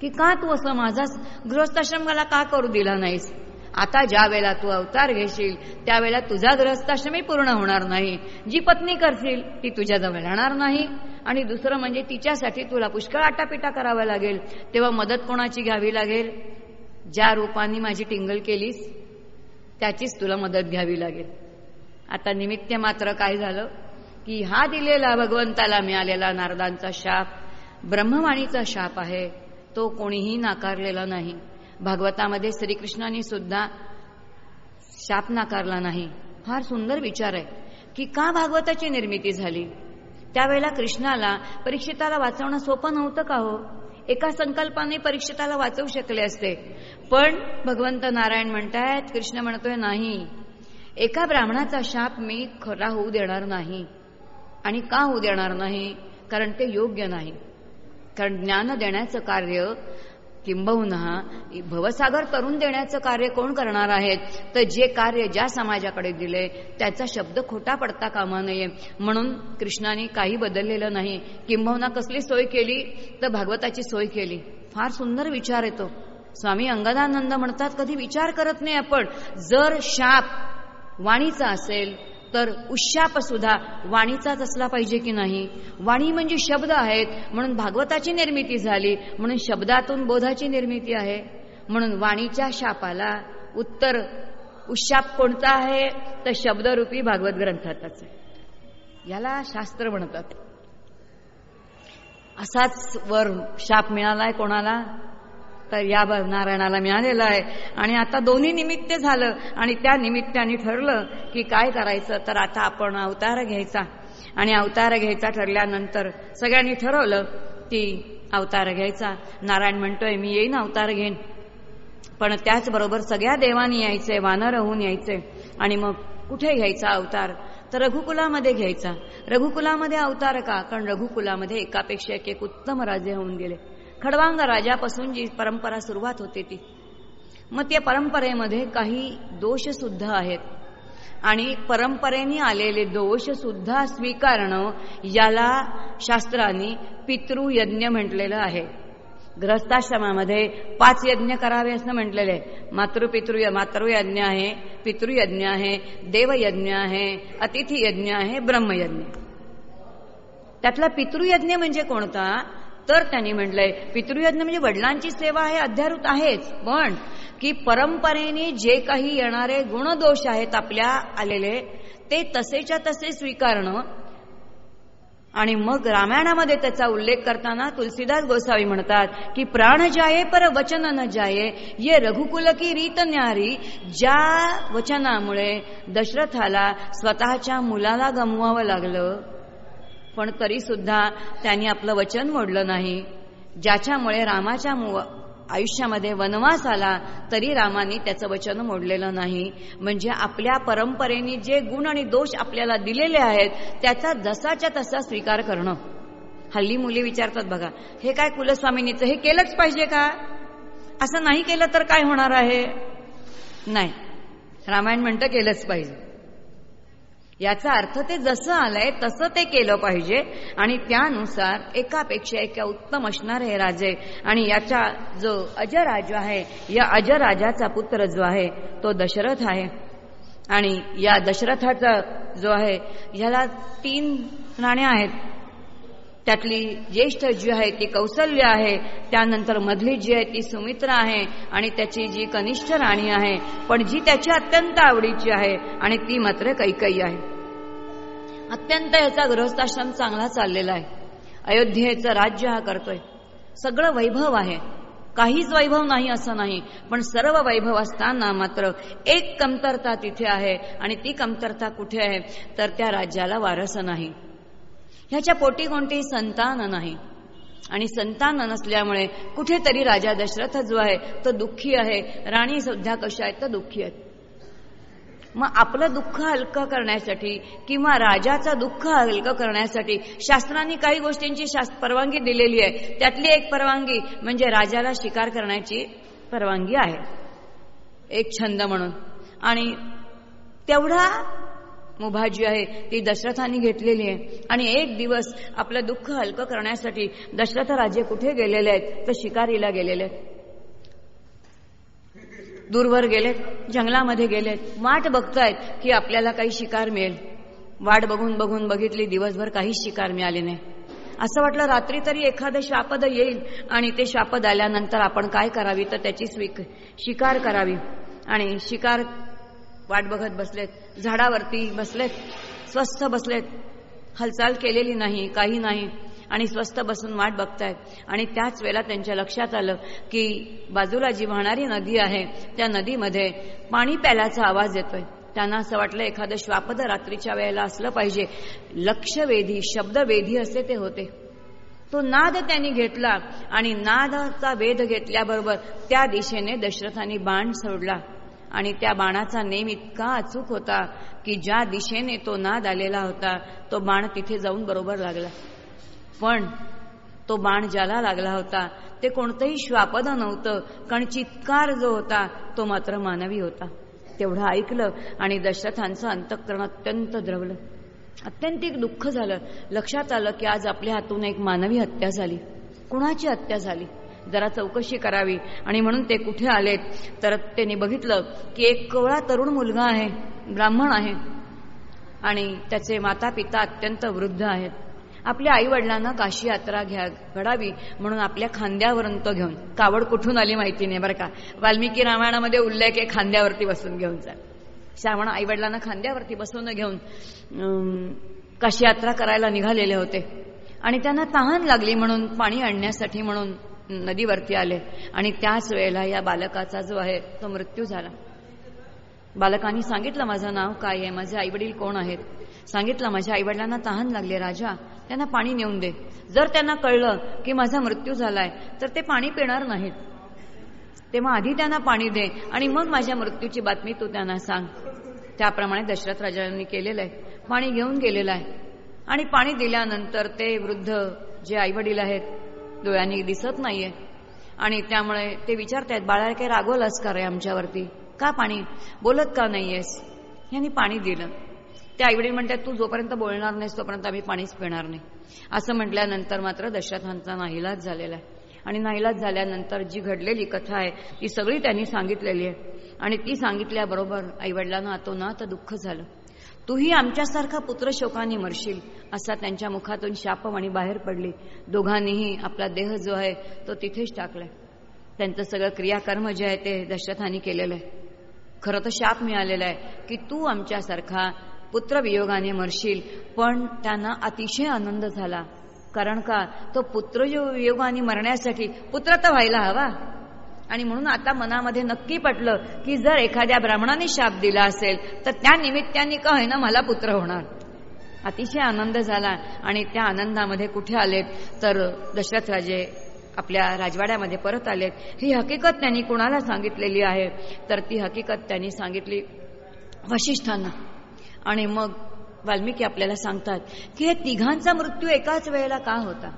Speaker 1: की का तू असं माझा गृहस्थाश्रम मला का करू दिला नाहीस? आता ज्या वेळेला तू अवतार घेशील त्यावेळेला तुझा गृहस्थाश्रमही पूर्ण होणार नाही. जी पत्नी करशील ती तुझ्याजवळ राहणार नाही. आणि दुसरं म्हणजे तिच्यासाठी तुला पुष्कळ आटापिटा करावा लागेल. तेव्हा मदत कोणाची घ्यावी लागेल? ज्या रूपाने माझी टिंगल केलीस त्याचीच तुला मदत घ्यावी लागेल. आता निमित्त मात्र काय झालं? की हा दिलेला भगवंताला मिळालेला नारदांचा शाप ब्रह्मवाणीचा शाप आहे. तो कोणीही नाकारलेला नाही. भागवतामध्ये श्रीकृष्णाने सुद्धा शाप नाकारला नाही. फार सुंदर विचार आहे. की का भागवताची निर्मिती झाली? त्यावेळेला कृष्णाला परीक्षिताला वाचवणं सोपं नव्हतं का हो? एका संकल्पाने परीक्षिताला वाचवू शकले असते. पण भगवंत नारायण म्हणतायत कृष्ण म्हणतोय नाही. एका ब्राह्मणाचा शाप मी खरा होऊ देणार नाही. आणि का होऊ देणार नाही? कारण ते योग्य नाही. कारण ज्ञान देण्याचं कार्य किंबहुना भवसागर करून देण्याचं कार्य कोण करणार आहेत तर जे कार्य ज्या समाजाकडे दिले त्याचा शब्द खोटा पडता कामा नये. म्हणून कृष्णाने काही बदललेलं नाही. किंबहुना कसली सोय केली? तर भागवताची सोय केली. फार सुंदर विचार येतो. स्वामी अंगदानंद म्हणतात कधी विचार करत नाही आपण. जर शाप वाणीचा असेल तर उशाप सुद्धा वाणीचाच असला पाहिजे की नाही? वाणी म्हणजे शब्द आहेत म्हणून भागवताची निर्मिती झाली म्हणून शब्दातून बोधाची निर्मिती आहे. म्हणून वाणीच्या शापाला उत्तर उशाप कोणता आहे? तर शब्दरूपी भागवत ग्रंथातच आहे. याला शास्त्र म्हणतात. असाच वर शाप मिळालाय कोणाला? तर या नारायणाला मिळालेलं आहे. आणि आता दोन्ही निमित्त झालं आणि त्या निमित्ताने ठरलं की काय करायचं तर आता आपण अवतार घ्यायचा. आणि अवतार घ्यायचा ठरल्यानंतर सगळ्यांनी ठरवलं की अवतार घ्यायचा. नारायण म्हणतोय मी येईन अवतार घेईन. पण त्याचबरोबर सगळ्या देवानी यायचे वानर होऊन यायचे आणि मग कुठे घ्यायचा अवतार? तर रघुकुलामध्ये घ्यायचा. रघुकुलामध्ये अवतार का? कारण रघुकुलामध्ये एकापेक्षा एक एक उत्तम राजे होऊन गेले. खडवांग राजापासून जी परंपरा सुरुवात होते ती. मग त्या परंपरेमध्ये काही दोष सुद्धा आहेत. आणि परंपरेने आलेले दोष सुद्धा स्वीकारणं याला शास्त्रांनी पितृयज्ञ म्हटलेलं आहे. ग्रस्ताश्रमामध्ये पाच यज्ञ करावे असं म्हटलेलं आहे. मातृपितृ मातृयज्ञ आहे पितृयज्ञ आहे देवयज्ञ आहे अतिथी यज्ञ आहे ब्रह्मयज्ञ त्यातला पितृयज्ञ म्हणजे कोणता? तर त्यांनी म्हटलंय पितृयज्ञ म्हणजे वडिलांची सेवा हे अध्यारूत आहेच. पण की परंपरेने जे काही येणारे गुणदोष आहेत आपल्या आलेले ते तसेच्या तसे स्वीकारणं. आणि मग रामायणामध्ये त्याचा उल्लेख करताना तुलसीदास गोसावी म्हणतात की प्राण जाये पर वचन न जाये ये रघुकुल की रीत न्यारी. ज्या वचनामुळे दशरथाला स्वतःच्या मुलाला गमवावं लागलं पण तरी सुद्धा त्यांनी आपलं वचन मोडलं नाही. ज्याच्यामुळे रामाच्या आयुष्यामध्ये वनवास आला तरी रामाने त्याचं वचन मोडलेलं नाही. म्हणजे आपल्या परंपरेने जे गुण आणि दोष आपल्याला दिलेले आहेत त्याचा जसाच्या तसा स्वीकार करणं. हल्ली मुली विचारतात बघा हे काय कुलस्वामिनीचं हे केलंच पाहिजे का? असं नाही केलं तर काय होणार आहे? नाही. रामायण म्हणतं केलंच पाहिजे. याचा अर्थ ते जसं आलंय तसं ते केलं पाहिजे. आणि त्यानुसार एकापेक्षा एका उत्तम असणारे हे राजे. आणि याचा जो अजराज आहे या अजराजाचा पुत्र जो आहे तो दशरथ आहे. आणि या दशरथाचा जो आहे ह्याला तीन राण्या आहेत. त्यातली ज्येष्ठ जी आहे ती कौसल्य आहे त्यानंतर मधली जी आहे ती सुमित्रा आहे आणि त्याची जी कनिष्ठ राणी आहे पण जी त्याची अत्यंत आवडीची आहे आणि ती मात्र कैकई आहे. अत्यंत याचा गृहस्थाश्रम चांगला चाललेला आहे. अयोध्येचं राज्य हा करतोय. सगळं वैभव आहे. काहीच वैभव नाही असं नाही पण सर्व वैभव असताना मात्र एक कमतरता तिथे आहे आणि ती कमतरता कुठे आहे? तर त्या राज्याला वारस नाही. ह्याच्या पोटी कोणती संतान नाही. आणि संतान नसल्यामुळे कुठेतरी राजा दशरथ जो आहे तो दुःखी आहे. राणी सध्या कशा आहेत? तर दुःखी आहेत. मग आपलं दुःख हलकं करण्यासाठी किंवा राजाचं दुःख हलकं करण्यासाठी शास्त्रांनी काही गोष्टींची परवानगी दिलेली आहे. त्यातली एक परवानगी म्हणजे राजाला शिकार करण्याची परवानगी आहे. एक छंद म्हणून. आणि तेवढा मुभा जी आहे ती दशरथाने घेतलेली आहे. आणि एक दिवस आपलं दुःख हलकं करण्यासाठी दशरथ राजे कुठे गेलेले आहेत तर शिकारीला गेलेले आहेत. दूरवर गेलेत जंगलामध्ये गेलेत वाट बघतायत की आपल्याला काही शिकार मिळेल. वाट बघून बघून बघितली दिवसभर काहीच शिकार मिळाले नाही. असं वाटलं रात्री तरी एखादं शापद येईल आणि ते शापद आल्यानंतर आपण काय करावी तर त्याची स्वीक शिकार करावी. आणि शिकार वाट बघत बसलेत झाडावरती बसलेत स्वस्थ बसलेत. हालचाल केलेली नाही काही नाही. आणि स्वस्थ बसून वाट बघतायत. आणि त्याच वेळेला त्यांच्या लक्षात आलं की बाजूला जी वाहणारी नदी आहे. त्या नदीमध्ये पाणी प्यायलाचा आवाज येतोय. त्यांना असं वाटलं एखादं श्वापद रात्रीच्या वेळेला असलं पाहिजे. लक्षवेधी शब्दवेधी असे ते होते. तो नाद त्यांनी घेतला आणि नादाचा वेध घेतल्याबरोबर त्या दिशेने दशरथांनी बाण सोडला. आणि त्या बाणाचा नेम इतका अचूक होता की ज्या दिशेने तो नाद आलेला होता तो बाण तिथे जाऊन बरोबर लागला. पण तो बाण ज्याला लागला होता ते कोणतंही श्वापद नव्हतं कारण चित्कार जो होता तो मात्र मानवी होता. तेवढं ऐकलं आणि दशरथांचं अंतकरण अत्यंत द्रवलं. अत्यंतिक दुःख झालं. लक्षात आलं की आज आपल्या हातून एक मानवी हत्या झाली. कुणाची हत्या झाली? जरा चौकशी करावी. आणि म्हणून ते कुठे आलेत? तर त्यांनी बघितलं की एक कवळा तरुण मुलगा आहे ब्राह्मण आहे. आणि त्याचे माता पिता अत्यंत वृद्ध आहेत. आपल्या आई वडिलांना काशी यात्रा घ्या घडावी म्हणून आपल्या खांद्यावरून तो घेऊन. कावड कुठून आली माहिती नाही बरं का? वाल्मिकी रामायणामध्ये उल्लेख आहे खांद्यावरती बसून घेऊन जा. श्रावण आई वडिलांना खांद्यावरती बसून घेऊन काशी यात्रा करायला निघालेले होते. आणि त्यांना तहान लागली म्हणून पाणी आणण्यासाठी म्हणून. नदीवरती आले. आणि त्याच वेळेला या बालकाचा जो आहे तो मृत्यू झाला. बालकांनी सांगितलं माझं नाव काय आहे? माझे आईवडील कोण आहेत? सांगितलं माझ्या आईवडिलांना तहान लागले राजा. त्यांना पाणी नेऊन दे. जर त्यांना कळलं की माझा मृत्यू झालाय तर ते पाणी पिणार नाहीत. तेव्हा आधी त्यांना पाणी दे आणि मग माझ्या मृत्यूची बातमी तू त्यांना सांग. त्याप्रमाणे दशरथ राजांनी केलेलं आहे. पाणी घेऊन गेलेलं आहे. आणि पाणी दिल्यानंतर ते वृद्ध जे आईवडील आहेत डोळ्यांनी दिसत नाहीये. आणि त्यामुळे ते विचारतायत बाळा काही रागवलंच का रे आमच्यावरती? का पाणी? बोलत का नाहीयेस? यांनी पाणी दिलं. ते आईवडील म्हणतात तू जोपर्यंत बोलणार नाहीस तोपर्यंत आम्ही पाणीच पिणार नाही. असं म्हटल्यानंतर मात्र दशरथांचा नाहीलाच झालेला आहे. आणि नाहीलाच झाल्यानंतर जी घडलेली कथा आहे ती सगळी त्यांनी सांगितलेली आहे. आणि ती सांगितल्याबरोबर आईवडिलांना अतोनात दुःख झालं. तूही आमच्यासारखा पुत्र शोकाने मरशील असा त्यांच्या मुखातून शापवाणी बाहेर पडली. दोघांनीही आपला देह जो आहे तो तिथेच टाकलाय. त्यांचं सगळं क्रियाकर्म जे आहे ते दशरथांनी केलेलं आहे. खरं तर शाप मिळालेला आहे की तू आमच्यासारखा पुत्रवियोगाने मरशील पण त्यांना अतिशय आनंद झाला. कारण का? तो पुत्र वियोगाने मरण्यासाठी पुत्र तर व्हायला हवा. आणि म्हणून आता मनामध्ये नक्की पटलं की जर एखाद्या ब्राह्मणाने शाप दिला असेल तर त्या निमित्ताने का होईना मला पुत्र होणार. अतिशय आनंद झाला आणि त्या आनंदामध्ये कुठे आलेत तर दशरथ राजे आपल्या राजवाड्यामध्ये परत आलेत. ही हकीकत त्यांनी कुणाला सांगितलेली आहे? तर ती हकीकत त्यांनी सांगितली वशिष्ठांना. आणि मग वाल्मिकी आपल्याला सांगतात की हे तिघांचा मृत्यू एकाच वेळेला का होता?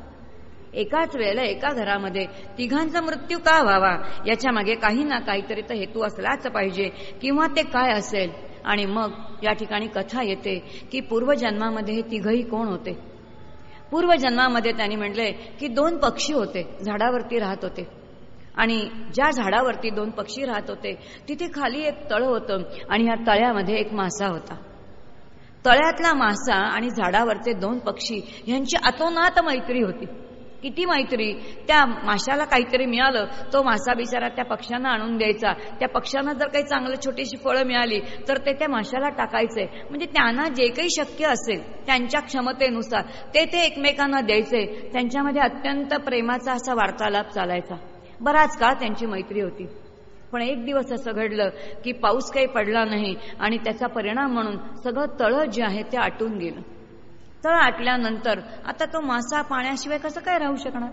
Speaker 1: एकाच वेळेला एका घरामध्ये तिघांचा मृत्यू का व्हावा? याच्या मागे काही ना काहीतरी तर हेतू असलाच पाहिजे. किंवा ते काय असेल? आणि मग या ठिकाणी कथा येते की पूर्वजन्मामध्ये हे तिघही कोण होते? पूर्वजन्मामध्ये त्यांनी म्हटले की दोन पक्षी होते झाडावरती राहत होते. आणि ज्या झाडावरती दोन पक्षी राहत होते तिथे खाली एक तळ होतं आणि ह्या तळ्यामध्ये एक मासा होता. तळ्यातला मासा आणि झाडावरचे दोन पक्षी यांची अतोनात मैत्री होती. किती मैत्री. त्या माशाला काहीतरी मिळालं. तो मासा बिचारा त्या पक्ष्यांना आणून द्यायचा. त्या पक्ष्यांना जर काही चांगलं छोटीशी फळं मिळाली तर ते त्या माशाला टाकायचंय म्हणजे त्यांना जे काही शक्य असेल त्यांच्या क्षमतेनुसार ते ते एकमेकांना द्यायचे. त्यांच्यामध्ये अत्यंत प्रेमाचा असा वार्तालाप चालायचा. बराच काळ त्यांची मैत्री होती. पण एक दिवस असं घडलं की पाऊस काही पडला नाही आणि त्याचा परिणाम म्हणून सगळं तळं जे आहे ते आटून गेलं. तळ आटल्यानंतर आता तो मासा पाण्याशिवाय कसं काय राहू शकणार?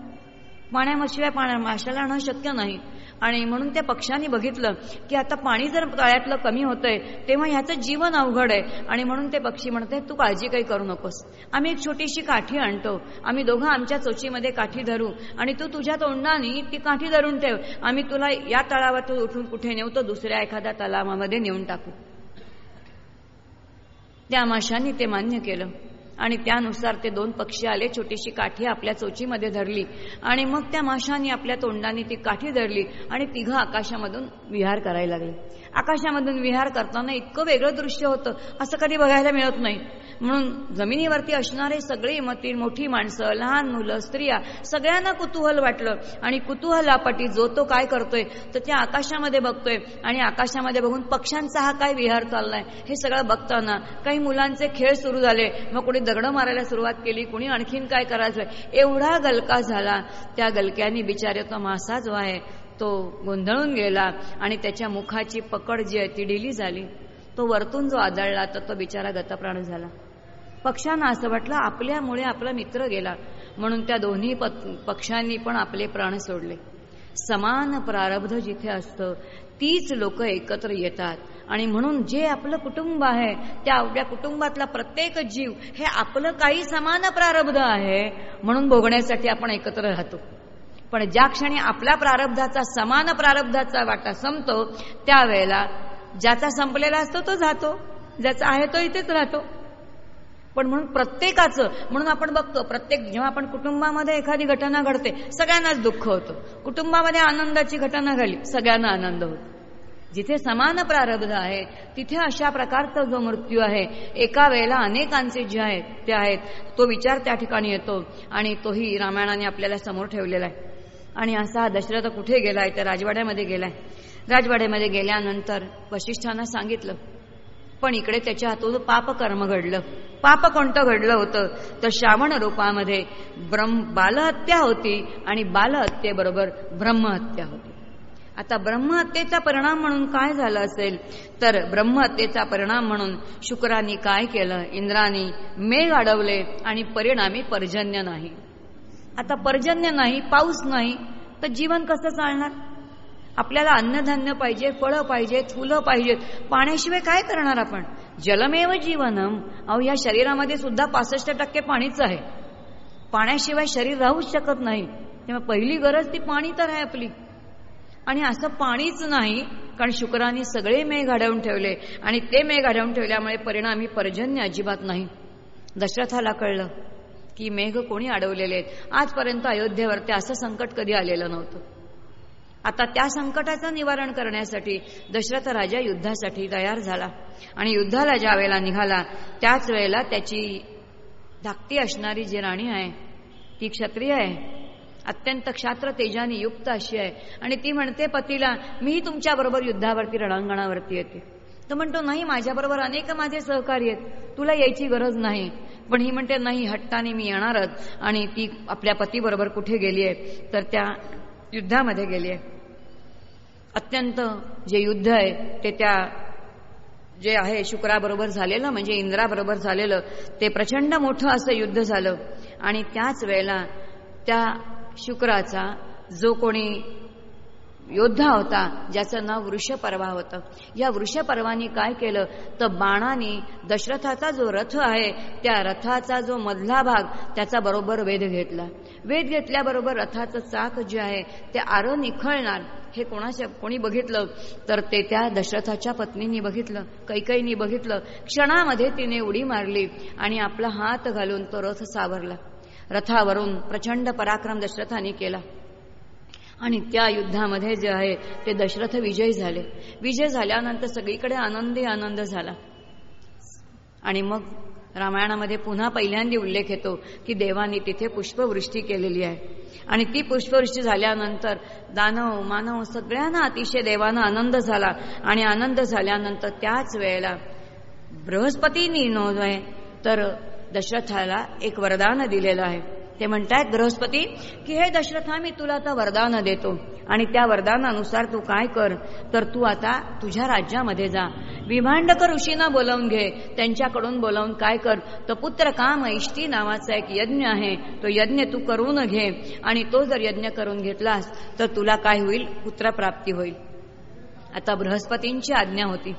Speaker 1: पाण्याशिवाय पाण्या माशाला राहणं शक्य नाही. आणि म्हणून त्या पक्ष्यांनी बघितलं की आता पाणी जर तळ्यातलं कमी होतंय तेव्हा ह्याचं जीवन अवघड आहे. आणि म्हणून ते पक्षी म्हणते तू काळजी काही करू नकोस. आम्ही एक छोटीशी काठी आणतो. आम्ही दोघं आमच्या चोचीमध्ये काठी धरू. आणि तू तुझ्या तोंडाने ती काठी धरून ठेव. आम्ही तुला या तळावर उठून कुठे नेऊ तो दुसऱ्या एखाद्या तलावामध्ये नेऊन टाकू. त्या माशांनी ते मान्य केलं. आणि त्यानुसार ते दोन पक्षी आले छोटीशी काठी आपल्या चोचीमध्ये धरली आणि मग त्या माशांनी आपल्या तोंडाने ती काठी धरली आणि तिघं आकाशामधून विहार करायला लागले. आकाशामधून विहार करताना इतकं वेगळं दृश्य होतं असं कधी बघायला मिळत नाही. म्हणून जमिनीवरती असणारे सगळे मती मोठी माणसं लहान मुलं स्त्रिया सगळ्यांना कुतूहल वाटलं. आणि कुतूहलापाटी जो तो काय करतोय तर त्या आकाशामध्ये बघतोय. आणि आकाशामध्ये बघून पक्ष्यांचा हा काय विहार चाललाय हे सगळं बघताना काही मुलांचे खेळ सुरू झाले. मग कोणी दगडं मारायला सुरुवात केली कोणी आणखीन काय करायचं? एवढा गलका झाला त्या गलक्यानी बिचारे तो मासा जो आहे तो गोंधळून गेला. आणि त्याच्या मुखाची पकड जी आहे ती ढिली झाली. तो वरतून जो आदळला तर तो बिचारा गतप्राण झाला. पक्षांना असं वाटलं आपल्यामुळे आपला मित्र गेला. म्हणून त्या दोन्ही पक्षांनी पण आपले प्राण सोडले. समान प्रारब्ध जिथे असतं तीच लोक एकत्र येतात. आणि म्हणून जे आपलं कुटुंब आहे त्या आपल्या कुटुंबातला प्रत्येक जीव हे आपलं काही समान प्रारब्ध आहे म्हणून भोगण्यासाठी आपण एकत्र राहतो. पण ज्या क्षणी आपल्या प्रारब्धाचा समान प्रारब्धाचा वाटा संपतो त्यावेळेला ज्याचा संपलेला असतो तो जातो. ज्याचा आहे तो इथेच राहतो. पण म्हणून प्रत्येकाचं म्हणून आपण बघतो प्रत्येक जेव्हा आपण कुटुंबामध्ये एखादी घटना घडते सगळ्यांनाच दुःख होतं. कुटुंबामध्ये आनंदाची घटना घडली सगळ्यांना आनंद होतो. जिथे समान प्रारब्ध आहे तिथे अशा प्रकारचा जो मृत्यू आहे एका वेळेला अनेकांचे जे आहेत ते आहेत तो विचार त्या ठिकाणी येतो आणि तोही रामायणाने आपल्याला समोर ठेवलेला आहे. आणि असा दशरथ कुठे गेलाय तर राजवाड्यामध्ये गेलाय. राजवाड्यामध्ये गेल्यानंतर वशिष्ठांना सांगितलं पण इकडे त्याच्या हातून पापकर्म घडलं. पाप कोणतं घडलं होतं? तर श्रावण रूपामध्ये ब्रह्म बालहत्या होती आणि बालहत्येबरोबर ब्रह्महत्या होती. आता ब्रह्महत्येचा परिणाम म्हणून काय झालं असेल? तर ब्रह्महत्येचा परिणाम म्हणून शुक्रांनी काय केलं? इंद्रानी मेघ अडवले आणि परिणामी पर्जन्य नाही. आता पर्जन्य नाही पाऊस नाही तर जीवन कसं चालणार? आपल्याला अन्नधान्य पाहिजे फळं पाहिजेत फुलं पाहिजेत पाण्याशिवाय काय करणार आपण? जलमेव जीवनम. अहो या शरीरामध्ये सुद्धा पासष्ट टक्के पाणीच आहे. पाण्याशिवाय शरीर राहूच शकत नाही. तेव्हा पहिली गरज ती पाणी तर आहे आपली. आणि असं पाणीच नाही कारण शुक्रांनी सगळे मेघ घडवून ठेवले. आणि ते मेघ घडवून ठेवल्यामुळे परिणामी पर्जन्य अजिबात नाही. दशरथाला कळलं की मेघ कोणी अडवलेले आहेत. आजपर्यंत अयोध्येवरती असं संकट कधी आलेलं नव्हतं. आता त्या संकटाचं निवारण करण्यासाठी दशरथ राजा युद्धासाठी तयार झाला. आणि युद्धाला ज्या वेळेला निघाला त्याच वेळेला त्याची धाकटी असणारी जी राणी आहे ती क्षत्रिय आहे. अत्यंत क्षात्र तेजाने युक्त अशी आहे. आणि ती म्हणते पतीला मीही तुमच्याबरोबर युद्धावरती रणांगणावरती येते. तो म्हणतो नाही माझ्याबरोबर अनेक माझे सहकारी आहेत. तुला यायची गरज नाही. पण ही म्हणते नाही हट्टाने मी येणारच. आणि ती आपल्या पतीबरोबर कुठे गेली आहे? तर त्या युद्धामध्ये गेली आहे अत्यंत जे युद्ध आहे ते त्या जे आहे शुक्राबरोबर झालेलं म्हणजे इंद्राबरोबर झालेलं ते प्रचंड मोठं असं युद्ध झालं. आणि त्याच वेळेला त्या शुक्राचा जो कोणी योद्धा होता ज्याचं नाव वृषपर्वा होतं. या वृषपर्वानी काय केलं? तर बाणाने दशरथाचा जो रथ आहे त्या रथाचा जो मधला भाग त्याचा बरोबर वेध घेतला. वेध घेतल्याबरोबर रथाचं चाक जे आहे ते आर निखळणार. हे कोणाच्या कोणी बघितलं? तर ते त्या दशरथाच्या पत्नींनी बघितलं कैकईनी बघितलं. क्षणामध्ये तिने उडी मारली आणि आपला हात घालून तो रथ सावरला. रथावरून प्रचंड पराक्रम दशरथाने केला. आणि त्या युद्धामध्ये जे आहे ते दशरथ विजय झाले. विजय झाल्यानंतर सगळीकडे आनंदी आनंद झाला. आणि मग रामायणामध्ये पुन्हा पहिल्यांदा उल्लेख येतो की देवानी तिथे पुष्पवृष्टी केलेली आहे. आणि ती पुष्पवृष्टी झाल्यानंतर दानव मानव सगळ्यांना अतिशय देवाना आनंद झाला. आणि आनंद झाल्यानंतर त्याच वेळेला बृहस्पतींनी नव्हे तर दशरथाला एक वरदान दिलेलं आहे. ते म्हणतायत बृहस्पती की हे दशरथा मी तुला आता वरदान देतो. आणि त्या वरदानानुसार तू काय कर? तर तू आता तुझ्या राज्यामध्ये जा. विभांडकर ऋषींना बोलावून घे. त्यांच्याकडून बोलावून काय कर? तर पुत्र काम इष्टी नावाचा एक यज्ञ आहे. तो यज्ञ तू करून घे. आणि तो जर यज्ञ करून घेतलास तर तुला काय होईल? पुत्रप्राप्ती होईल. आता बृहस्पतींची आज्ञा होती.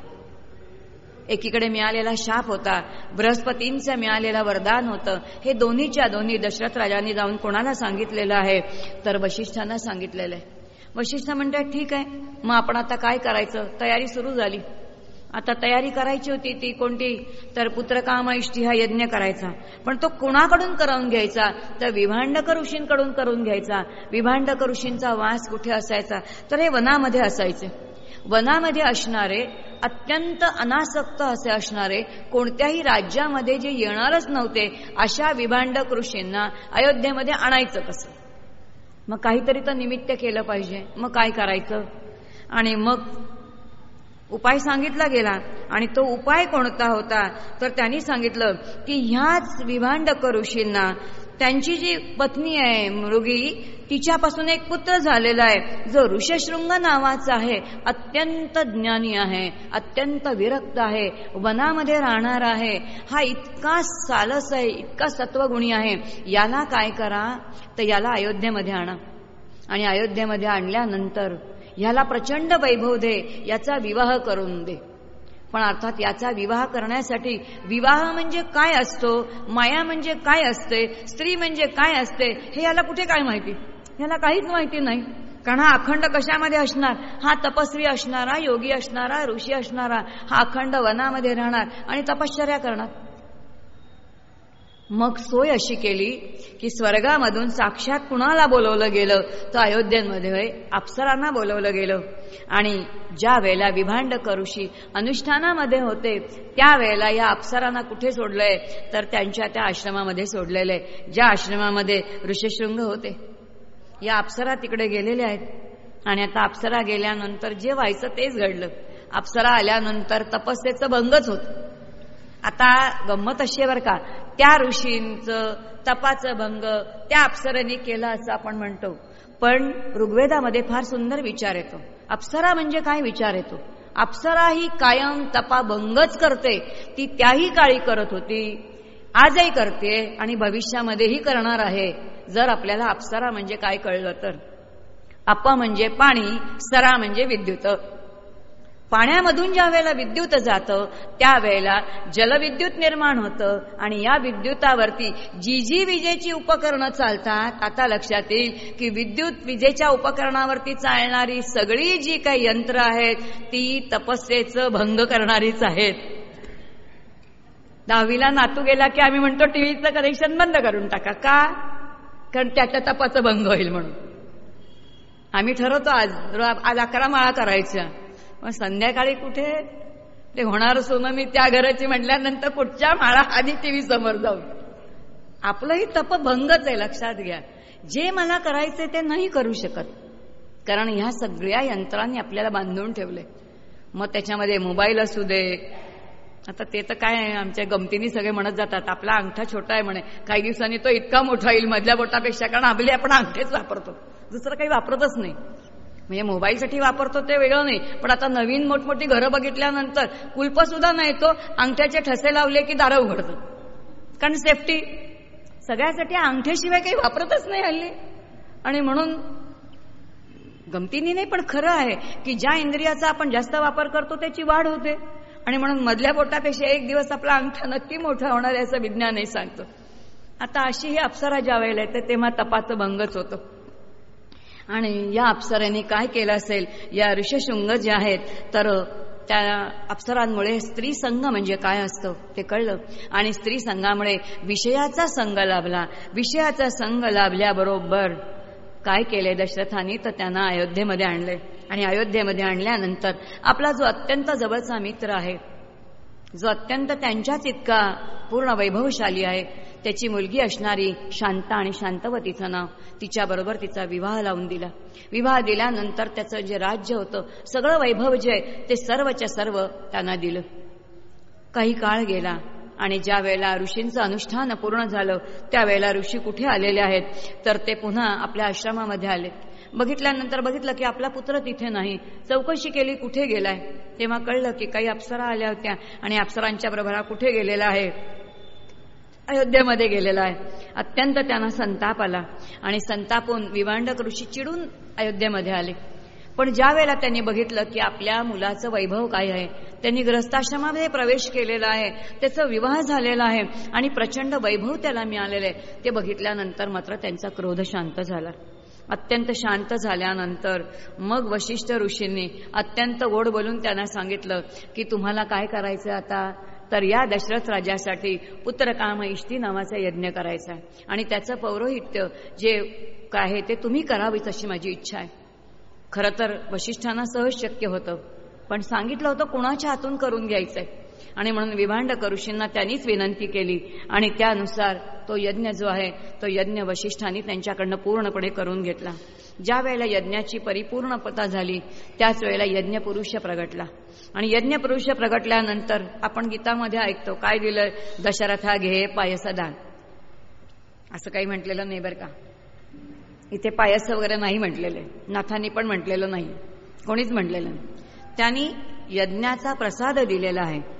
Speaker 1: एकीकडे मिळालेला शाप होता बृहस्पतींचं मिळालेलं वरदान होतं. हे दोन्हीच्या दोन्ही दशरथ राजांनी जाऊन कोणाला सांगितलेलं आहे? तर वशिष्ठांना सांगितलेलं आहे. वशिष्ठ म्हणतात ठीक आहे मग आपण आता काय करायचं? तयारी सुरू झाली. आता तयारी करायची होती ती कोणती? तर पुत्रकाम इष्टी हा यज्ञ करायचा. पण तो कुणाकडून करून घ्यायचा? तर विभांडक ऋषींकडून करून घ्यायचा. विभांडक ऋषींचा वास कुठे असायचा? तर हे वनामध्ये असायचे. वनामध्ये असणारे अत्यंत अनासक्त असे असणारे कोणत्याही राज्यामध्ये जे येणारच नव्हते अशा विभांडक ऋषींना अयोध्येमध्ये आणायचं कसं? मग काहीतरी तर निमित्त केलं पाहिजे. मग काय करायचं? आणि मग उपाय सांगितला गेला. आणि तो उपाय कोणता होता? तर त्यांनी सांगितलं की ह्याच विभांडक ऋषींना त्यांची जी पत्नी आहे मृगी तिच्यापासून एक पुत्र झालेला आहे. जो ऋषशृंग नावाचा आहे. अत्यंत ज्ञानी आहे. अत्यंत विरक्त आहे. वनामध्ये राहणार आहे. हा इतका सालस आहे इतका सत्वगुणी आहे. याला काय करा? तर याला अयोध्येमध्ये आणा. आणि अयोध्येमध्ये आणल्यानंतर ह्याला प्रचंड वैभव दे. याचा विवाह करून दे. पण अर्थात याचा विवाह करण्यासाठी विवाह म्हणजे काय असतो माया म्हणजे काय असते स्त्री म्हणजे काय असते हे याला कुठे काय माहिती? याला काहीच माहिती नाही. कारण हा अखंड कशामध्ये असणार? हा तपस्वी असणारा योगी असणारा ऋषी असणारा हा अखंड वनामध्ये राहणार आणि तपश्चर्या करणार. मग सोय अशी केली की स्वर्गामधून साक्षात कुणाला बोलवलं गेलं? तर अयोध्येमध्ये अप्सरांना बोलवलं गेलं. आणि ज्या वेळेला विभांडक ऋषी अनुष्ठानामध्ये होते त्यावेळेला या अप्सरांना कुठे सोडलंय? तर त्यांच्या त्या आश्रमामध्ये सोडलेलं आहे. ज्या आश्रमामध्ये ऋषशृंग होते या अप्सरा तिकडे गेलेल्या आहेत. आणि आता अप्सरा गेल्यानंतर जे व्हायचं तेच घडलं. अप्सरा आल्यानंतर तपस्येचं भंगच होतं. आता गंमत अशी आहे बरं का. त्या ऋषींचं तपाचं भंग त्या अप्सरांनी केलं असं आपण म्हणतो. पण ऋग्वेदामध्ये फार सुंदर विचार येतो. अप्सरा म्हणजे काय विचार येतो? अप्सरा ही कायम तपाभंगच करते. ती त्याही काळी करत होती. आजही करते आणि भविष्यामध्येही करणार आहे. जर आपल्याला अप्सरा म्हणजे काय कळलं तर. अप म्हणजे पाणी सरा म्हणजे विद्युत. पाण्यामधून ज्या वेळेला विद्युत जातं त्यावेळेला जलविद्युत निर्माण होतं. आणि या विद्युतावरती जी जी विजेची उपकरणं चालतात आता लक्षात येईल की विद्युत विजेच्या उपकरणावरती चालणारी सगळी जी काही यंत्र आहेत ती तपस्येचं भंग करणारीच आहेत. दहावीला नातू गेला की आम्ही म्हणतो टीव्हीचं कनेक्शन बंद करून टाका. का? कारण त्याच्या तपाचं भंग होईल म्हणून. आम्ही ठरवतो आज आज अकरा माळा करायच्या. मग संध्याकाळी कुठे? ते होणार सोनं मी त्या घराची म्हटल्यानंतर कुठच्या माळा आधी टीव्ही समोर जाऊ आपलंही तप भंगच आहे लक्षात घ्या. जे मला करायचे ते नाही करू शकत. कारण ह्या सगळ्या यंत्रांनी आपल्याला बांधून ठेवले मग त्याच्यामध्ये मोबाईल असू दे. आता ते तर काय आमच्या गमतीने सगळे म्हणत जातात आपला अंगठा छोटा आहे म्हणे. काही दिवसांनी तो इतका मोठा येईल मधल्या बोटापेक्षा कारण आपले आपण अंगठेच वापरतो. दुसरं काही वापरतच नाही. म्हणजे मोबाईलसाठी वापरतो ते वेगळं नाही. पण आता नवीन मोठमोठी घरं बघितल्यानंतर कुल्प सुद्धा नाही तो अंगठ्याचे ठसे लावले की दारं उघडतो. कारण सेफ्टी सगळ्यासाठी अंगठ्याशिवाय काही वापरतच नाही हल्ली. आणि म्हणून गमतीने नाही पण खरं आहे की ज्या इंद्रियाचा आपण जास्त वापर करतो त्याची वाढ होते. आणि म्हणून मधल्या बोटापेक्षा एक दिवस आपला अंगठा नक्की मोठा होणार आहे असं विज्ञानही सांगतं. आता अशी ही अप्सरा ज्या वेळेला येते तेव्हा तपाचं भंगच होतं. आणि या अप्सरांनी काय केलं असेल? या ऋषशृंग जे आहेत तर त्या अप्सरांमुळे स्त्री संघ म्हणजे काय असतं ते कळलं. आणि स्त्री संघामुळे विषयाचा संघ लाभला. विषयाचा संघ लाभल्याबरोबर काय केले दशरथांनी? तर त्यांना अयोध्येमध्ये आणले आणि अयोध्येमध्ये आणल्यानंतर आपला जो अत्यंत जवळचा मित्र आहे जो अत्यंत त्यांच्याच इतका पूर्ण वैभवशाली आहे त्याची मुलगी असणारी शांता आणि शांतवतीचं नाव तिच्याबरोबर तिचा विवाह लावून दिला. विवाह दिल्यानंतर त्याचं जे राज्य होतं सगळं वैभव जे आहे ते सर्वच्या सर्व त्यांना दिलं. काही काळ गेला आणि ज्या वेळेला ऋषींचं अनुष्ठान पूर्ण झालं त्यावेळेला ऋषी कुठे आलेले आहेत तर ते पुन्हा आपल्या आश्रमामध्ये आले. बघितल्यानंतर बघितलं की आपला पुत्र तिथे नाही. चौकशी केली कुठे गेलाय? तेव्हा कळलं की काही अप्सरा आल्या होत्या आणि अप्सरांच्या बरोबर कुठे गेलेला आहे? अयोध्येमध्ये गेलेला आहे. अत्यंत त्यांना संताप आला. आणि संतापून विवांडक ऋषी चिडून अयोध्येमध्ये आले. पण ज्या वेळेला त्यांनी बघितलं की आपल्या मुलाचं वैभव काय आहे त्यांनी ग्रस्ताश्रमामध्ये प्रवेश केलेला आहे त्याचा विवाह झालेला आहे आणि प्रचंड वैभव त्याला मिळालेलं आहे ते बघितल्यानंतर मात्र त्यांचा क्रोध शांत झाला. अत्यंत शांत झाल्यानंतर मग वशिष्ठ ऋषींनी अत्यंत गोड बोलून त्यांना सांगितलं की तुम्हाला काय करायचं आता? तर या दशरथ राजासाठी पुत्रकाम इष्टी नावाचा यज्ञ करायचा. आहे आणि त्याचं पौरोहित्य जे काय आहे ते तुम्ही करावीच अशी माझी इच्छा आहे. खरं तर वशिष्ठांना सहज शक्य होतं. पण सांगितलं होतं कुणाच्या हातून करून घ्यायचंय? आणि म्हणून विभांडक ऋषींना त्यांनीच विनंती केली. आणि त्यानुसार तो यज्ञ जो आहे तो यज्ञ वशिष्ठांनी त्यांच्याकडनं पूर्णपणे करून घेतला. ज्या वेळेला यज्ञाची परिपूर्णपता झाली त्याच वेळेला यज्ञ पुरुष प्रगटला. आणि यज्ञ पुरुष प्रगटल्यानंतर आपण गीतामध्ये ऐकतो काय दिलं? दशरथा घे पायसदान. असं काही म्हटलेलं नाही बरं का? इथे पायस वगैरे नाही म्हटलेले. नाथांनी पण म्हटलेलं नाही. कोणीच म्हटलेलं नाही. त्यांनी यज्ञाचा प्रसाद दिलेला आहे.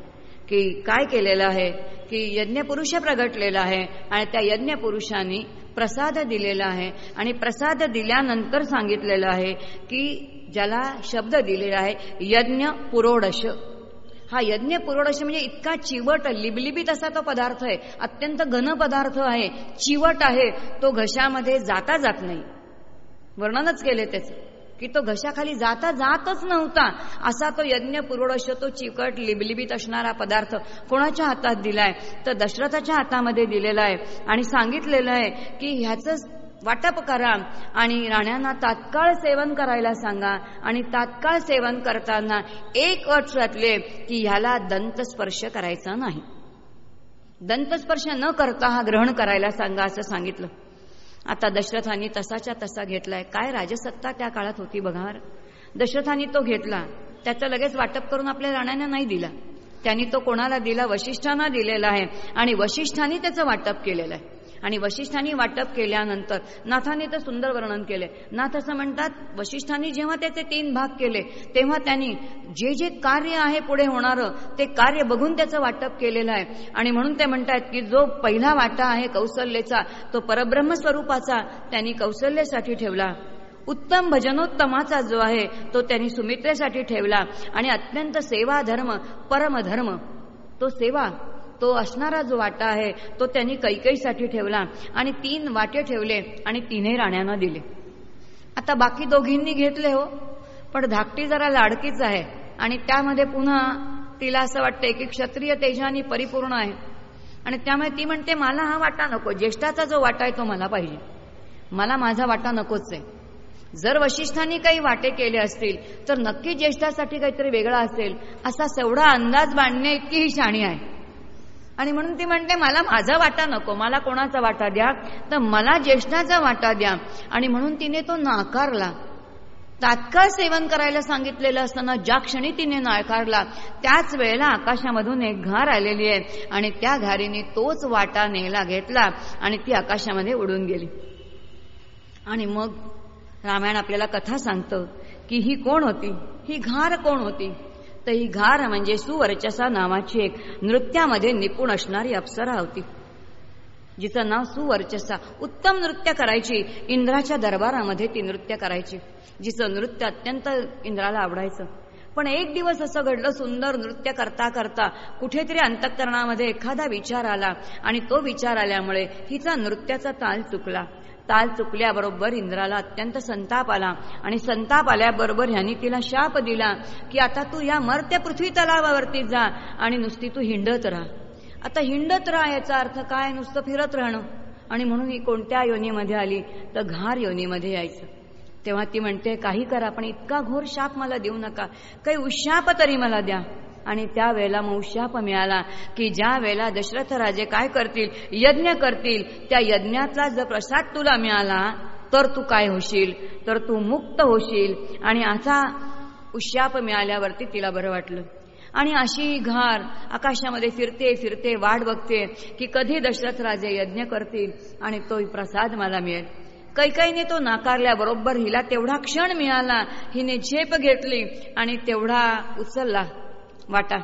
Speaker 1: की काय केलेलं आहे? की यज्ञपुरुष प्रगटलेला आहे आणि त्या यज्ञपुरुषांनी प्रसाद दिलेला आहे. आणि प्रसाद दिल्यानंतर सांगितलेलं आहे की ज्याला शब्द दिलेला आहे यज्ञ पुरोडश हा यज्ञ पुरोडश म्हणजे इतका चिवट लिबलिबीत असा तो पदार्थ आहे. अत्यंत घन पदार्थ आहे. चिवट आहे. तो घशामध्ये जाता जात नाही. वर्णनच केले त्याचं. की तो घशाखाली जाता जातच नव्हता. असा तो यज्ञ पुरोडश तो चिकट लिबलिबीत असणारा पदार्थ कोणाच्या हातात दिलाय? तर दशरथाच्या हातामध्ये दिलेला आहे. आणि सांगितलेलं आहे की ह्याचं वाटप करा आणि राण्यांना तात्काळ सेवन करायला सांगा. आणि तात्काळ सेवन करताना एक अट रचले की ह्याला दंतस्पर्श करायचा नाही. दंतस्पर्श न करता हा ग्रहण करायला सांगा असं सांगितलं. आता दशरथांनी तसाच्या तसा घेतलाय. काय राजसत्ता त्या काळात होती बघा दशरथांनी तो घेतला. त्याचं लगेच वाटप करून आपल्या राण्यांना नाही दिला. त्यांनी तो कोणाला दिला? वशिष्ठांना दिलेला आहे. आणि वशिष्ठांनी त्याचं वाटप केलेलं आहे. आणि वशिष्ठांनी वाटप केल्यानंतर नाथाने तर सुंदर वर्णन केले. नाथ असं म्हणतात वशिष्ठांनी जेव्हा त्याचे तीन भाग केले तेव्हा त्यांनी जे जे कार्य आहे पुढे होणारं ते कार्य बघून त्याचं वाटप केलेलं आहे. आणि म्हणून ते म्हणतात की जो पहिला वाटा आहे कौशल्याचा तो परब्रह्म स्वरूपाचा त्यांनी कौशल्यासाठी ठेवला. उत्तम भजनोत्तमाचा जो आहे तो त्यांनी सुमित्रेसाठी ठेवला. आणि अत्यंत सेवा धर्म परमधर्म तो सेवा तो असणारा जो वाटा आहे तो त्यांनी कैकईसाठी ठेवला आणि तीन वाटे ठेवले आणि तिन्ही राण्यांना दिले. आता बाकी दोघींनी घेतले हो पण धाकटी जरा लाडकीच आहे आणि त्यामध्ये पुन्हा तिला असं वाटतंय की क्षत्रिय तेजानी परिपूर्ण आहे. आणि त्यामुळे ती म्हणते मला हा वाटा नको ज्येष्ठाचा जो वाटा आहे तो मला पाहिजे. मला माझा वाटा नकोच आहे. जर वशिष्ठांनी काही वाटे केले असतील तर नक्की ज्येष्ठासाठी काहीतरी वेगळा असेल. असा सेवढा अंदाज बांधणे इतकी ही शाणी आहे. आणि म्हणून ती म्हणते मला माझा वाटा नको मला कोणाचा वाटा द्या तर मला ज्येष्ठाचा वाटा द्या. आणि म्हणून तिने तो नाकारला. तात्काळ सेवन करायला सांगितलेलं असताना ज्या क्षणी तिने नाकारला त्याच वेळेला आकाशामधून एक घार आलेली आहे आणि त्या घारीने तोच वाटा नेला घेतला आणि ती आकाशामध्ये उडून गेली. आणि मग रामायण आपल्याला कथा सांगतं की ही कोण होती? ही घार कोण होती? तर ही घार म्हणजे सुवर्चसा नावाची एक नृत्यामध्ये निपुण असणारी अप्सरा होती. जिचं नाव सुवर्चसा. उत्तम नृत्य करायची. इंद्राच्या दरबारामध्ये ती नृत्य करायची. जिचं नृत्य अत्यंत इंद्राला आवडायचं. पण एक दिवस असं घडलं सुंदर नृत्य करता करता कुठेतरी अंतःकरणामध्ये एखादा विचार आला आणि तो विचार आल्यामुळे हिचा नृत्याचा ताल चुकला. ताल चुकल्याबरोबर इंद्राला अत्यंत संताप आला. आणि संताप आल्याबरोबर ह्यांनी तिला शाप दिला की आता तू या मरत्या पृथ्वी तलावावरती जा आणि नुसती तू हिंडत राहा. आता हिंडत राहा याचा अर्थ काय? नुसतं फिरत राहणं. आणि म्हणून ही कोणत्या योनीमध्ये आली? तर घार योनीमध्ये यायचं. तेव्हा ती म्हणते काही करा पण इतका घोर शाप मला देऊ नका. काही उशाप तरी मला द्या. आणि त्यावेळेला मग मिळाला की ज्या वेळेला दशरथ राजे काय करतील यज्ञ करतील त्या यज्ञातला जर प्रसाद तुला मिळाला तर तू काय होशील? तर तू मुक्त होशील. आणि असा उशाप मिळाल्यावरती तिला बरं वाटलं. आणि अशी घार आकाशामध्ये फिरते फिरते वाट बघते की कधी दशरथ राजे यज्ञ करतील आणि तो प्रसाद मला मिळेल. कैकाईने तो नाकारल्याबरोबर हिला तेवढा क्षण मिळाला. हिने झेप घेतली आणि तेवढा उचलला. वाटा.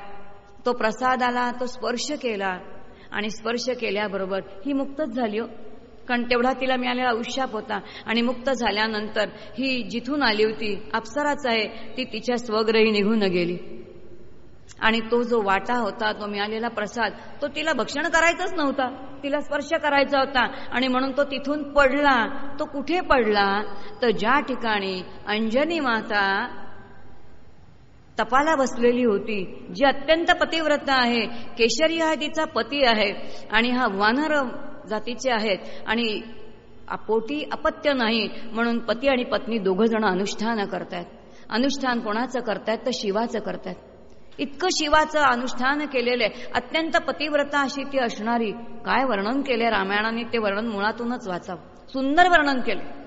Speaker 1: तो प्रसाद आला तो स्पर्श केला आणि स्पर्श केल्याबरोबर ही मुक्तच झाली हो. कारण तेवढा तिला मिळालेला उशाप होता आणि मुक्त झाल्यानंतर ही जिथून आली होती अप्सराच आहे ती तिच्या स्वग्रही निघून गेली. आणि तो जो वाटा होता तो मिळालेला प्रसाद तो तिला भक्षण करायचाच नव्हता. तिला स्पर्श करायचा होता आणि म्हणून तो तिथून पडला. तो कुठे पडला? तर ज्या ठिकाणी अंजनी माता तपाला बसलेली होती जी अत्यंत पतिव्रता आहे. केशरी हा तिचा पती आहे. आणि हा वानर जातीचे आहेत. आणि पोटी अपत्य नाही म्हणून पती आणि पत्नी दोघं जण अनुष्ठान करतायत. अनुष्ठान कोणाचं करतायत? तर शिवाचं करतायत. इतकं शिवाचं अनुष्ठान केलेलं आहे. अत्यंत पतिव्रता अशी ती असणारी. काय वर्णन केले रामायणाने? ते वर्णन मुळातूनच वाचावं. सुंदर वर्णन केलं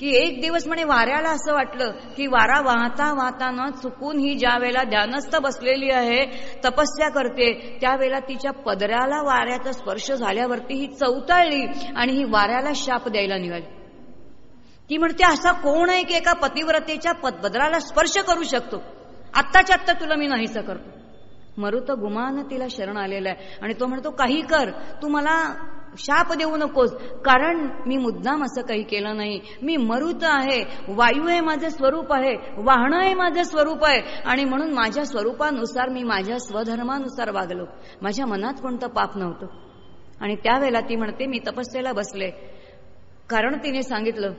Speaker 1: की एक दिवस म्हणे वाऱ्याला असं वाटलं की वारा वाहता वाहताना चुकून ही ज्या वेळेला ध्यानस्थ बसलेली आहे तपस्या करते त्यावेळेला तिच्या पदराला वाऱ्याचा स्पर्श झाल्यावरती ही चौताळली आणि ही वाऱ्याला शाप द्यायला निघाली. ती म्हणते असा कोण आहे की एका पतिव्रतेच्या पदराला स्पर्श करू शकतो? आत्ताच्या आत्ता तुला मी नाहीसं करतो. मरुत गुमान तिला शरण आलेला आहे आणि तो म्हणतो काही कर तू मला शाप देऊ नकोस. कारण मी मुद्दाम असं काही केलं नाही. मी मरुत आहे. वायू हे माझं स्वरूप आहे. वाहनं हे माझं स्वरूप आहे. आणि म्हणून माझ्या स्वरूपानुसार मी माझ्या स्वधर्मानुसार वागलो. माझ्या मनात कोणतं पाप नव्हतं. आणि त्यावेळेला ती म्हणते मी तपस्येला बसले. कारण तिने सांगितलं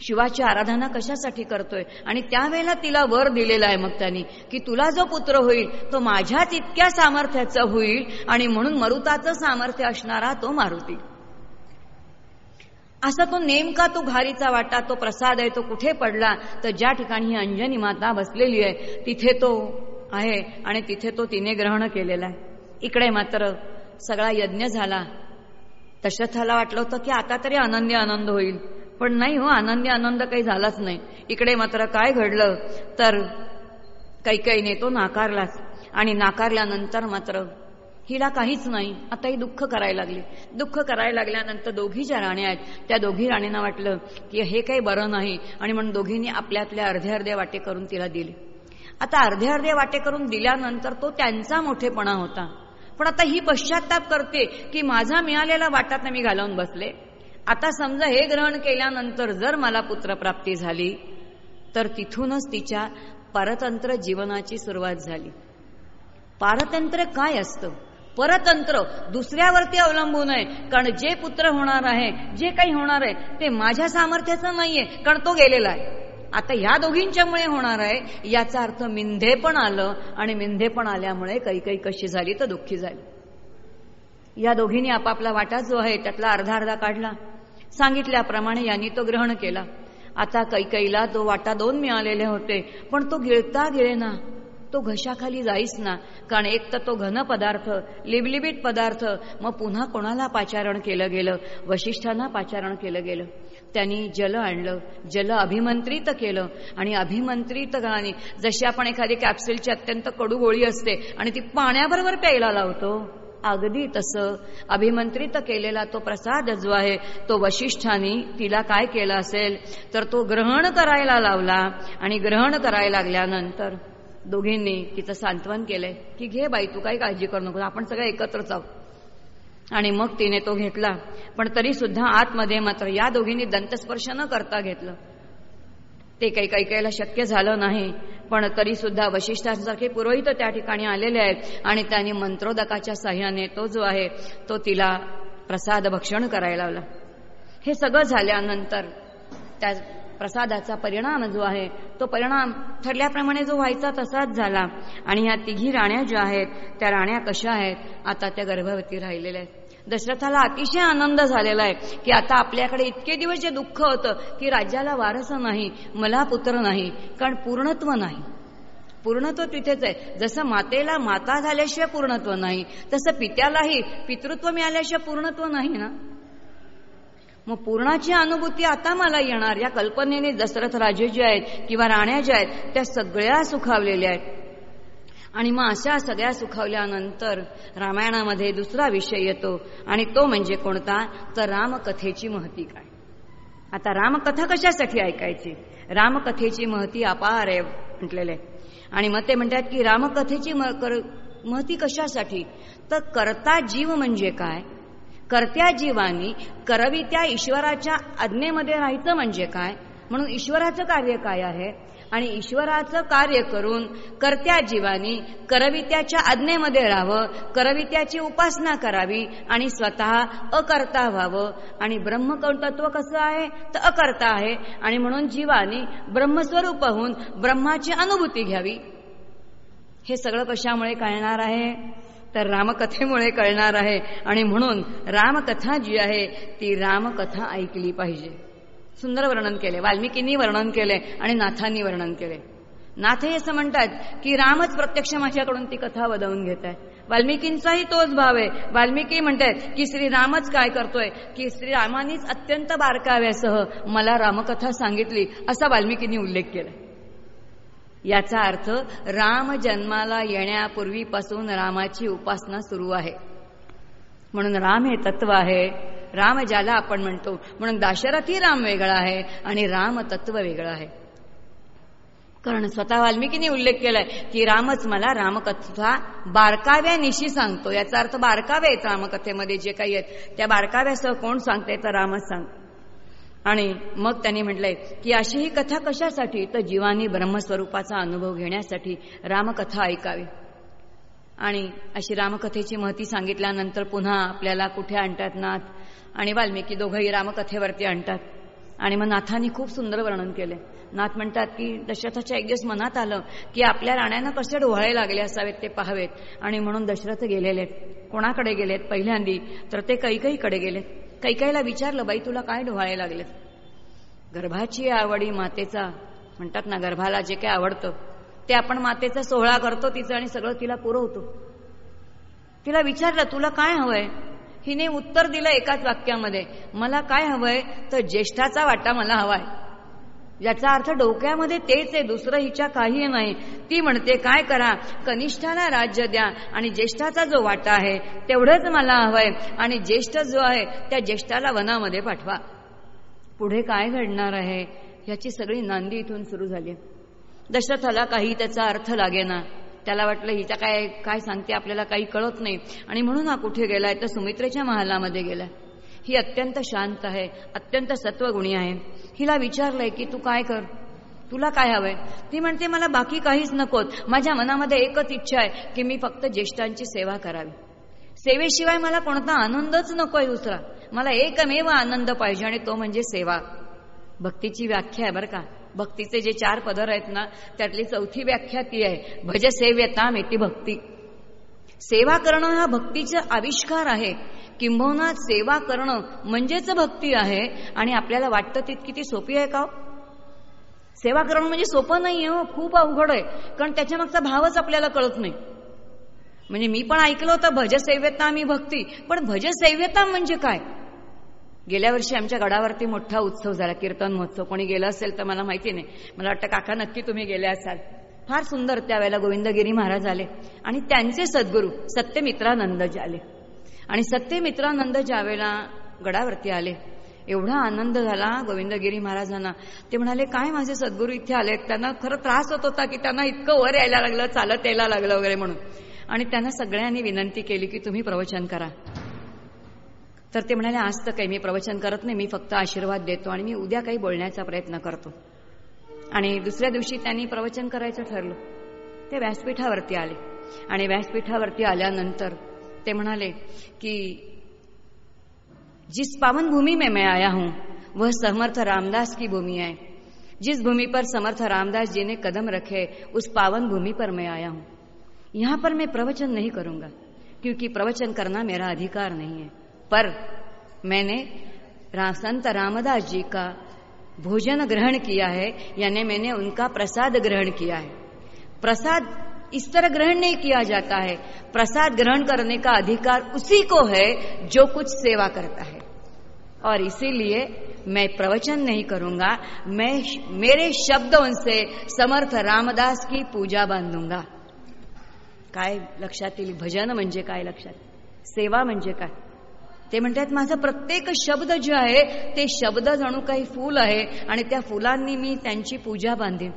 Speaker 1: शिवाची आराधना कशासाठी करतोय? आणि त्यावेळेला तिला वर दिलेला आहे मग त्यांनी की तुला जो पुत्र होईल तो माझ्याच इतक्या सामर्थ्याचा होईल आणि म्हणून मरुताचं सामर्थ्य असणारा तो मारुती. असा तो नेमका तो घारीचा वाटा तो प्रसाद आहे तो कुठे पडला तर ज्या ठिकाणी ही अंजनी माता बसलेली आहे तिथे तो आहे आणि तिथे तो तिने ग्रहण केलेला आहे. इकडे मात्र सगळा यज्ञ झाला. दशरथाला वाटलं होतं की आता तरी अनन्य आनंद होईल. पण नाही हो आनंदी आनंद काही झालाच नाही. इकडे मात्र काय घडलं तर काही काही तो नाकारलाच. आणि नाकारल्यानंतर मात्र हिला काहीच नाही. आता ही दुःख करायला लागली. दुःख करायला लागल्यानंतर दोघी ज्या राण्या आहेत त्या दोघी राणींना वाटलं की हे काही बरं नाही. आणि म्हणून दोघींनी आपल्यातल्या अर्धे अर्धे वाटे करून तिला दिले. आता अर्धे अर्धे वाटे करून दिल्यानंतर तो त्यांचा मोठेपणा होता. पण आता ही पश्चाताप करते की माझा मिळालेला वाटात मी घालवून बसले. आता समजा हे ग्रहण केल्यानंतर जर मला पुत्रप्राप्ती झाली तर तिथूनच तिच्या परतंत्र जीवनाची सुरुवात झाली. पारतंत्र काय असतं? परतंत्र दुसऱ्यावरती अवलंबून आहे. कारण जे पुत्र होणार आहे जे काही होणार आहे ते माझ्या सामर्थ्याचं नाहीये कारण तो गेलेला आहे. आता ह्या दोघींच्यामुळे होणार आहे याचा अर्थ मिंधे पण आलं आणि मिंधे पण आल्यामुळे काही काही कशी झाली तर दुःखी झाली. या दोघींनी आपापला वाटा जो आहे त्यातला अर्धा अर्धा काढला. सांगितल्याप्रमाणे यांनी तो ग्रहण केला. आता कैकईला तो वाटा दोन मिळालेले होते पण तो गिळता गिळेना तो घशाखाली जाईच ना कारण एक तर तो घन पदार्थ लिबलिबीट पदार्थ मग पुन्हा कोणाला पाचारण केलं गेलं? वशिष्ठांना पाचारण केलं गेलं. त्यांनी जल आणलं जल अभिमंत्रित केलं आणि अभिमंत्रित कराने जशी आपण एखादी कॅप्सूलची अत्यंत कडू गोळी असते आणि ती पाण्याबरोबर प्यायला लावतो अगदी तसं. अभिमंत्रित केलेला तो प्रसाद जो आहे तो वशिष्ठानी तिला काय केलं असेल तर तो ग्रहण करायला लावला. आणि ग्रहण करायला लागल्यानंतर दोघींनी तिचं सांत्वन केलंय की घे बाई तू काही काळजी करू नको आपण सगळे एकत्रच आहोत आणि मग तिने तो घेतला. पण तरी सुद्धा आतमध्ये मात्र या दोघींनी दंतस्पर्श न करता घेतलं. ते काही काही काहीला शक्य झालं नाही. पण तरी सुद्धा वशिष्ठांसारखे पुरोहित त्या ठिकाणी आलेले आहेत आणि त्यांनी मंत्रोदकाच्या साह्याने तो जो आहे तो तिला प्रसाद भक्षण करायला लावला. हे सगळं झाल्यानंतर त्या प्रसादाचा परिणाम जो आहे तो परिणाम ठरल्याप्रमाणे जो व्हायचा तसाच झाला. आणि ह्या तिघी राण्या ज्या आहेत त्या राण्या कशा आहेत आता त्या गर्भवती राहिलेल्या आहेत. दशरथाला अतिशय आनंद झालेला आहे की आता आपल्याकडे इतके दिवस जे दुःख होतं की राज्याला वारसा नाही मला पुत्र नाही कारण पूर्णत्व नाही. पूर्णत्व तिथेच आहे. जसं मातेला माता झाल्याशिवाय पूर्णत्व नाही तसं पित्यालाही पितृत्व मिळाल्याशिवाय पूर्णत्व नाही ना? मग पूर्णाची अनुभूती आता मला येणार. या कल्पनेने दशरथ राजे जे आहेत किंवा राण्या ज्या आहेत त्या सगळ्या सुखावलेल्या आहेत. आणि मग अशा सगळ्या सुखावल्यानंतर रामायणामध्ये दुसरा विषय येतो आणि तो म्हणजे कोणता? तर रामकथेची महती काय? आता रामकथा कशासाठी ऐकायची? रामकथेची महती अपार आहे म्हटलेले. आणि मग ते म्हणतात की रामकथेची महती कशासाठी? तर करता जीव म्हणजे काय? करत्या जीवानी करवी त्या ईश्वराच्या आज्ञेमध्ये राहायचं म्हणजे काय? म्हणून ईश्वराचं कार्य काय आहे? आणि ईश्वराचं कार्य करून कर्त्या जीवानी करवित्याच्या आज्ञेमध्ये राहावं करवित्याची उपासना करावी आणि स्वतः अकर्ता व्हावं. आणि ब्रह्मकौतत्व कसं आहे? तर अकर्ता आहे. आणि म्हणून जीवानी ब्रह्मस्वरूप होऊन ब्रह्माची अनुभूती घ्यावी. हे सगळं कशामुळे कळणार आहे? तर रामकथेमुळे कळणार आहे. आणि म्हणून रामकथा जी आहे ती रामकथा ऐकली पाहिजे. सुंदर वर्णन केले वाल्मिकींनी वर्णन केले आणि नाथांनी वर्णन केले. नाथ हे असं म्हणतात की रामच प्रत्यक्ष माझ्याकडून ती कथा वदवून घेत आहे वाल्मिकींचाही तोच भाव आहे. वाल्मिकी म्हणतात की श्रीरामच काय करतोय? की श्रीरामानीच अत्यंत बारकाव्यासह मला रामकथा सांगितली असा वाल्मिकींनी उल्लेख केला याचा अर्थ राम जन्माला येण्यापूर्वीपासून रामाची उपासना सुरू आहे. म्हणून राम हे तत्व आहे राम ज्याला आपण म्हणतो म्हणून दाशरथी राम वेगळा आहे आणि राम तत्व वेगळं आहे. कारण स्वतः वाल्मिकीने उल्लेख केलाय की रामच मला रामकथा बारकाव्यानिशी सांगतो. याचा अर्थ बारकाव्या आहेत रामकथेमध्ये जे काही आहेत. त्या बारकाव्यासह कोण सांगते तर रामच सांगतो आणि मग त्यांनी म्हटलंय की अशी ही कथा कशासाठी? तर जीवानी ब्रह्मस्वरूपाचा अनुभव घेण्यासाठी रामकथा ऐकावी. आणि अशी रामकथेची महती सांगितल्यानंतर पुन्हा आपल्याला कुठे आणतात नाथ आणि वाल्मिकी दोघंही रामकथेवरती आणतात. आणि मग नाथांनी खूप सुंदर वर्णन केले. नाथ म्हणतात की दशरथाच्या एक दिवस मनात आलं की आपल्या राण्यांना कसे डोहाळे लागले असावेत ते पाहावेत. आणि म्हणून दशरथ गेलेले कोणाकडे गेलेत पहिल्यांदी? तर ते कैकईकडे गेलेत. कैकाईला विचारलं बाई तुला काय डोहाळे लागलेत? गर्भाची आवडी मातेचा. म्हणतात ना गर्भाला जे काय आवडतं ते आपण मातेचा सोहळा करतो तिचं आणि सगळं तिला पुरवतो. तिला विचारलं तुला काय हवंय? हिने उत्तर दिलं एकाच वाक्यामध्ये. मला काय हवंय? तर ज्येष्ठाचा वाटा मला हवाय. याचा अर्थ डोक्यामध्ये तेच आहे दुसरं हिच्या काही नाही. ती म्हणते काय करा? कनिष्ठाला राज्य द्या आणि ज्येष्ठाचा जो वाटा आहे तेवढंच मला हवंय. आणि ज्येष्ठ जो आहे त्या ज्येष्ठाला वनामध्ये पाठवा. पुढे काय घडणार आहे? याची सगळी नांदी इथून सुरू झाली. दशरथाला काही त्याचा अर्थ लागेना. त्याला वाटलं हिच्या काय काय सांगते आपल्याला काही कळत नाही. आणि म्हणून हा कुठे गेलाय? तर सुमित्रेच्या महालामध्ये गेलाय. ही अत्यंत शांत आहे अत्यंत सत्वगुणी आहे. हिला विचारलंय की तू काय कर? तुला काय हवंय? ती म्हणते मला बाकी काहीच नकोत माझ्या मनामध्ये एकच इच्छा आहे की मी फक्त ज्येष्ठांची सेवा करावी. सेवेशिवाय मला कोणता आनंदच नकोय दुसरा. मला एकमेव आनंद पाहिजे आणि तो म्हणजे सेवा. भक्तीची व्याख्या आहे बरं का. भक्तीचे जे चार पदर आहेत ना त्यातली चौथी व्याख्या ती आहे. भज सेव्यता मेती भक्ती. सेवा करणं हा भक्तीचा आविष्कार आहे. किंबहुना सेवा करणं म्हणजेच भक्ती आहे. आणि आपल्याला वाटतं तितकी ती सोपी आहे का हो? सेवा करणं म्हणजे सोपं नाही आहे हो खूप अवघड आहे. कारण त्याच्यामागचा भावच आपल्याला कळत नाही. म्हणजे मी पण ऐकलं होतं भजसेव्यता मी भक्ती. पण भजसेव्यता म्हणजे काय? गेल्या वर्षी आमच्या गडावरती मोठा उत्सव झाला कीर्तन महोत्सव. कोणी गेलं असेल तर मला माहिती नाही. मला वाटतं काका नक्की तुम्ही गेले असाल. फार सुंदर त्यावेळेला गोविंदगिरी महाराज आले. आणि त्यांचे सद्गुरू सत्यमित्रानंद आले. आणि सत्यमित्रानंद ज्यावेळेला गडावरती आले एवढा आनंद झाला गोविंदगिरी महाराजांना. ते म्हणाले काय माझे सद्गुरू इथे आले त्यांना खरं त्रास होत होता की त्यांना इतकं वर यायला लागलं चालत यायला लागलं वगैरे म्हणून. आणि त्यांना सगळ्यांनी विनंती केली की तुम्ही प्रवचन करा. तर ते म्हणाले आज तर काही मी प्रवचन करत नाही मी फक्त आशीर्वाद देतो आणि मी उद्या काही बोलण्याचा प्रयत्न करतो. आणि दुसऱ्या दिवशी त्यांनी प्रवचन करायचं ठरलं. ते व्यासपीठावरती आले. आणि व्यासपीठावरती आल्यानंतर ते म्हणाले की जिस पावन भूमि में मैं आया हूं वह समर्थ रामदास की भूमि है। जिस भूमि पर समर्थ रामदास जी ने कदम रखे उस पावन भूमि पर मैं आया हूं। यहां पर मैं प्रवचन नहीं करूंगा क्योंकि प्रवचन करना मेरा अधिकार नहीं है। पर मैंने संत रामदास जी का भोजन ग्रहण किया है, यानी मैंने उनका प्रसाद ग्रहण किया है। प्रसाद इस तरह ग्रहण नहीं किया जाता है। प्रसाद ग्रहण करने का अधिकार उसी को है जो कुछ सेवा करता है। और इसीलिए मैं प्रवचन नहीं करूँगा, मैं मेरे शब्दों से समर्थ रामदास की पूजा बांधूँगा। काय येईल भजन काय लक्षात? सेवा म्हणजे काय? ते म्हणतात माझं प्रत्येक शब्द जे आहे ते शब्द जणू काही फूल आहे आणि त्या फुलांनी मी त्यांची पूजा बांधेन.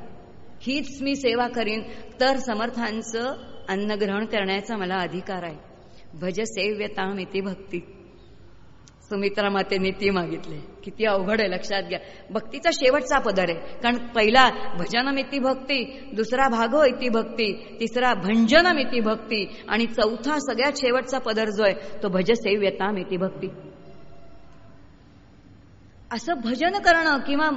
Speaker 1: हीच मी सेवा करीन. तर समर्थांचं अन्न ग्रहण करण्याचा मला अधिकार आहे. भज सेव्यताम इति भक्ती. सुमित्रा मातेने ती मागितले. किती अवघड आहे लक्षात घ्या. भक्तीचा शेवटचा पदर आहे. कारण पहिला भजनमिती भक्ती दुसरा भागो इति भक्ती तिसरा भंजनमिती भक्ती आणि चौथा सगळ्यात शेवटचा पदर जो आहे तो भज सेव्यताम इति भक्ती. असं भजन करणं किंवा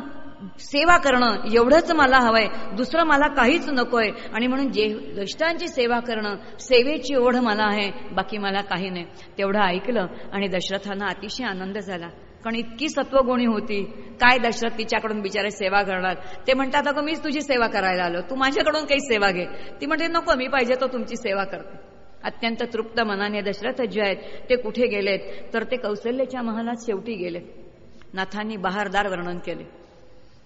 Speaker 1: सेवा करणं एवढंच मला हवंय. दुसरं मला काहीच नकोय. आणि म्हणून जे ज्येष्ठांची सेवा करणं सेवेची ओढ मला आहे बाकी मला काही नाही. तेवढं ऐकलं आणि दशरथांना अतिशय आनंद झाला. कारण इतकी सत्वगुणी होती. काय दशरथ तिच्याकडून बिचारे सेवा करणार? ते म्हणतात अगं मीच तुझी सेवा करायला आलो. तू माझ्याकडून काही सेवा घे. ती म्हणते नको मी पाहिजे तो तुमची सेवा करते. अत्यंत तृप्त मनाने दशरथ जे आहेत ते कुठे गेलेत? तर ते कौशल्याच्या महालात शेवटी गेले. नाथांनी बहारदार वर्णन केले.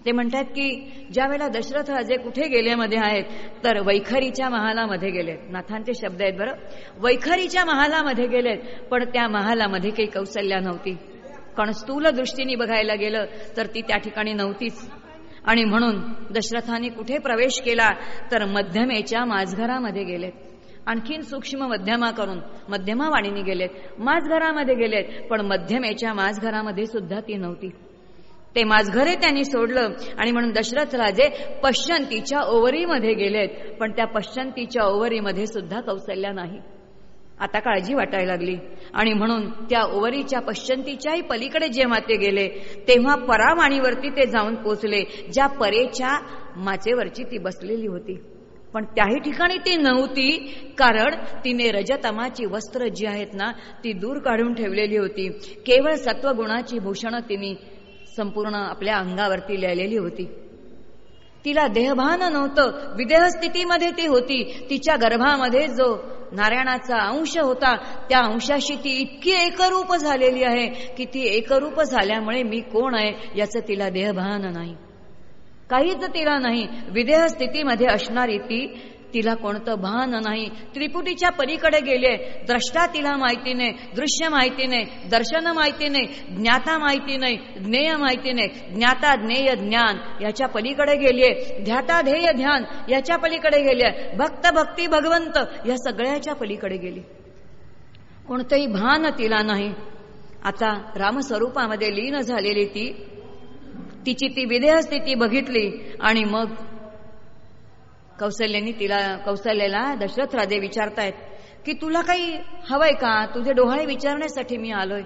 Speaker 1: ते म्हणतात की ज्या वेळेला दशरथ अजय कुठे गेल्यामध्ये आहेत तर वैखरीच्या महालामध्ये गेलेत. नाथांचे शब्द आहेत बरं. वैखरीच्या महालामध्ये गेलेत पण त्या महालामध्ये काही कौशल्या नव्हती. कारण स्थूल दृष्टीने बघायला गेलं तर ती त्या ठिकाणी नव्हतीच. आणि म्हणून दशरथाने कुठे प्रवेश केला तर मध्यमेच्या माझघरामध्ये गेलेत. आणखीन सूक्ष्म मध्यमा करून मध्यमा वाणीने गेलेत. माझघरामध्ये गेलेत पण मध्यमेच्या माझघरामध्ये सुद्धा ती नव्हती. ते माझघरे त्यांनी सोडलं. आणि म्हणून दशरथ राजे पश्चंतीच्या ओवरीमध्ये गेलेत. पण त्या पश्चंतीच्या ओवरीमध्ये सुद्धा कौशल्या नाही. आता काळजी वाटायला लागली. आणि म्हणून त्या ओवरीच्या पश्चंतीच्याही पलीकडे जेव्हा ते गेले तेव्हा परावाणीवरती ते जाऊन पोचले ज्या परेच्या माचेवरची ती बसलेली होती. पण त्याही ठिकाणी ती नव्हती कारण तिने रजतमाची वस्त्र जी आहेत ना ती दूर काढून ठेवलेली होती. केवळ सत्वगुणाची भूषणं तिने संपूर्ण आपल्या अंगावरती लिहिलेली होती. तिला देहभान नव्हतं. विदेह स्थितीमध्ये ती होती. तिच्या गर्भामध्ये जो नारायणाचा अंश होता त्या अंशाशी ती इतकी एकरूप झालेली आहे की ती एकरूप झाल्यामुळे मी कोण आहे याचं तिला देहभान नाही. काहीच तिला नाही. विदेह स्थितीमध्ये असणारी ती तिला कोणतं भान नाही. त्रिपुटीच्या पलीकडे गेले. द्रष्टा तिला माहिती नाही. दृश्य माहिती नाही. दर्शन माहिती नाही. ज्ञाता माहिती नाही. ज्ञेय माहिती नाही. ज्ञाता ज्ञेय ज्ञान याच्या पलीकडे गेले ध्याता ध्येय ध्यान याच्या पलीकडे गेले भक्त भक्ती भगवंत या सगळ्याच्या पलीकडे गेली. कोणतंही भान तिला नाही. आता रामस्वरूपामध्ये लीन झालेली ती. तिची ती विदेह स्थिती बघितली आणि मग कौशल्यानी तिला कौशल्याला दशरथ राजे विचारतायत की तुला काही हवंय का? तुझे डोहाळे विचारण्यासाठी मी आलोय.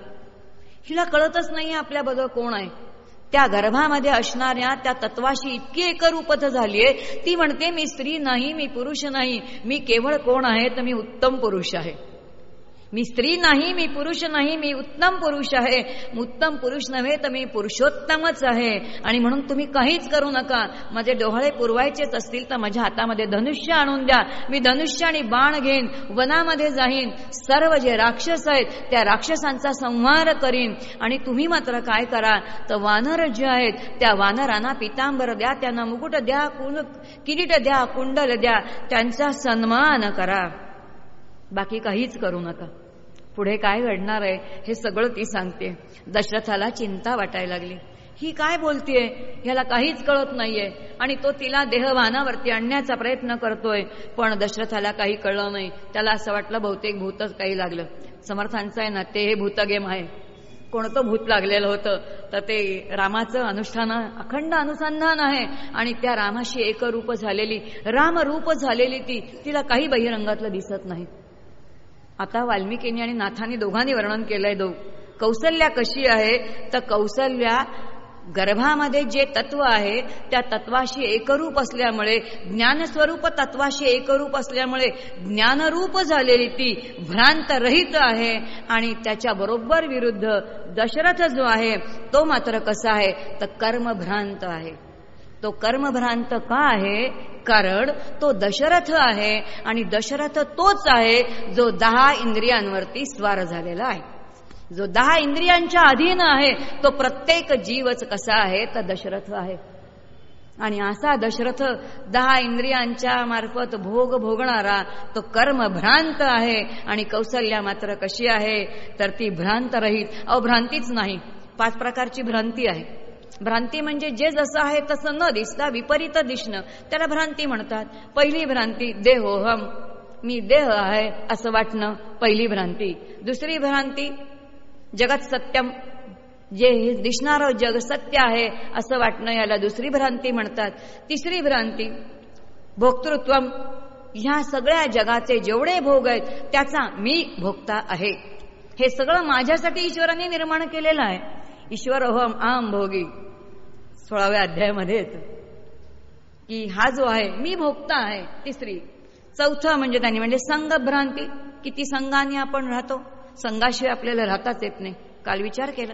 Speaker 1: हिला कळतच नाही आपल्याबरोबर कोण आहे. त्या गर्भामध्ये असणाऱ्या त्या तत्वाशी इतकी एकरूपत झालीये. ती म्हणते मी स्त्री नाही मी पुरुष नाही. मी केवळ कोण आहे तर मी उत्तम पुरुष आहे. मी स्त्री नाही मी पुरुष नाही मी उत्तम पुरुष आहे. उत्तम पुरुष नव्हे तर मी पुरुषोत्तमच आहे. आणि म्हणून तुम्ही काहीच करू नका. माझे डोहाळे पुरवायचेच असतील तर माझ्या हातामध्ये धनुष्य आणून द्या. मी धनुष्य आणि बाण घेईन वनामध्ये जाईन. सर्व जे राक्षस आहेत त्या राक्षसांचा संहार करीन. आणि तुम्ही मात्र काय करा? तर वानर जे आहेत त्या वानरांना पितांबर द्या. त्यांना मुकुट द्या किरीट द्या कुंडल द्या. त्यांचा सन्मान करा. बाकी काहीच करू नका. पुढे काय घडणार आहे हे सगळं ती सांगते. दशरथाला चिंता वाटायला लागली. ही काय बोलतीये? ह्याला काहीच कळत नाहीये. आणि तो तिला देहवानावरती आणण्याचा प्रयत्न करतोय. पण दशरथाला काही कळलं नाही. त्याला असं वाटलं बहुतेक भूतच काही लागलं. समर्थांचं आहे ना ते हे भूतगेम आहे. कोणतं भूत लागलेलं होतं? तर ते रामाचं अनुष्ठान अखंड अनुसंधान आहे. आणि त्या रामाशी एकरूप झालेली रामरूप झालेली ती तिला काही बहिरंगातलं दिसत नाही. आता वाल्मिकींनी आणि नाथांनी दोघांनी वर्णन केलंय दो कौसल्या कशी आहे? तर कौसल्या गर्भामध्ये जे तत्व आहे त्या तत्वाशी एकरूप असल्यामुळे ज्ञानस्वरूप तत्वाशी एकरूप असल्यामुळे ज्ञानरूप झालेली ती भ्रांतरहित आहे आणि त्याच्या बरोबर विरुद्ध दशरथ जो आहे तो मात्र कसा आहे? तर कर्मभ्रांत आहे. तो कर्मभ्रांत का आहे? कारण तो दशरथ आहे आणि दशरथ तोच आहे जो दहा इंद्रियांवरती स्वार झालेला आहे. जो दहा इंद्रियांच्या अधीन आहे तो प्रत्येक जीवच कसा आहे तर दशरथ आहे. आणि असा दशरथ दहा इंद्रियांच्या मार्फत भोग भोगणारा तो कर्म भ्रांत आहे आणि कौशल्या मात्र कशी आहे तर ती भ्रांत रहित अभ्रांतीच नाही. पाच प्रकारची भ्रांती आहे. भ्रांती म्हणजे जे जसं आहे तसं न दिसता विपरीत दिसणं. त्याला भ्रांती म्हणतात. पहिली भ्रांती देहोहम. मी देह आहे असं वाटणं पहिली भ्रांती. दुसरी भ्रांती जगत सत्यम. जे दिसणारं जग सत्य आहे असं वाटणं याला दुसरी भ्रांती म्हणतात. तिसरी भ्रांती भोक्तृत्व ह्या सगळ्या जगाचे जेवढे भोग आहेत त्याचा मी भोगता आहे. हे सगळं माझ्यासाठी ईश्वराने निर्माण केलेलं आहे. ईश्वर अहम आम भोगी. सोळाव्या अध्यायामध्ये येत. की हा जो आहे मी भोगता आहे तिसरी चौथं म्हणजे त्यांनी म्हणजे संघ भ्रांती किती संघाने आपण राहतो? संघाशिवाय आपल्याला राहताच येत नाही. काल विचार केला.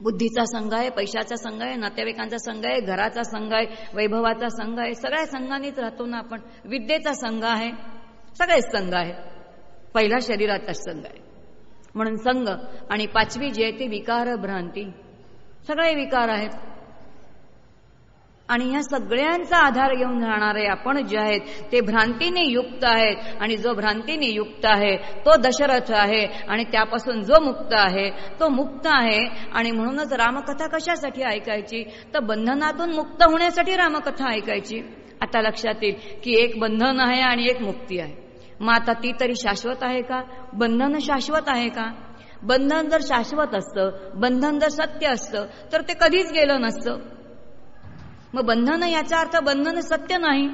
Speaker 1: बुद्धीचा संघ आहे पैशाचा संघ आहे नातेवाईकांचा संघ आहे घराचा संघ आहे वैभवाचा संघ आहे. सगळ्या संघानेच राहतो ना आपण. विद्येचा संघ आहे. सगळेच संघ आहे. पहिला शरीराचा संघ आहे. म्हणून संघ आणि पाचवी जी आहे ती विकार भ्रांती सगळे विकार आहेत. आणि ह्या सगळ्यांचा आधार घेऊन राहणारे आपण जे आहेत ते भ्रांतीने युक्त आहेत. आणि जो भ्रांतीने युक्त आहे तो दशरथ आहे. आणि त्यापासून जो मुक्त आहे तो मुक्त आहे. आणि म्हणूनच रामकथा कशासाठी ऐकायची? तर बंधनातून मुक्त होण्यासाठी रामकथा ऐकायची. आता लक्षात येईल की एक बंधन आहे आणि एक मुक्ती आहे. मग आता ती तरी शाश्वत आहे का? बंधन शाश्वत आहे का? बंधन जर शाश्वत असतं बंधन जर सत्य असतं तर ते कधीच गेलं नसतं. मग बंधन याचा अर्थ बंधन सत्य नाही.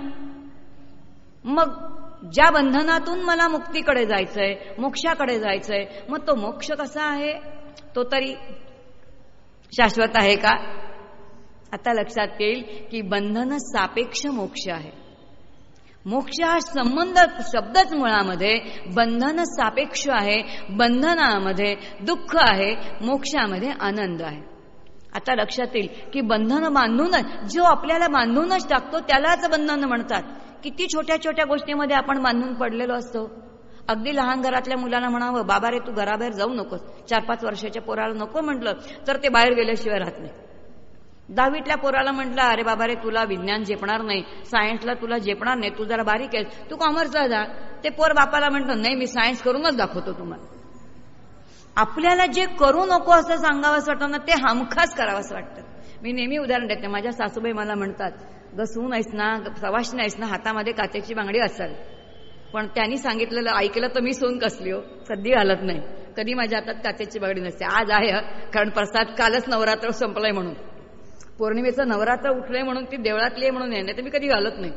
Speaker 1: मग ज्या बंधनातून मला मुक्तीकडे जायचंय मोक्षाकडे जायचंय मग तो मोक्ष कसा आहे? तो तरी शाश्वत आहे का? आता लक्षात येईल की बंधन सापेक्ष मोक्ष आहे. मोक्ष हा संबंध शब्दच मुळामध्ये बंधन सापेक्ष आहे बंधनामध्ये दुःख आहे मोक्षामध्ये आनंद आहे. आता लक्षात येईल की बंधनं बांधूनच जो आपल्याला बांधूनच टाकतो त्यालाच बंधनं म्हणतात. किती छोट्या छोट्या गोष्टीमध्ये आपण बांधून पडलेलो असतो. अगदी लहान घरातल्या मुलांना म्हणावं बाबा रे तू घराबाहेर जाऊ नकोस. चार पाच वर्षाच्या पोराला नको म्हटलं तर ते बाहेर गेल्याशिवाय राहत नाही. दहावीतल्या पोराला म्हटलं अरे बाबा रे तुला विज्ञान झेपणार नाही सायन्सला तुला झेपणार नाही तू जरा बारीक आहेस तू कॉमर्सला जा. ते पोर बापाला म्हटलं नाही मी सायन्स करूनच दाखवतो तुम्हाला. आपल्याला जे करू नको असं सांगावंच वाटतं ना ते हमखास करावंसं वाटतं. मी नेहमी उदाहरण देते माझ्या सासूबाई मला म्हणतात ग सून आहेस ना प्रवाशी नाहीस ना हातामध्ये कात्याची बांगडी असाल. पण त्यांनी सांगितलेलं ऐकलं तर मी सून कसली हो कधी घालत नाही. कधी माझ्या हातात कात्याची बांगडी नसते. आज आहे कारण प्रसाद कालच नवरात्र संपलंय म्हणून. पौर्णिमेचं नवरात्र उठलंय म्हणून ती देवळातली आहे म्हणून नाही तर मी कधी घालत नाही.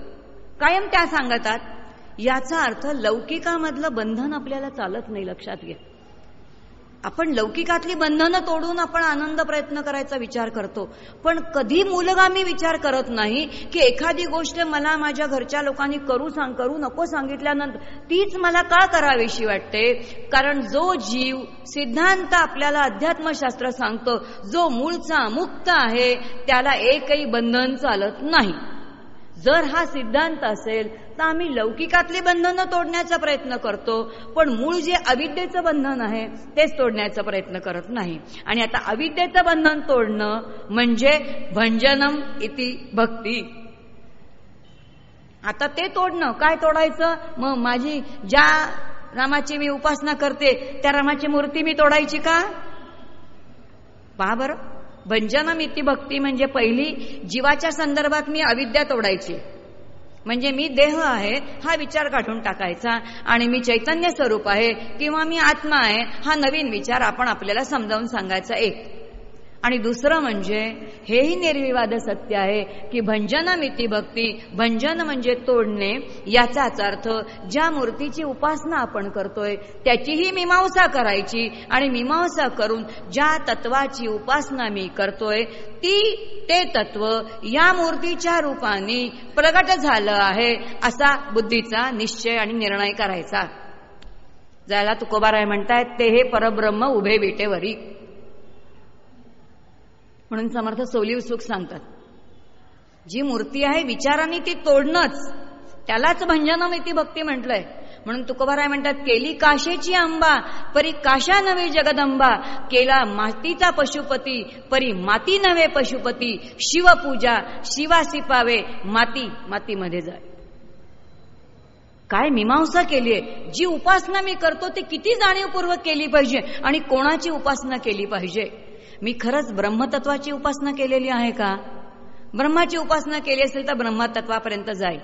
Speaker 1: कायम त्या सांगतात. याचा अर्थ लौकिकामधलं बंधन आपल्याला चालत नाही लक्षात घ्या आपण लौकिकातली बंधनं तोडून आपण आनंद प्रयत्न करायचा विचार करतो. पण कधी मूलगामी विचार करत नाही की एखादी गोष्ट मला माझ्या घरच्या लोकांनी करू सांग करू नको सांगितल्यानंतर तीच मला का करावीशी वाटते? कारण जो जीव सिद्धांत आपल्याला अध्यात्मशास्त्र सांगतो जो मूळचा मुक्त आहे त्याला एकही बंधन चालत नाही. जर हा सिद्धांत असेल तर आम्ही लौकिकातली बंधनं तोडण्याचा प्रयत्न करतो पण मूळ जे अविद्येचं बंधन आहे तेच तोडण्याचा प्रयत्न करत नाही. आणि आता अविद्येचं बंधन तोडणं म्हणजे भंजनम इति भक्ती. आता ते तोडणं काय तोडायचं? मग माझी ज्या रामाची मी उपासना करते त्या रामाची मूर्ती मी तोडायची का? पहा बरं. भंजनमिती भक्ती म्हणजे पहिली जीवाच्या संदर्भात मी अविद्या तोडायची. म्हणजे मी देह आहे हा विचार काढून टाकायचा आणि मी चैतन्य स्वरूप आहे किंवा मी आत्मा आहे हा नवीन विचार आपण आपल्याला समजावून सांगायचा एक. आणि दुसरं म्हणजे हेही निर्विवाद सत्य आहे की भंजनामिती भक्ती भंजन म्हणजे तोडणे याचाच अर्थ ज्या मूर्तीची उपासना आपण करतोय त्याचीही मीमांसा करायची आणि मीमांसा करून ज्या तत्वाची उपासना मी करतोय ती ते तत्व या मूर्तीच्या रूपाने प्रगट झालं आहे असा बुद्धीचा निश्चय आणि निर्णय करायचा. ज्याला तुकोबाराय म्हणतायत ते हे परब्रह्म उभे विटेवरी. म्हणून समर्थ सोलीव सुख सांगतात. जी मूर्ती आहे विचाराने ती तोडणंच. त्यालाच भंजनमिती भक्ती म्हटलंय. म्हणून तुकोबाराय म्हणतात केली काशेची आंबा परी काशा नव्हे जगदंबा. केला मातीचा पशुपती परी माती नव्हे पशुपती. शिवपूजा शिवासी पावे माती मातीमध्ये जाय. काय मीमांसा केलीये जी उपासना मी करतो ती किती जाणीवपूर्वक केली पाहिजे आणि कोणाची उपासना केली पाहिजे? मी खरंच ब्रह्मतत्वाची उपासना केलेली आहे का? ब्रह्माची उपासना केली असेल तर ब्रह्मतत्वापर्यंत जाईल.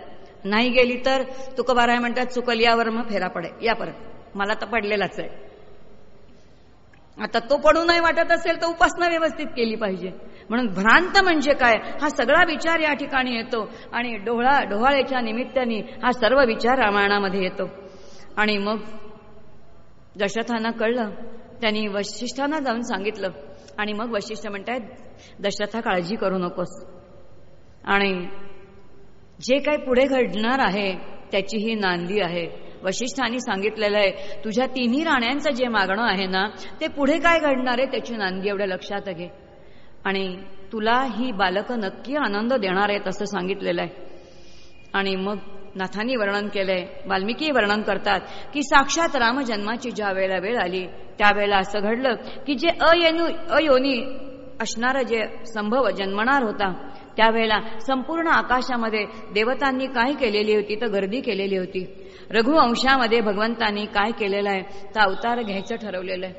Speaker 1: नाही गेली तर तुकोबाराय म्हणतात चुकल यावर मग फेरा पडे या परत. मला तर पडलेलाच आहे. आता तो पडू नाही वाटत असेल तर उपासना व्यवस्थित केली पाहिजे. म्हणून भ्रांत म्हणजे काय? हा सगळा विचार या ठिकाणी येतो आणि डोळा डोहाळ्याच्या निमित्ताने हा सर्व विचार रामायणामध्ये येतो. आणि मग दशरथांना कळलं. त्यांनी वशिष्ठांना जाऊन सांगितलं आणि मग वशिष्ठ म्हणतायत दशरथा काळजी करू नकोस. आणि जे काही पुढे घडणार आहे त्याची ही नांदी आहे. वशिष्ठांनी सांगितलेलं आहे तुझ्या तिन्ही राण्यांचं जे मागणं आहे ना ते पुढे काय घडणार आहे त्याची नांदी एवढ्या लक्षात घे. आणि तुला ही बालकं नक्की आनंद देणार आहेत असं सांगितलेलं आहे. आणि मग नाथांनी वर्णन केलंय वाल्मिकी वर्णन करतात की साक्षात रामजन्माची ज्या वेळेला वेळ आली त्यावेळेला असं घडलं की जे अयनु अयोनी असणारं जे संभव जन्मणार होता त्यावेळेला संपूर्ण आकाशामध्ये देवतांनी काय केलेली होती तर गर्दी केलेली होती. रघुवंशामध्ये भगवंतांनी काय केलेलं आहे तर अवतार घ्यायचं ठरवलेलं आहे.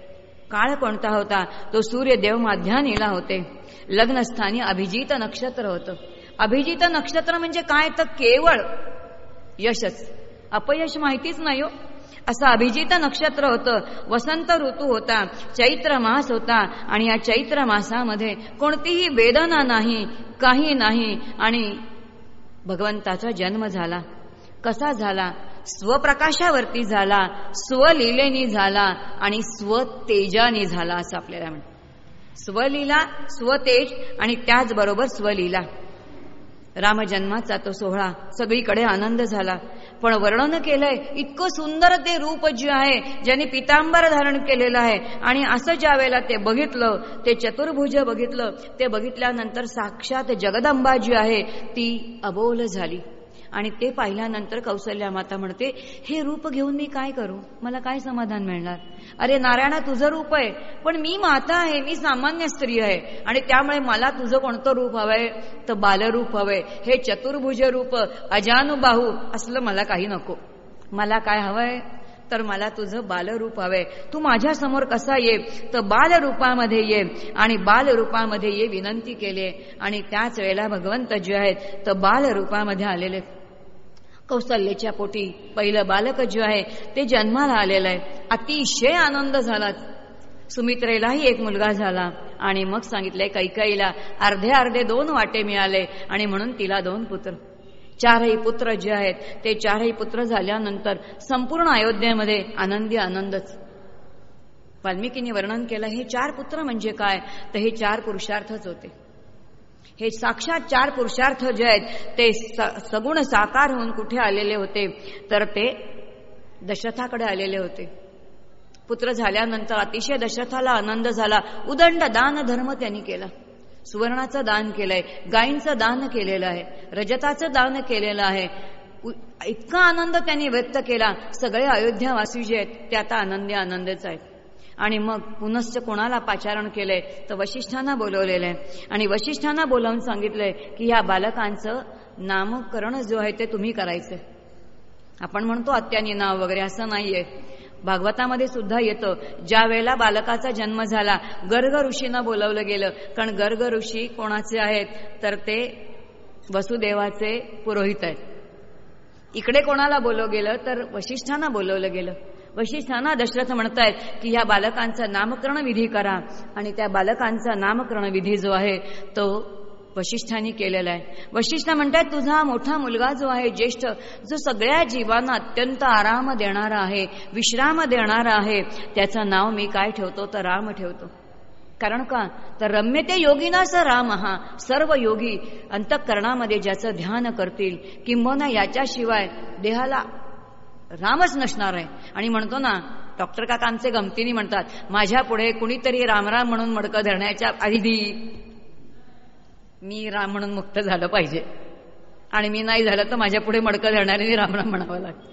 Speaker 1: काळ कोणता होता तो सूर्य देव माध्यानीला होते. लग्नस्थानी अभिजित नक्षत्र होतं. अभिजित नक्षत्र म्हणजे काय? तर केवळ यशच. अपयश माहितीच नाही हो. असं अभिजित नक्षत्र होतं. वसंत ऋतू होता चैत्र मास होता आणि या चैत्र मासामध्ये कोणतीही वेदना नाही काही नाही आणि भगवंताचा जन्म झाला. कसा झाला? स्वप्रकाशावरती झाला स्वलीलेनी झाला आणि स्वतेजानी झाला असं आपल्याला म्हणत स्वलीला स्वतेज आणि त्याचबरोबर स्वलीला. रामजन्माचा तो सोहळा सगळीकडे आनंद झाला. पण वर्णन केलंय इतकं सुंदर ते रूप जे आहे ज्याने पितांबर धारण केलेलं आहे आणि असं ज्या वेळेला ते बघितलं ते चतुर्भुज बघितलं ते बघितल्यानंतर साक्षात जगदंबा जी आहे ती अबोल झाली. आणि ते पाहिल्यानंतर कौशल्या माता म्हणते हे रूप घेऊन मी काय करू? मला काय समाधान मिळणार? अरे नारायणा तुझं रूप आहे पण मी माता आहे मी सामान्य स्त्री आहे. आणि त्यामुळे मला तुझं कोणतं रूप हवंय? तर बालरूप हवंय. हे चतुर्भुज रूप अजानुबाहू असलं मला काही नको. मला काय हवंय? तर मला तुझं बालरूप हवंय. तू माझ्यासमोर कसा ये? तर बालरूपामध्ये ये. आणि बालरूपामध्ये ये विनंती केली. आणि त्याच वेळेला भगवंत जे आहेत तर बालरूपामध्ये आलेले कौशल्याच्या पोटी. पहिलं बालक जे आहे ते जन्माला आलेलं आहे. अतिशय आनंद झाला. सुमित्रेलाही एक मुलगा झाला. आणि मग सांगितलंय कैकाईला अर्धे अर्धे दोन वाटे मिळाले. आणि म्हणून तिला दोन पुत्र. चारही पुत्र जे आहेत ते चारही पुत्र झाल्यानंतर संपूर्ण अयोध्येमध्ये आनंदी आनंदच. वाल्मिकीने वर्णन केलं हे चार पुत्र म्हणजे काय? तर हे चार पुरुषार्थच होते. हे साक्षात चार पुरुषार्थ जे आहेत ते सगुण साकार होऊन कुठे आलेले होते? तर ते दशरथाकडे आलेले होते. पुत्र झाल्यानंतर अतिशय दशरथाला आनंद झाला. उदंड दान धर्म त्यांनी केला. सुवर्णाचं दान केलंय गायींचं दान केलेलं आहे रजताचं दान केलेलं आहे. इतका आनंद त्यांनी व्यक्त केला. सगळे अयोध्यावासी जे आहेत ते आता आनंदी आनंदच आहेत. आणि मग पुनश्च कोणाला पाचारण केले तर वशिष्ठांना बोलवलेलं आहे. आणि वशिष्ठांना बोलावून सांगितले की ह्या बालकांचं नामकरण जो आहे ते तुम्ही करायचं आपण म्हणतो अत्यानी नाव वगैरे असं नाहीये. भागवतामध्ये सुद्धा येतं. ज्या वेळेला बालकाचा जन्म झाला गर्ग ऋषींना बोलवलं गेलं. कारण गर्ग ऋषी कोणाचे आहेत? तर ते वसुदेवाचे पुरोहित आहेत. इकडे कोणाला बोलव गेलं तर वशिष्ठांना बोलवलं गेलं. वशिष्ठांना दशरथ म्हणतायत की ह्या बालकांचा नामकरण विधी करा. आणि त्या बालकांचा नामकरण विधी जो आहे तो वशिष्ठांनी केलेला आहे. वशिष्ठ म्हणतात तुझा हा मोठा मुलगा जो आहे ज्येष्ठ जो सगळ्या जीवांना अत्यंत आराम देणारा आहे विश्राम देणारा आहे त्याचं नाव मी काय ठेवतो तर राम ठेवतो. कारण का? तर रम्य ते योगीनाच राम हा सर्व योगी अंतःकरणामध्ये ज्याचं ध्यान करतील किंबहुना याच्याशिवाय देहाला रामच नसणार आहे. आणि म्हणतो ना डॉक्टर काका आमचे गमतीने म्हणतात माझ्या पुढे कुणीतरी रामराम म्हणून मडकं धरण्याच्या आधी मी राम म्हणून मुक्त झालं पाहिजे. आणि मी नाही झालं तर माझ्या पुढे मडकं धरणाऱ्याने रामराम म्हणावं लागतं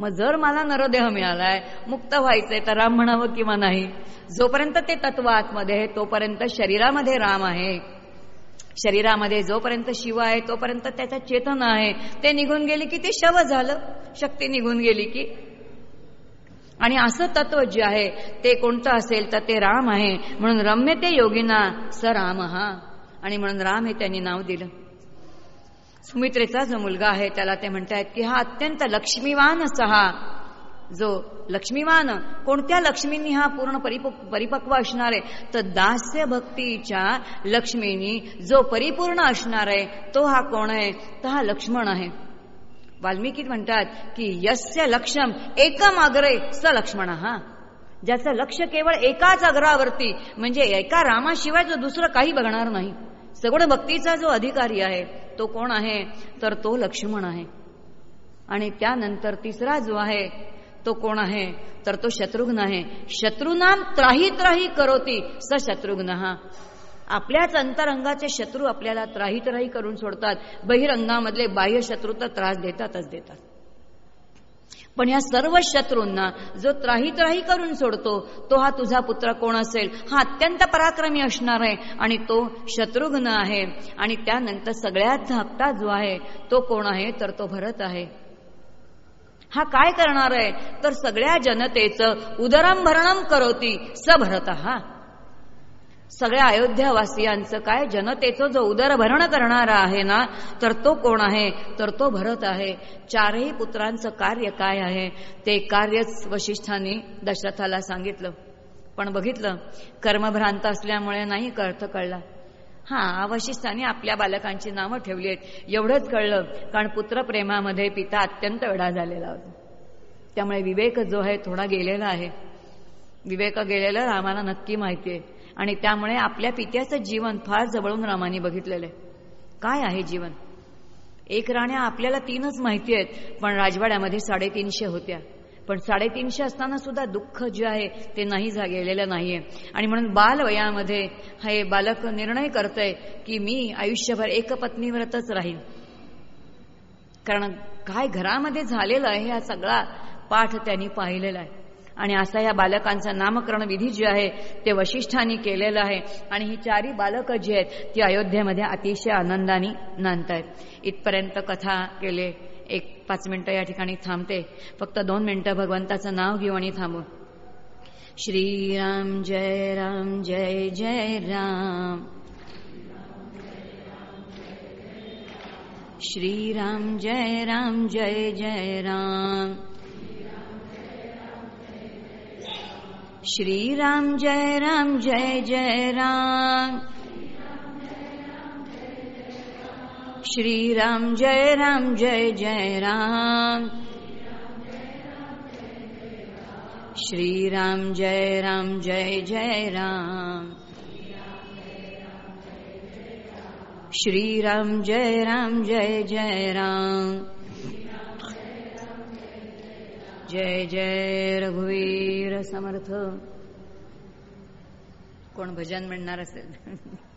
Speaker 1: मग जर मला नरदेह मिळालाय मुक्त व्हायचंय तर राम म्हणावं किंवा नाही? जोपर्यंत ते तत्व आतमध्ये आहे तोपर्यंत शरीरामध्ये राम आहे. शरीरामध्ये जोपर्यंत शिव आहे तोपर्यंत त्याचा चेतना आहे. ते निघून गेली की ते शव झालं. शक्ती निघून गेली की. आणि असं तत्व जे आहे ते कोणतं असेल तर ते राम आहे. म्हणून रम्य ते योगिना स राम हा. आणि म्हणून राम हे त्यांनी नाव दिलं. सुमित्रेचा जो मुलगा आहे त्याला ते म्हणतायत की हा अत्यंत लक्ष्मीवान हा. जो लक्ष्मीवान कोणत्या लक्ष्मींनी हा पूर्ण परिपक्व असणार आहे? तर दास्य भक्तीच्या लक्ष्मीनी जो परिपूर्ण असणार आहे तो हा कोण आहे? तर हा लक्ष्मण आहे. वाल्मिकीत म्हणतात की यस्य लक्षम एकम अग्रे स लक्ष्मण. हा ज्याचं लक्ष केवळ एकाच अग्रावरती म्हणजे एका रामाशिवाय जो दुसरं काही बघणार नाही. सगळं भक्तीचा जो अधिकारी आहे तो कोण आहे? तर तो लक्ष्मण आहे. आणि त्यानंतर तिसरा जो आहे तो कोण आहे? तर तो शत्रुघ्न आहे. शत्रुनाम त्राही त्राही करोती स शत्रुघ्न. हा आपल्याच अंतरंगाचे शत्रू आपल्याला त्राही त्राही करून सोडतात. बहिरंगामधले बाह्य शत्रू तर त्रास देतातच देतात. पण या सर्व शत्रूंना जो त्राही त्राही करून सोडतो तो हा तुझा पुत्र कोण असेल? हा अत्यंत पराक्रमी असणार आहे. आणि तो शत्रुघ्न आहे. आणि त्यानंतर सगळ्यात धाकटा जो आहे तो कोण आहे? तर तो भरत आहे. हा काय करणार आहे? तर सगळ्या जनतेचं उदरम भरणम करवती स भरत हा सगळ्या अयोध्यावासियांचं काय? जनतेचं जो उदरभरण करणारा आहे ना तर तो कोण आहे? तर तो भरत आहे. चारही पुत्रांचं कार्य काय आहे? ते कार्यच वशिष्ठांनी दशरथाला सांगितलं. पण बघितलं कर्मभ्रांत असल्यामुळे नाही अर्थ कळला. हा वशिष्ठांनी आपल्या बालकांची नावं ठेवली आहेत. एवढंच कळलं कारण पुत्रप्रेमामध्ये पिता अत्यंत वेढा झालेला होता. त्यामुळे विवेक जो आहे थोडा गेलेला आहे. विवेक गेलेला रामाला नक्की माहिती आहे. आणि त्यामुळे आपल्या पित्याचं जीवन फार जवळून रामाने बघितलेलं आहे. काय आहे जीवन? एक राण्या आपल्याला तीनच माहिती आहेत पण राजवाड्यामध्ये साडेतीनशे होत्या. पण साडेतीनशे असताना सुद्धा दुःख जे आहे ते नाही गेलेलं नाहीये. आणि म्हणून बालवयामध्ये हे बालक निर्णय करतय की मी आयुष्यभर एकपत्नीवरतच राहीन. कारण काय घरामध्ये झालेलं आहे हा सगळा पाठ त्यांनी पाहिलेला आहे. आणि असा या बालकांचा नामकरण विधी जे आहे ते वशिष्ठांनी केलेलं आहे. आणि ही चारी बालकं जी आहेत ती अयोध्येमध्ये अतिशय आनंदाने नांदतायत. इथपर्यंत कथा केले. एक पाच मिनिटं या ठिकाणी थांबते. फक्त दोन मिनिटं भगवंताचं नाव घेऊ आणि थांबू. श्रीराम जय राम जय जय राम. श्रीराम जय राम जय जय राम. श्रीराम जय राम जय जय राम. श्रीराम जय राम जय जय राम। श्रीराम जय राम जय जय राम। श्रीराम जय राम जय जय राम। जय जय रघुवीर समर्थ। कोण भजन म्हणणार असेल? (laughs)